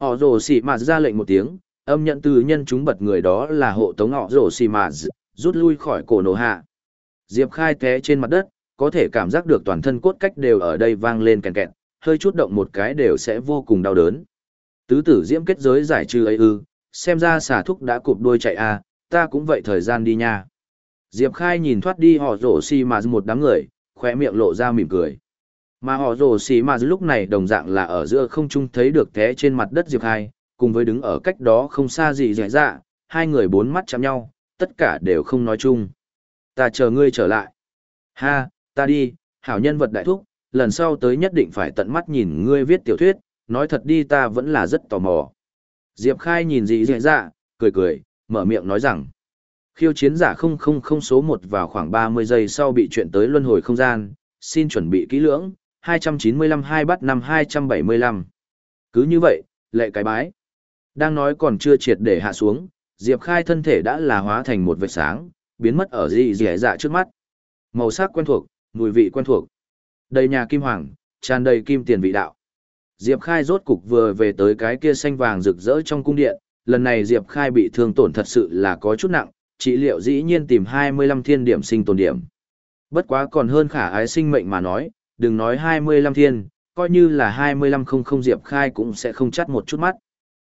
Họ rổ xì mà ra lệnh một tiếng, âm nhận từ nhân chúng bật người đó là hộ tống họ rổ xì mà rút lui khỏi cổ nổ hạ. Diệp khai té trên mặt đất, có thể cảm giác được toàn thân cốt cách đều ở đây vang lên kèn kẹt, hơi chút động một cái đều sẽ vô cùng đau đớn. Tứ tử diễm kết giới giải trừ ấy ư, xem ra xà thúc đã cụp đuôi chạy à, ta cũng vậy thời gian đi nha. Diệp Khai nhìn thoát đi họ rổ xì mà một đám người, khỏe miệng lộ ra mỉm cười. Mà họ rổ xì mà lúc này đồng dạng là ở giữa không trung thấy được té trên mặt đất Diệp Khai, cùng với đứng ở cách đó không xa gì dạy dạ, hai người bốn mắt chạm nhau, tất cả đều không nói chung. Ta chờ ngươi trở lại. Ha, ta đi, hảo nhân vật đại thúc, lần sau tới nhất định phải tận mắt nhìn ngươi viết tiểu thuyết, nói thật đi ta vẫn là rất tò mò. Diệp Khai nhìn dị dạy dạ, cười cười, mở miệng nói rằng, khiêu chiến giả 000 số 1 vào khoảng 30 giây sau bị chuyện tới luân hồi không gian, xin chuẩn bị kỹ lưỡng, 295 2 bắt năm 275. Cứ như vậy, lệ cái bái. Đang nói còn chưa triệt để hạ xuống, Diệp Khai thân thể đã là hóa thành một vệt sáng, biến mất ở dị dẻ dạ trước mắt. Màu sắc quen thuộc, mùi vị quen thuộc. Đầy nhà kim hoàng, tràn đầy kim tiền vị đạo. Diệp Khai rốt cục vừa về tới cái kia xanh vàng rực rỡ trong cung điện, lần này Diệp Khai bị thương tổn thật sự là có chút nặng, trị liệu dĩ nhiên tìm 25 thiên điểm sinh tồn điểm. Bất quá còn hơn khả ái sinh mệnh mà nói, đừng nói 25 thiên, coi như là 25 không không Diệp Khai cũng sẽ không chắt một chút mắt.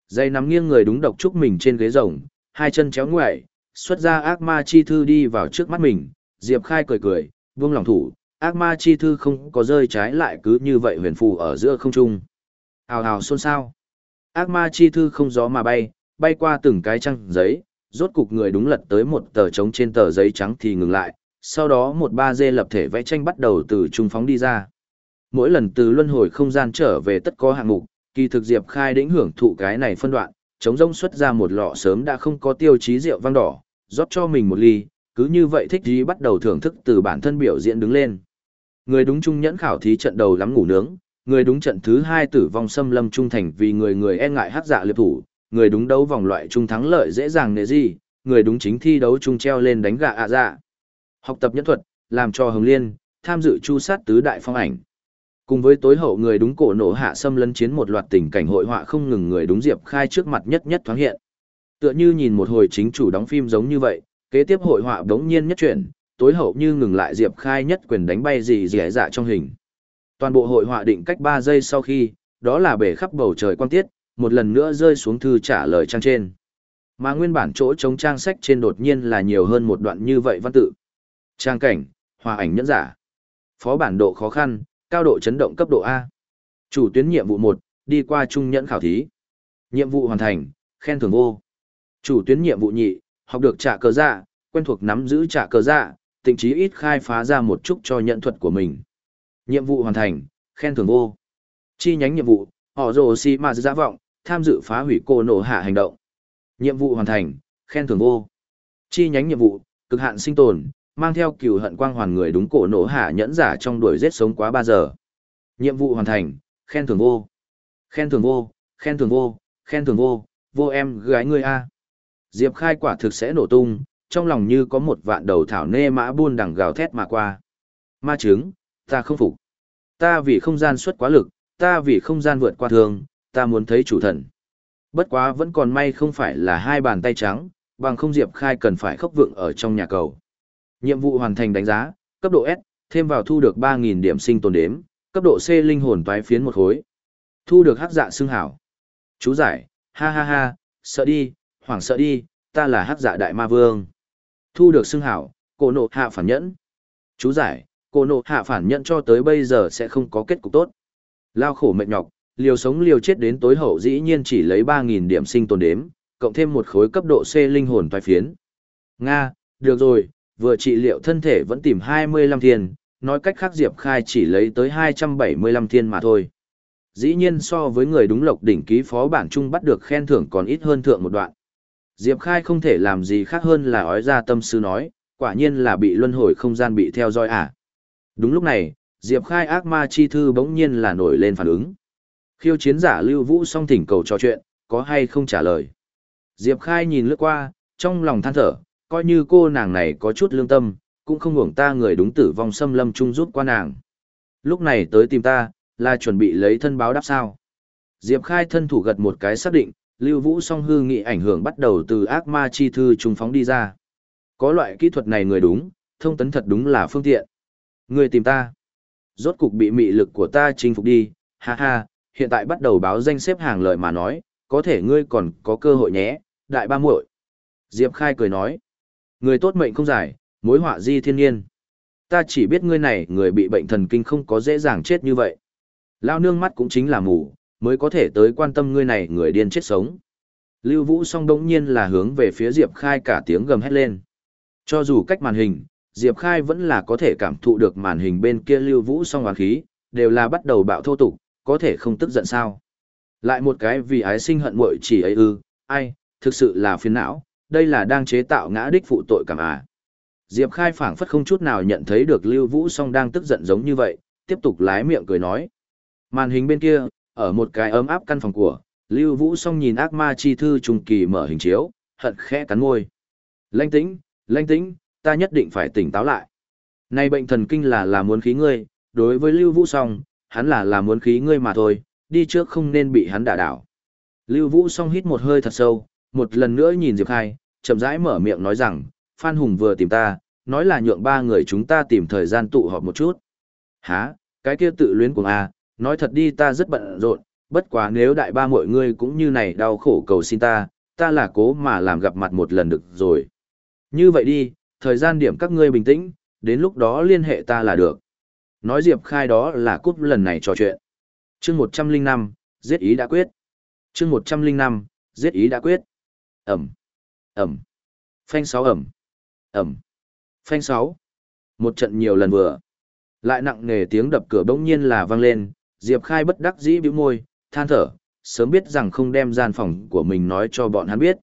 Dây nắm nghiêng người đúng độc chúc mình trên ghế rồng, hai chân chéo ngoại, xuất ra ác ma chi thư đi vào trước mắt mình, Diệp Khai cười cười, buông lòng thủ, ác ma chi thư không có rơi trái lại cứ như vậy huyền phù ở giữa không trung. Hào hào xôn xao. Ác ma chi thư không gió mà bay, bay qua từng cái trăng giấy, rốt cục người đúng lật tới một tờ trống trên tờ giấy trắng thì ngừng lại, sau đó một ba dê lập thể vẽ tranh bắt đầu từ trung phóng đi ra. Mỗi lần từ luân hồi không gian trở về tất có hạng mục, kỳ thực Diệp Khai đĩnh hưởng thụ cái này phân đoạn, chống rông xuất ra một lọ sớm đã không có tiêu chí rượu vang đỏ, rót cho mình một ly, cứ như vậy thích gì bắt đầu thưởng thức từ bản thân biểu diễn đứng lên. Người đúng trung nhẫn khảo thí trận đầu lắm ngủ nướng, người đúng trận thứ hai tử vong xâm lâm trung thành vì người người e ngại hát dạ liệp thủ, người đúng đấu vòng loại chung thắng lợi dễ dàng nề gì, người đúng chính thi đấu chung treo lên đánh gạ ạ dạ. Học tập nhẫn thuật, làm cho Hồng Liên, tham dự chu sát tứ đại phong ảnh. Cùng với tối hậu người đúng cổ nổ hạ xâm lấn chiến một loạt tình cảnh hội họa không ngừng người đúng Diệp Khai trước mặt nhất nhất thoáng hiện. Tựa như nhìn một hồi chính chủ đóng phim giống như vậy, kế tiếp hội họa đống nhiên nhất chuyển, tối hậu như ngừng lại Diệp Khai nhất quyền đánh bay gì dẻ dạ trong hình. Toàn bộ hội họa định cách 3 giây sau khi, đó là bể khắp bầu trời quan tiết, một lần nữa rơi xuống thư trả lời trang trên. Mà nguyên bản chỗ chống trang sách trên đột nhiên là nhiều hơn một đoạn như vậy văn tự. Trang cảnh, hòa ảnh nhẫn giả. Phó bản độ khó khăn, cao độ chấn động cấp độ A. Chủ tuyến nhiệm vụ 1, đi qua trung nhẫn khảo thí. Nhiệm vụ hoàn thành, khen thưởng vô. Chủ tuyến nhiệm vụ nhị, học được trả cờ dạ, quen thuộc nắm giữ trả cờ dạ, tình trí ít khai phá ra một chút cho nhận thuật của mình. Nhiệm vụ hoàn thành, khen thưởng vô. Chi nhánh nhiệm vụ, họ rồ si mà giả vọng, tham dự phá hủy cô nổ hạ hành động. Nhiệm vụ hoàn thành, khen thưởng vô. Chi nhánh nhiệm vụ, cực hạn sinh tồn, mang theo cừu hận quang hoàn người đúng cổ nổ hạ nhẫn giả trong đuổi giết sống quá 3 giờ. Nhiệm vụ hoàn thành, khen thưởng vô. Khen thưởng vô, khen thưởng vô, khen thưởng vô, vô em gái ngươi a. Diệp Khai quả thực sẽ nổ tung, trong lòng như có một vạn đầu thảo nê mã buôn đằng gào thét mà qua. Ma chứng, ta không phục. Ta vì không gian xuất quá lực, ta vì không gian vượt qua thường, ta muốn thấy chủ thần. Bất quá vẫn còn may không phải là hai bàn tay trắng, bằng không Diệp Khai cần phải khốc vượng ở trong nhà cầu. Nhiệm vụ hoàn thành đánh giá, cấp độ S, thêm vào thu được 3.000 điểm sinh tồn đếm, cấp độ C linh hồn toái phiến một khối. Thu được hắc dạ xương hảo. Chú giải, ha ha ha, sợ đi, hoảng sợ đi, ta là hắc dạ đại ma vương. Thu được xương hảo, cổ nộ hạ phản nhẫn. Chú giải, cổ nộ hạ phản nhẫn cho tới bây giờ sẽ không có kết cục tốt. Lao khổ mệt nhọc, liều sống liều chết đến tối hậu dĩ nhiên chỉ lấy 3.000 điểm sinh tồn đếm, cộng thêm một khối cấp độ C linh hồn toái phiến. Nga, được rồi, vừa trị liệu thân thể vẫn tìm 25 thiên, nói cách khác Diệp Khai chỉ lấy tới 275 thiên mà thôi. Dĩ nhiên so với người đúng lộc đỉnh ký phó bản chung bắt được khen thưởng còn ít hơn thượng một đoạn. Diệp Khai không thể làm gì khác hơn là ói ra tâm sư nói, quả nhiên là bị luân hồi không gian bị theo dõi à. Đúng lúc này, Diệp Khai ác ma chi thư bỗng nhiên là nổi lên phản ứng. Khiêu chiến giả Lưu Vũ song thỉnh cầu trò chuyện, có hay không trả lời. Diệp Khai nhìn lướt qua, trong lòng than thở, coi như cô nàng này có chút lương tâm, cũng không hưởng ta người đúng tử vong xâm lâm chung giúp qua nàng. Lúc này tới tìm ta, là chuẩn bị lấy thân báo đáp sao. Diệp Khai thân thủ gật một cái xác định, Lưu Vũ song hư nghị ảnh hưởng bắt đầu từ ác ma chi thư trùng phóng đi ra. Có loại kỹ thuật này người đúng, thông tấn thật đúng là phương tiện. Người tìm ta. Rốt cục bị mị lực của ta chinh phục đi, ha ha, hiện tại bắt đầu báo danh xếp hàng lời mà nói, có thể ngươi còn có cơ hội nhé, đại ba muội. Diệp Khai cười nói, người tốt mệnh không dài, mối họa di thiên nhiên. Ta chỉ biết ngươi này người bị bệnh thần kinh không có dễ dàng chết như vậy. Lao nương mắt cũng chính là mù, mới có thể tới quan tâm ngươi này người điên chết sống. Lưu Vũ song đống nhiên là hướng về phía Diệp Khai cả tiếng gầm hét lên. Cho dù cách màn hình, Diệp Khai vẫn là có thể cảm thụ được màn hình bên kia Lưu Vũ song hoàn khí, đều là bắt đầu bạo thô tục, có thể không tức giận sao. Lại một cái vì ái sinh hận muội chỉ ấy ư, ai, thực sự là phiền não, đây là đang chế tạo ngã đích phụ tội cảm à. Diệp Khai phảng phất không chút nào nhận thấy được Lưu Vũ Song đang tức giận giống như vậy, tiếp tục lái miệng cười nói. Màn hình bên kia, ở một cái ấm áp căn phòng của, Lưu Vũ Song nhìn ác ma chi thư trung kỳ mở hình chiếu, hận khẽ cắn môi. Lanh tĩnh, lanh tĩnh, ta nhất định phải tỉnh táo lại. Này bệnh thần kinh là là muốn khí ngươi, đối với Lưu Vũ Song, hắn là là muốn khí ngươi mà thôi, đi trước không nên bị hắn đả đảo. Lưu Vũ song hít một hơi thật sâu, một lần nữa nhìn Diệp Khai, chậm rãi mở miệng nói rằng, Phan Hùng vừa tìm ta, nói là nhượng ba người chúng ta tìm thời gian tụ họp một chút. Hả, cái kia tự luyến của A, à, nói thật đi ta rất bận rộn, bất quá nếu đại ba mọi người cũng như này đau khổ cầu xin ta, ta là cố mà làm gặp mặt một lần được rồi. Như vậy đi, thời gian điểm các ngươi bình tĩnh, đến lúc đó liên hệ ta là được. Nói Diệp Khai đó là cúp lần này trò chuyện. Chương một trăm linh năm, giết ý đã quyết. Chương một trăm linh năm, giết ý đã quyết. Ẩm. Ẩm. Phanh sáu ẩm. Ẩm. Phanh sáu. Một trận nhiều lần vừa. Lại nặng nề tiếng đập cửa bỗng nhiên là vang lên, diệp khai bất đắc dĩ bĩu môi, than thở, sớm biết rằng không đem gian phòng của mình nói cho bọn hắn biết.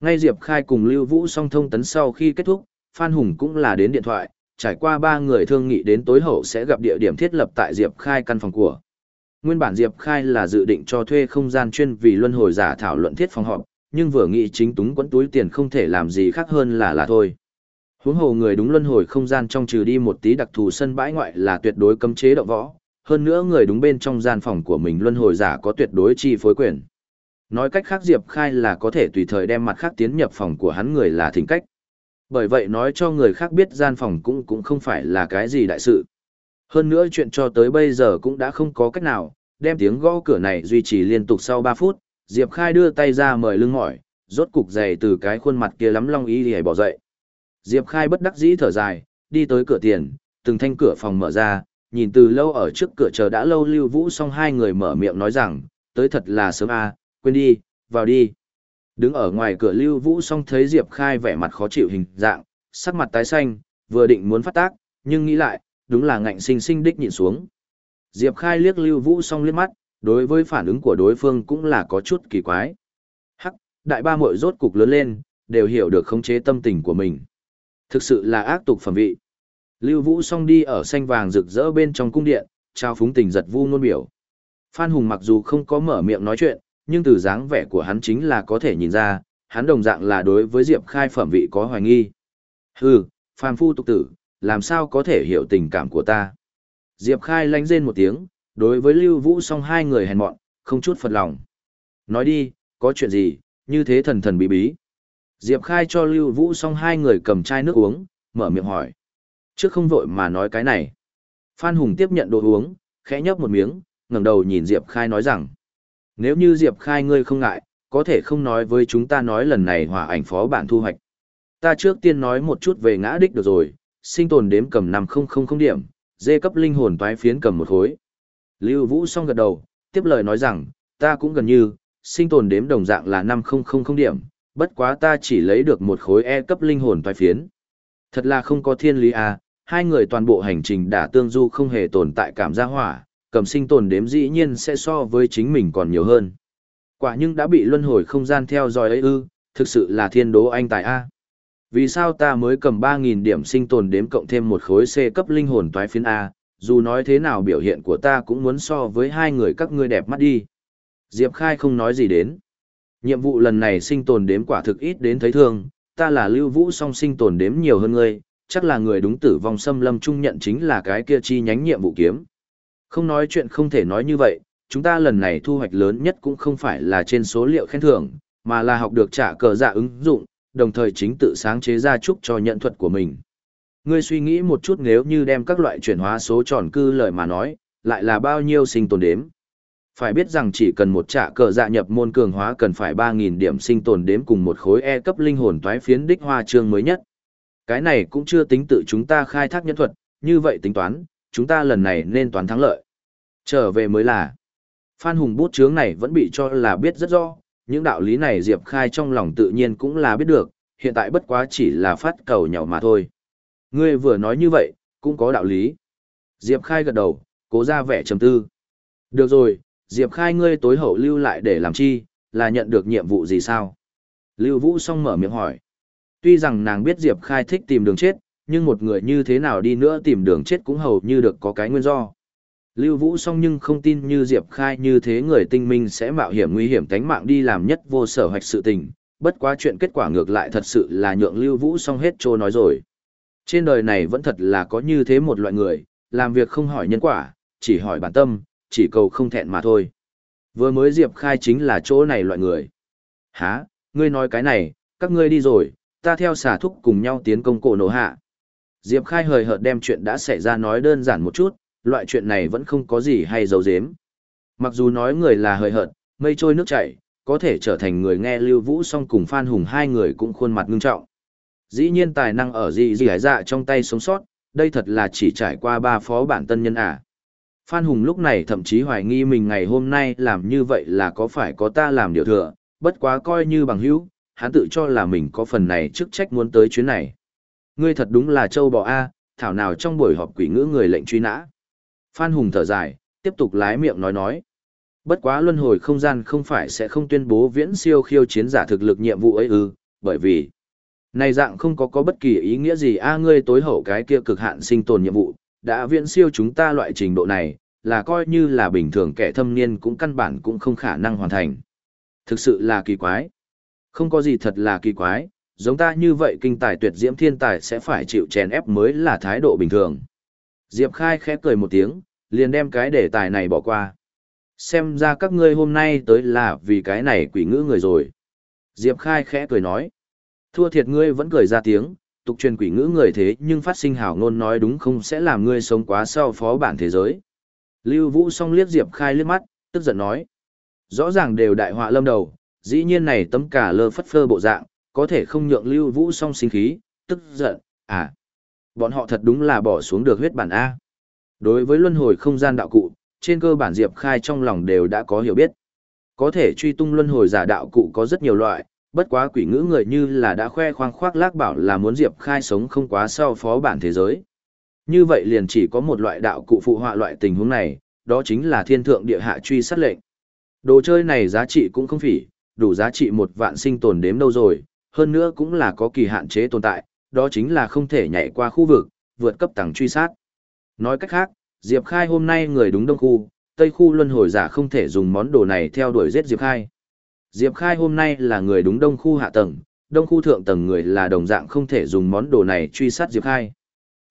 Ngay diệp khai cùng lưu vũ song thông tấn sau khi kết thúc, phan hùng cũng là đến điện thoại trải qua ba người thương nghị đến tối hậu sẽ gặp địa điểm thiết lập tại diệp khai căn phòng của Nguyên bản Diệp Khai là dự định cho thuê không gian chuyên vì luân hồi giả thảo luận thiết phòng họp, nhưng vừa nghĩ chính túng quẫn túi tiền không thể làm gì khác hơn là là thôi. Huống hồ người đúng luân hồi không gian trong trừ đi một tí đặc thù sân bãi ngoại là tuyệt đối cấm chế động võ, hơn nữa người đúng bên trong gian phòng của mình luân hồi giả có tuyệt đối chi phối quyền. Nói cách khác Diệp Khai là có thể tùy thời đem mặt khác tiến nhập phòng của hắn người là thỉnh cách. Bởi vậy nói cho người khác biết gian phòng cũng cũng không phải là cái gì đại sự. Hơn nữa chuyện cho tới bây giờ cũng đã không có cách nào, đem tiếng gõ cửa này duy trì liên tục sau 3 phút, Diệp Khai đưa tay ra mời lưng mỏi, rốt cục giày từ cái khuôn mặt kia lắm long ý thì bỏ dậy. Diệp Khai bất đắc dĩ thở dài, đi tới cửa tiền, từng thanh cửa phòng mở ra, nhìn từ lâu ở trước cửa chờ đã lâu Lưu Vũ xong hai người mở miệng nói rằng, tới thật là sớm a, quên đi, vào đi. Đứng ở ngoài cửa Lưu Vũ Song thấy Diệp Khai vẻ mặt khó chịu hình dạng, sắc mặt tái xanh, vừa định muốn phát tác, nhưng nghĩ lại, đúng là ngạnh sinh sinh đích nhịn xuống. Diệp Khai liếc Lưu Vũ Song liếc mắt, đối với phản ứng của đối phương cũng là có chút kỳ quái. Hắc, đại ba muội rốt cục lớn lên, đều hiểu được khống chế tâm tình của mình. Thực sự là ác tục phẩm vị. Lưu Vũ song đi ở xanh vàng rực rỡ bên trong cung điện, trao phúng tình giật vu ngôn biểu. Phan Hùng mặc dù không có mở miệng nói chuyện, nhưng từ dáng vẻ của hắn chính là có thể nhìn ra, hắn đồng dạng là đối với Diệp Khai phẩm vị có hoài nghi. Hừ, phàm phu tục tử, làm sao có thể hiểu tình cảm của ta. Diệp Khai lánh rên một tiếng, đối với Lưu Vũ song hai người hèn mọn, không chút phật lòng. Nói đi, có chuyện gì, như thế thần thần bí bí. Diệp Khai cho Lưu Vũ song hai người cầm chai nước uống, mở miệng hỏi. Trước không vội mà nói cái này. Phan Hùng tiếp nhận đồ uống, khẽ nhấp một miếng, ngẩng đầu nhìn Diệp Khai nói rằng. Nếu như Diệp Khai ngươi không ngại, có thể không nói với chúng ta nói lần này hỏa ảnh phó bản thu hoạch. Ta trước tiên nói một chút về ngã đích được rồi, sinh tồn đếm cầm 5000 điểm, dê cấp linh hồn toái phiến cầm một khối. Lưu Vũ song gật đầu, tiếp lời nói rằng, ta cũng gần như, sinh tồn đếm đồng dạng là 5000 điểm, bất quá ta chỉ lấy được một khối E cấp linh hồn toái phiến. Thật là không có thiên lý à, hai người toàn bộ hành trình đã tương du không hề tồn tại cảm giác hỏa, cầm sinh tồn đếm dĩ nhiên sẽ so với chính mình còn nhiều hơn. Quả nhưng đã bị luân hồi không gian theo dõi ấy ư, thực sự là thiên đố anh tài A. Vì sao ta mới cầm 3.000 điểm sinh tồn đếm cộng thêm một khối C cấp linh hồn toái phiến A, dù nói thế nào biểu hiện của ta cũng muốn so với hai người các ngươi đẹp mắt đi. Diệp Khai không nói gì đến. Nhiệm vụ lần này sinh tồn đếm quả thực ít đến thấy thương, ta là lưu vũ song sinh tồn đếm nhiều hơn ngươi, chắc là người đúng tử vong xâm lâm trung nhận chính là cái kia chi nhánh nhiệm vụ kiếm. Không nói chuyện không thể nói như vậy, chúng ta lần này thu hoạch lớn nhất cũng không phải là trên số liệu khen thưởng, mà là học được trả cờ dạ ứng dụng, đồng thời chính tự sáng chế ra chúc cho nhận thuật của mình. Ngươi suy nghĩ một chút nếu như đem các loại chuyển hóa số tròn cư lời mà nói, lại là bao nhiêu sinh tồn đếm. Phải biết rằng chỉ cần một trả cờ dạ nhập môn cường hóa cần phải 3.000 điểm sinh tồn đếm cùng một khối E cấp linh hồn toái phiến đích hoa chương mới nhất. Cái này cũng chưa tính tự chúng ta khai thác nhân thuật, như vậy tính toán, chúng ta lần này nên toán thắng lợi. Trở về mới là, Phan Hùng bút chướng này vẫn bị cho là biết rất rõ, những đạo lý này Diệp Khai trong lòng tự nhiên cũng là biết được, hiện tại bất quá chỉ là phát cầu nhỏ mà thôi. Ngươi vừa nói như vậy, cũng có đạo lý. Diệp Khai gật đầu, cố ra vẻ trầm tư. Được rồi, Diệp Khai ngươi tối hậu lưu lại để làm chi, là nhận được nhiệm vụ gì sao? Lưu Vũ song mở miệng hỏi. Tuy rằng nàng biết Diệp Khai thích tìm đường chết, nhưng một người như thế nào đi nữa tìm đường chết cũng hầu như được có cái nguyên do. Lưu Vũ song nhưng không tin như Diệp Khai như thế người tinh minh sẽ mạo hiểm nguy hiểm tánh mạng đi làm nhất vô sở hoạch sự tình, bất quá chuyện kết quả ngược lại thật sự là nhượng Lưu Vũ song hết trô nói rồi. Trên đời này vẫn thật là có như thế một loại người, làm việc không hỏi nhân quả, chỉ hỏi bản tâm, chỉ cầu không thẹn mà thôi. Vừa mới Diệp Khai chính là chỗ này loại người. Hả, ngươi nói cái này, các ngươi đi rồi, ta theo xả thúc cùng nhau tiến công cổ nổ hạ. Diệp Khai hời hợt đem chuyện đã xảy ra nói đơn giản một chút, loại chuyện này vẫn không có gì hay giấu giếm. Mặc dù nói người là hời hợt, mây trôi nước chảy, có thể trở thành người nghe Lưu Vũ song cùng Phan Hùng hai người cũng khuôn mặt ngưng trọng. Dĩ nhiên tài năng ở gì gì hải dạ trong tay sống sót, đây thật là chỉ trải qua ba phó bản tân nhân à. Phan Hùng lúc này thậm chí hoài nghi mình ngày hôm nay làm như vậy là có phải có ta làm điều thừa, bất quá coi như bằng hữu, hắn tự cho là mình có phần này chức trách muốn tới chuyến này. Ngươi thật đúng là châu bò A, thảo nào trong buổi họp quỷ ngữ người lệnh truy nã. Phan Hùng thở dài, tiếp tục lái miệng nói nói. Bất quá luân hồi không gian không phải sẽ không tuyên bố viễn siêu khiêu chiến giả thực lực nhiệm vụ ấy ư, bởi vì này dạng không có có bất kỳ ý nghĩa gì a ngươi tối hậu cái kia cực hạn sinh tồn nhiệm vụ, đã viễn siêu chúng ta loại trình độ này, là coi như là bình thường kẻ thâm niên cũng căn bản cũng không khả năng hoàn thành. Thực sự là kỳ quái. Không có gì thật là kỳ quái, giống ta như vậy kinh tài tuyệt diễm thiên tài sẽ phải chịu chèn ép mới là thái độ bình thường. Diệp Khai khẽ cười một tiếng, liền đem cái đề tài này bỏ qua. Xem ra các ngươi hôm nay tới là vì cái này quỷ ngữ người rồi. Diệp Khai khẽ cười nói. Thua thiệt ngươi vẫn cười ra tiếng, tục truyền quỷ ngữ người thế nhưng phát sinh hảo ngôn nói đúng không sẽ làm ngươi sống quá sau phó bản thế giới. Lưu Vũ song liếc Diệp Khai liếc mắt, tức giận nói. Rõ ràng đều đại họa lâm đầu, dĩ nhiên này tấm cả lơ phất phơ bộ dạng, có thể không nhượng Lưu Vũ song sinh khí, tức giận, à. Bọn họ thật đúng là bỏ xuống được huyết bản A. Đối với luân hồi không gian đạo cụ, trên cơ bản Diệp Khai trong lòng đều đã có hiểu biết. Có thể truy tung luân hồi giả đạo cụ có rất nhiều loại, bất quá quỷ ngữ người như là đã khoe khoang khoác lác bảo là muốn Diệp Khai sống không quá sau phó bản thế giới. Như vậy liền chỉ có một loại đạo cụ phụ họa loại tình huống này, đó chính là thiên thượng địa hạ truy sát lệnh. Đồ chơi này giá trị cũng không phỉ, đủ giá trị một vạn sinh tồn đếm đâu rồi, hơn nữa cũng là có kỳ hạn chế tồn tại, đó chính là không thể nhảy qua khu vực, vượt cấp tầng truy sát. Nói cách khác, Diệp Khai hôm nay người đúng đông khu, tây khu luân hồi giả không thể dùng món đồ này theo đuổi giết Diệp Khai. Diệp Khai hôm nay là người đúng đông khu hạ tầng, đông khu thượng tầng người là đồng dạng không thể dùng món đồ này truy sát Diệp Khai.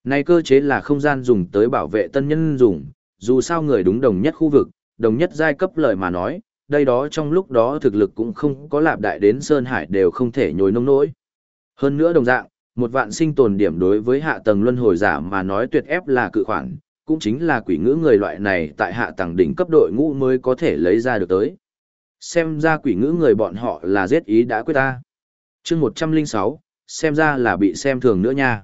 Này cơ chế là không gian dùng tới bảo vệ tân nhân dùng, dù sao người đúng đồng nhất khu vực, đồng nhất giai cấp lời mà nói, đây đó trong lúc đó thực lực cũng không có lạp đại đến Sơn Hải đều không thể nhồi nông nỗi. Hơn nữa đồng dạng, một vạn sinh tồn điểm đối với hạ tầng luân hồi giả mà nói tuyệt ép là cự khoản, cũng chính là quỷ ngữ người loại này tại hạ tầng đỉnh cấp đội ngũ mới có thể lấy ra được tới. Xem ra quỷ ngữ người bọn họ là giết ý đã quyết ta. chương 106, xem ra là bị xem thường nữa nha.